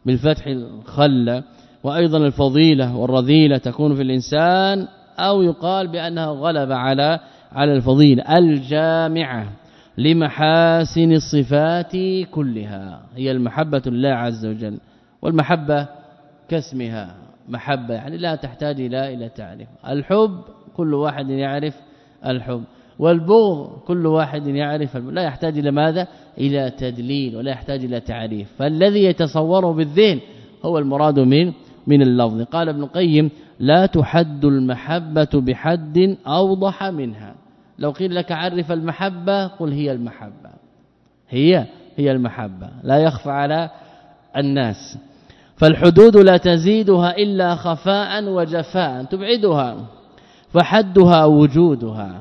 Speaker 2: بالفتح الخله وأيضا الفضيلة والرذيلة تكون في الإنسان أو يقال بأنها غلب على على الفضيلة الجامعة لمحاسن الصفات كلها. هي المحبة لله عز وجل والمحبة كاسمها. محبة يعني لا تحتاج إلى إلى تعريف. الحب كل واحد يعرف الحب. والبغض كل واحد يعرف لا يحتاج إلى ماذا؟ إلى تدليل ولا يحتاج إلى تعريف. فالذي يتصوره بالذهن هو المراد من من اللفظ. قال ابن القيم لا تحد المحبة بحد أوضح منها. لو قيل لك عرف المحبة قل هي المحبة. هي هي المحبة. لا يخفى على الناس. فالحدود لا تزيدها إلا خفاء وجفاء. تبعدها. فحدها وجودها.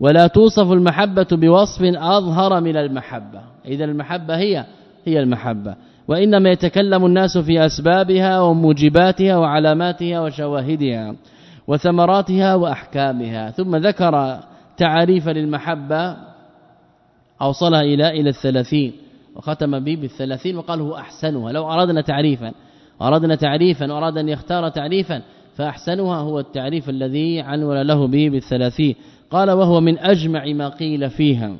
Speaker 2: ولا توصف المحبة بوصف أظهر من المحبة. إذا المحبة هي هي المحبة. وإنما يتكلم الناس في أسبابها وموجباتها وعلاماتها وشواهدها وثمراتها وأحكامها. ثم ذكر تعريف للمحبة أوصلها إلى إلى الثلاثين وختم به بالثلاثين وقال هو أحسنها. لو أردنا تعريفا أردنا تعريفا وأراد أن يختار تعريفا فأحسنها هو التعريف الذي عنون له به بالثلاثين. قال وهو من أجمع ما قيل فيها.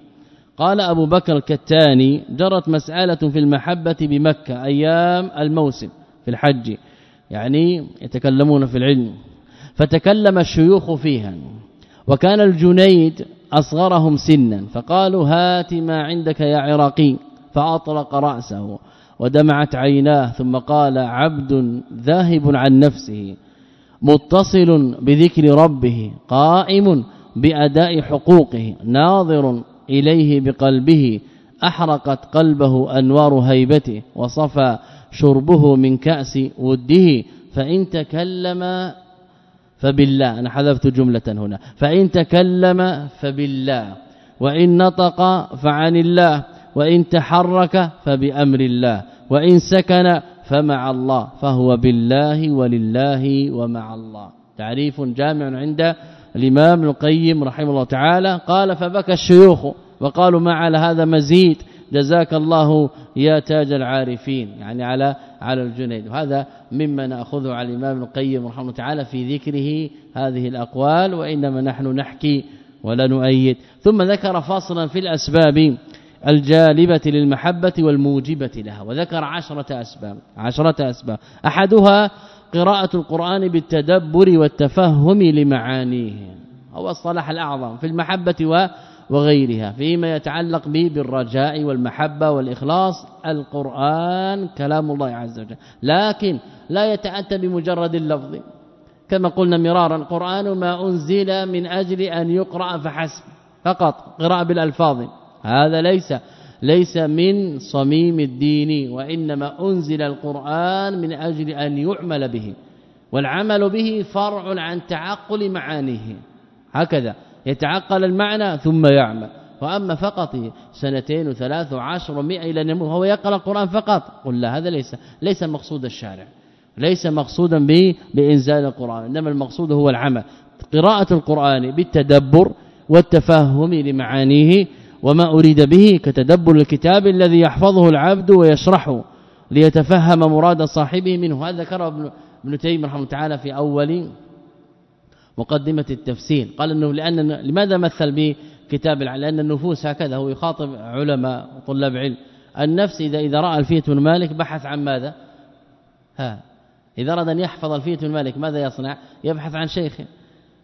Speaker 2: قال أبو بكر الكتاني جرت مسألة في المحبة بمكة أيام الموسم في الحج يعني يتكلمون في العلم. فتكلم الشيوخ فيها وكان الجنيد أصغرهم سنا فقالوا هات ما عندك يا عراقي فأطلق رأسه ودمعت عيناه ثم قال عبد ذاهب عن نفسه متصل بذكر ربه قائم بأداء حقوقه ناظر إليه بقلبه أحرقت قلبه أنوار هيبته وصفى شربه من كأس وده فإن تكلم فبالله أنا حذفت جملة هنا فإن تكلم فبالله وإن نطق فعن الله وإن تحرك فبأمر الله وإن سكن فمع الله فهو بالله ولله ومع الله. تعريف جامع عند الإمام القيم رحمه الله تعالى قال فبكى الشيوخ وقالوا ما على هذا مزيد؟ جزاك الله يا تاج العارفين. يعني على على الجنيد. وهذا مما نأخذه على الإمام القيم رحمه الله تعالى في ذكره هذه الأقوال وإنما نحن نحكي ولا نؤيد. ثم ذكر فاصلا في الأسباب الجالبة للمحبة والموجبة لها وذكر عشرة أسباب. عشرة أسباب. أحدها قراءة القرآن بالتدبر والتفهم لمعانيه هو الصلاح الأعظم في المحبة وغيرها فيما يتعلق به بالرجاء والمحبة والإخلاص. القرآن كلام الله عز وجل لكن لا يتأتى بمجرد اللفظ. كما قلنا مرارا القرآن ما أنزل من أجل أن يقرأ فحسب فقط قراءة بالألفاظ. هذا ليس ليس من صميم الدين وإنما أنزل القرآن من أجل أن يعمل به والعمل به فرع عن تعقل معانيه. هكذا يتعقل المعنى ثم يعمل. وأما فقط سنتين وثلاث وعشر ومئة إلى نمو هو يقرأ القرآن فقط. قل لا هذا ليس ليس مقصود الشارع. ليس مقصودا به بإنزال القرآن إنما المقصود هو العمل. قراءة القرآن بالتدبر والتفهم لمعانيه وما أريد به كتدبر الكتاب الذي يحفظه العبد ويشرحه ليتفهم مراد صاحبه منه. هذا ذكره ابن تيمية رحمه تعالى في أول مقدمة التفسير. قال إنه لأن لماذا مثل به كتاب لأن النفوس هكذا هو يخاطب علماء وطلاب علم. النفس إذا إذا رأى الفيه بن مالك بحث عن ماذا؟ ها إذا أراد أن يحفظ الفيه بن مالك ماذا يصنع؟ يبحث عن شيخ.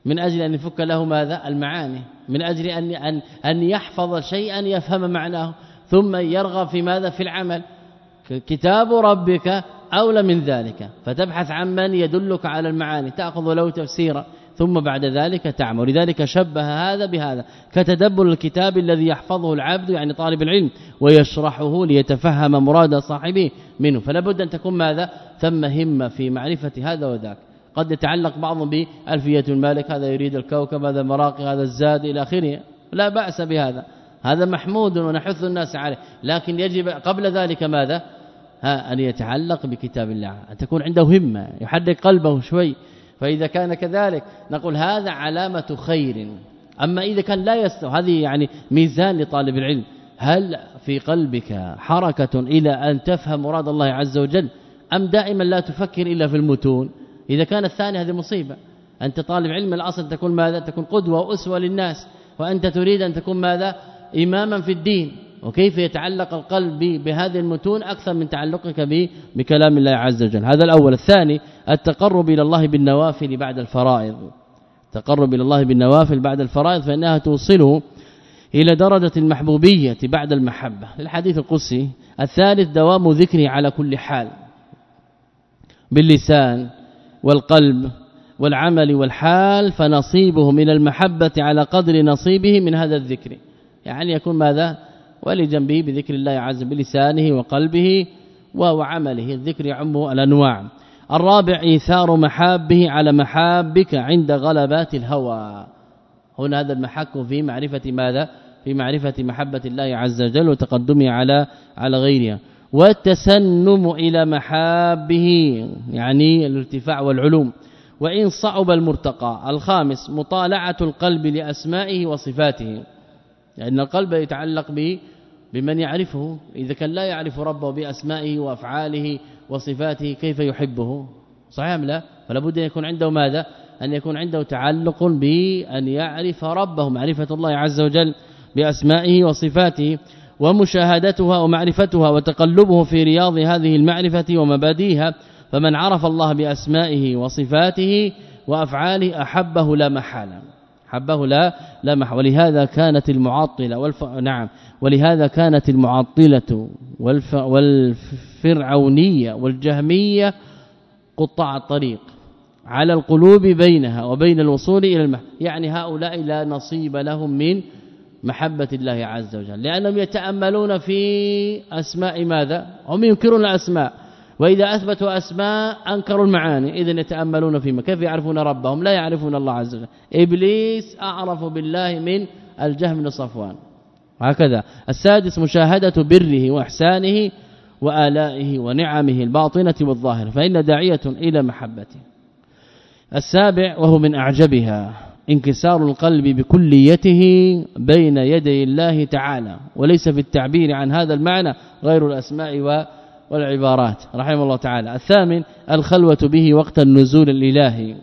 Speaker 2: من أجل أن يفك له ماذا؟ المعاني. من أجل أن أن أن يحفظ شيئا يفهم معناه. ثم يرغب في ماذا؟ في العمل. كتاب ربك أولى من ذلك. فتبحث عن من يدلك على المعاني. تأخذ له تفسيرا. ثم بعد ذلك تعمل. لذلك شبه هذا بهذا. كتدبر الكتاب الذي يحفظه العبد يعني طالب العلم ويشرحه ليتفهم مراد صاحبه منه. فلا بد أن تكون ماذا؟ ثم همة في معرفة هذا وذاك. قد يتعلق بعضهم بالفيه المالك هذا يريد الكوكب هذا مراقي هذا الزاد إلى آخره. لا بأس بهذا. هذا محمود ونحث الناس عليه. لكن يجب قبل ذلك ماذا؟ ها أن يتعلق بكتاب الله أن تكون عنده همة يحرك قلبه شوي. فإذا كان كذلك نقول هذا علامة خير. أما إذا كان لا يستوى هذه يعني ميزان لطالب العلم. هل في قلبك حركة إلى أن تفهم مراد الله عز وجل؟ أم دائما لا تفكر إلا في المتون؟ إذا كان الثاني هذه مصيبة. أنت طالب علم الأصل تكون ماذا؟ تكون قدوة وأسوة للناس. وأنت تريد أن تكون ماذا؟ إماما في الدين. وكيف يتعلق القلب بهذه المتون أكثر من تعلقك بكلام الله عز وجل؟ هذا الأول. الثاني التقرب إلى الله بالنوافل بعد الفرائض. تقرب إلى الله بالنوافل بعد الفرائض فإنها توصله إلى درجة المحبوبية بعد المحبة. الحديث القدسي الثالث دوام ذكره على كل حال. باللسان والقلب والعمل والحال فنصيبه من المحبة على قدر نصيبه من هذا الذكر. يعني يكون ماذا؟ ولجنبه بذكر الله عز بلسانه وقلبه وعمله الذكر يعم الانواع الرابع إيثار محابه على محابك عند غلبات الهوى. هنا هذا المحك في معرفة ماذا؟ في معرفة محبة الله عز وجل وتقدمه على على غيرها. والتسنم إلى محابه يعني الارتفاع والعلوم. وإن صعب المرتقى. الخامس مطالعة القلب لأسمائه وصفاته. لأن القلب يتعلق به بمن يعرفه. إذا كان لا يعرف ربه بأسمائه وأفعاله وصفاته كيف يحبه؟ صحيح لا؟ فلا بد أن يكون عنده ماذا؟ أن يكون عنده تعلق بأن يعرف ربه معرفة الله عز وجل بأسمائه وصفاته. ومشاهدتها ومعرفتها وتقلبه في رياض هذه المعرفة ومبادئها فمن عرف الله بأسمائه وصفاته وأفعاله أحبه لا محاله حبه لا لا مح ولهذا كانت المعطلة والف... نعم. ولهذا كانت المعطلة والف... والفرعونية والجهمية قطاع الطريق على القلوب بينها وبين الوصول إلى المح يعني هؤلاء لا نصيب لهم من محبة الله عز وجل. لأنهم يتأملون في أسماء ماذا؟ هم ينكرون الأسماء. وإذا أثبتوا أسماء أنكروا المعاني. اذا يتأملون فيما. كيف يعرفون ربهم؟ لا يعرفون الله عز وجل. إبليس أعرف بالله من الجهم بن صفوان. هكذا. السادس مشاهدة بره وإحسانه وآلائه ونعمه الباطنة والظاهرة. فإن داعية إلى محبته. السابع وهو من أعجبها. انكسار القلب بكليته بين يدي الله تعالى وليس في التعبير عن هذا المعنى غير الأسماء والعبارات. رحمه الله تعالى. الثامن الخلوة به وقت النزول الالهي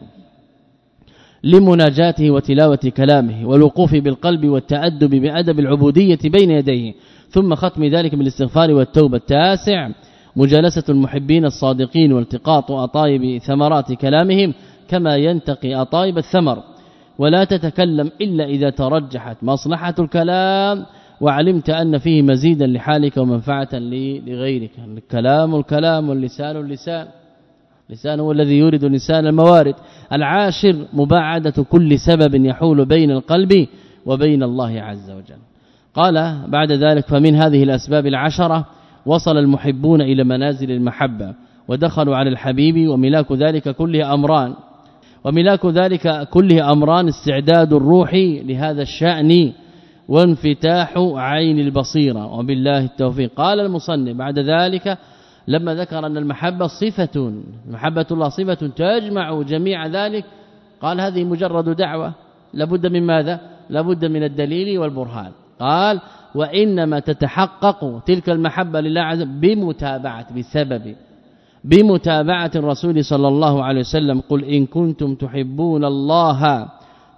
Speaker 2: لمناجاته وتلاوة كلامه والوقوف بالقلب والتأدب بأدب العبودية بين يديه ثم ختم ذلك بالاستغفار والتوبة التاسع. مجالسة المحبين الصادقين والتقاط أطايب ثمرات كلامهم كما ينتقي أطايب الثمر. ولا تتكلم إلا إذا ترجحت مصلحة الكلام وعلمت أن فيه مزيدا لحالك ومنفعة لغيرك. الكلام الكلام واللسان اللسان. لسان هو الذي يورد لسان الموارد. العاشر مباعدة كل سبب يحول بين القلب وبين الله عز وجل. قال بعد ذلك فمن هذه الأسباب العشرة وصل المحبون إلى منازل المحبة ودخلوا على الحبيب وملاك ذلك كله أمران. وملاك ذلك كله أمران استعداد الروح لهذا الشأن وانفتاح عين البصيرة. وبالله التوفيق. قال المصنف بعد ذلك لما ذكر أن المحبة صفة محبة الله صفة تجمع جميع ذلك قال هذه مجرد دعوة. لابد من ماذا؟ لابد من الدليل والبرهان. قال وإنما تتحقق تلك المحبة لله عز بمتابعة بسبب بمتابعة الرسول صلى الله عليه وسلم قل إن كنتم تحبون الله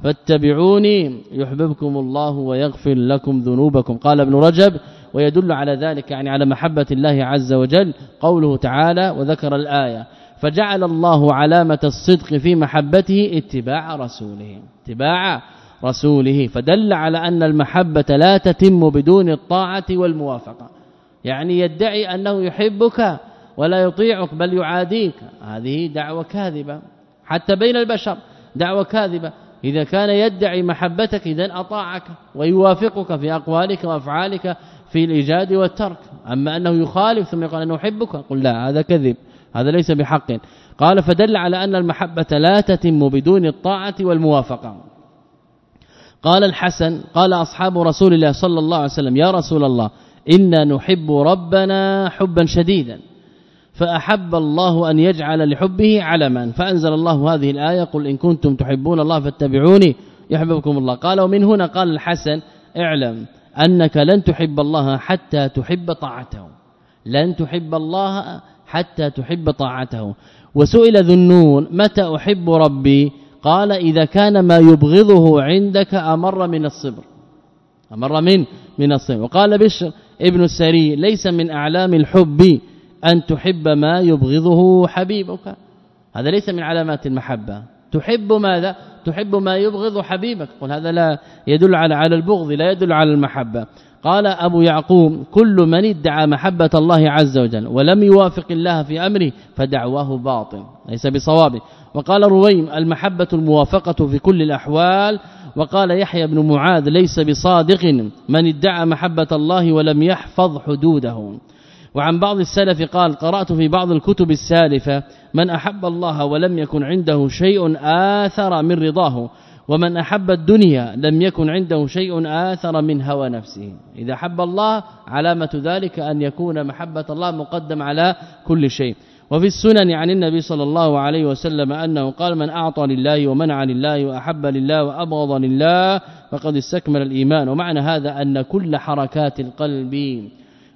Speaker 2: فاتبعوني يحببكم الله ويغفر لكم ذنوبكم. قال ابن رجب ويدل على ذلك يعني على محبة الله عز وجل قوله تعالى وذكر الآية فجعل الله علامة الصدق في محبته اتباع رسوله اتباع رسوله. فدل على أن المحبة لا تتم بدون الطاعة والموافقة. يعني يدعي أنه يحبك ولا يطيعك بل يعاديك. هذه دعوة كاذبة. حتى بين البشر دعوة كاذبة. إذا كان يدعي محبتك إذا أطاعك ويوافقك في أقوالك وأفعالك في الإيجاد والترك. أما أنه يخالف ثم يقول انه أحبك قل لا هذا كذب. هذا ليس بحق. قال فدل على أن المحبة لا تتم بدون الطاعة والموافقة. قال الحسن قال أصحاب رسول الله صلى الله عليه وسلم يا رسول الله إنا نحب ربنا حبا شديدا. فأحب الله أن يجعل لحبه علما. فأنزل الله هذه الآية قل إن كنتم تحبون الله فاتبعوني يحببكم الله. قال ومن هنا قال الحسن اعلم أنك لن تحب الله حتى تحب طاعته. لن تحب الله حتى تحب طاعته. وسئل ذنون متى أحب ربي؟ قال إذا كان ما يبغضه عندك أمر من الصبر. أمر من من الصبر. وقال بشر ابن السري ليس من أعلام الحب أن تحب ما يبغضه حبيبك. هذا ليس من علامات المحبة. تحب ماذا؟ تحب ما يبغض حبيبك. قل هذا لا يدل على على البغض لا يدل على المحبة. قال أبو يعقوب كل من ادعى محبة الله عز وجل ولم يوافق الله في أمره فدعواه باطل ليس بصواب. وقال رويم المحبة الموافقة في كل الأحوال. وقال يحيى بن معاذ ليس بصادق من ادعى محبة الله ولم يحفظ حدوده. وعن بعض السلف قال قرأت في بعض الكتب السالفة من أحب الله ولم يكن عنده شيء آثر من رضاه ومن أحب الدنيا لم يكن عنده شيء آثر من هوى نفسه. إذا حب الله علامة ذلك أن يكون محبة الله مقدم على كل شيء. وفي السنن عن النبي صلى الله عليه وسلم أنه قال من أعطى لله ومنع لله وأحب لله وأبغض لله فقد استكمل الإيمان ومعنى هذا أن كل حركات القلب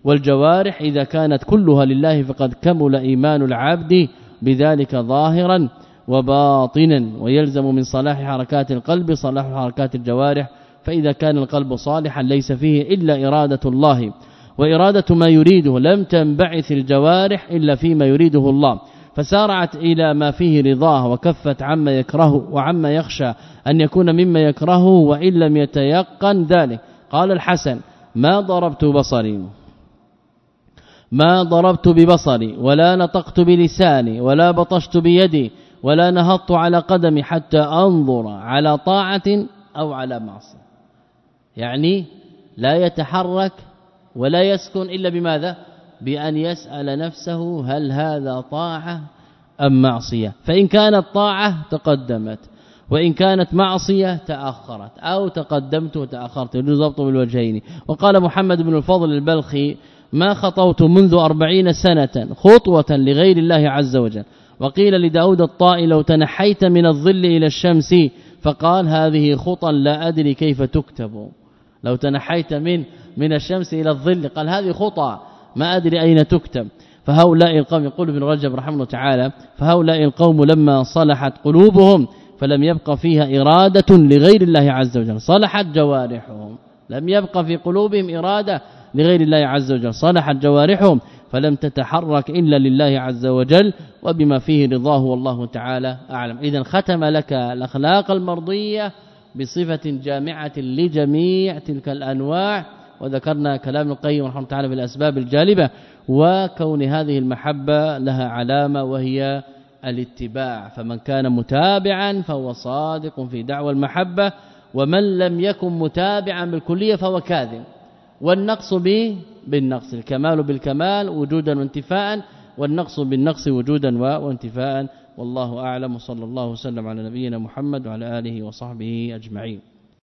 Speaker 2: والجوارح إذا كانت كلها لله فقد كمل إيمان العبد بذلك ظاهرا وباطنا ويلزم من صلاح حركات القلب صلاح حركات الجوارح فإذا كان القلب صالحا ليس فيه إلا إرادة الله وإرادة ما يريده لم تنبعث الجوارح إلا فيما يريده الله فسارعت إلى ما فيه رضاه وكفت عما يكره وعما يخشى أن يكون مما يكرهه وإن لم يتيقن ذلك. قال الحسن ما ضربت بصري؟ ما ضربت ببصري ولا نطقت بلساني ولا بطشت بيدي ولا نهضت على قدمي حتى أنظر على طاعة أو على معصية. يعني لا يتحرك ولا يسكن إلا بماذا؟ بأن يسأل نفسه هل هذا طاعة أم معصية. فإن كانت طاعة تقدمت وإن كانت معصية تأخرت أو تقدمت وتأخرت ضبط بالوجهين. وقال محمد بن الفضل البلخي ما خطوت منذ أربعين سنة خطوة لغير الله عز وجل. وقيل لداود الطائي لو تنحيت من الظل إلى الشمس فقال هذه خطى لا أدري كيف تكتب. لو تنحيت من من الشمس إلى الظل قال هذه خطى ما أدري أين تكتب. فهؤلاء القوم يقول ابن رجب رحمه الله تعالى فهؤلاء القوم لما صلحت قلوبهم فلم يبق فيها إرادة لغير الله عز وجل. صلحت جوارحهم لم يبق في قلوبهم إرادة لغير الله عز وجل. صلحت جوارحهم فلم تتحرك إلا لله عز وجل وبما فيه رضاه والله تعالى أعلم. اذا ختم لك الأخلاق المرضية بصفة جامعة لجميع تلك الأنواع. وذكرنا كلام القيم رحمه الله تعالى في الأسباب الجالبة. وكون هذه المحبة لها علامة وهي الاتباع. فمن كان متابعا فهو صادق في دعوى المحبة. ومن لم يكن متابعا بالكلية فهو كاذب. والنقص به بالنقص. الكمال بالكمال وجودا وانتفاء والنقص بالنقص وجودا وانتفاء. والله أعلم. وصلى الله وسلم على نبينا محمد وعلى آله وصحبه أجمعين.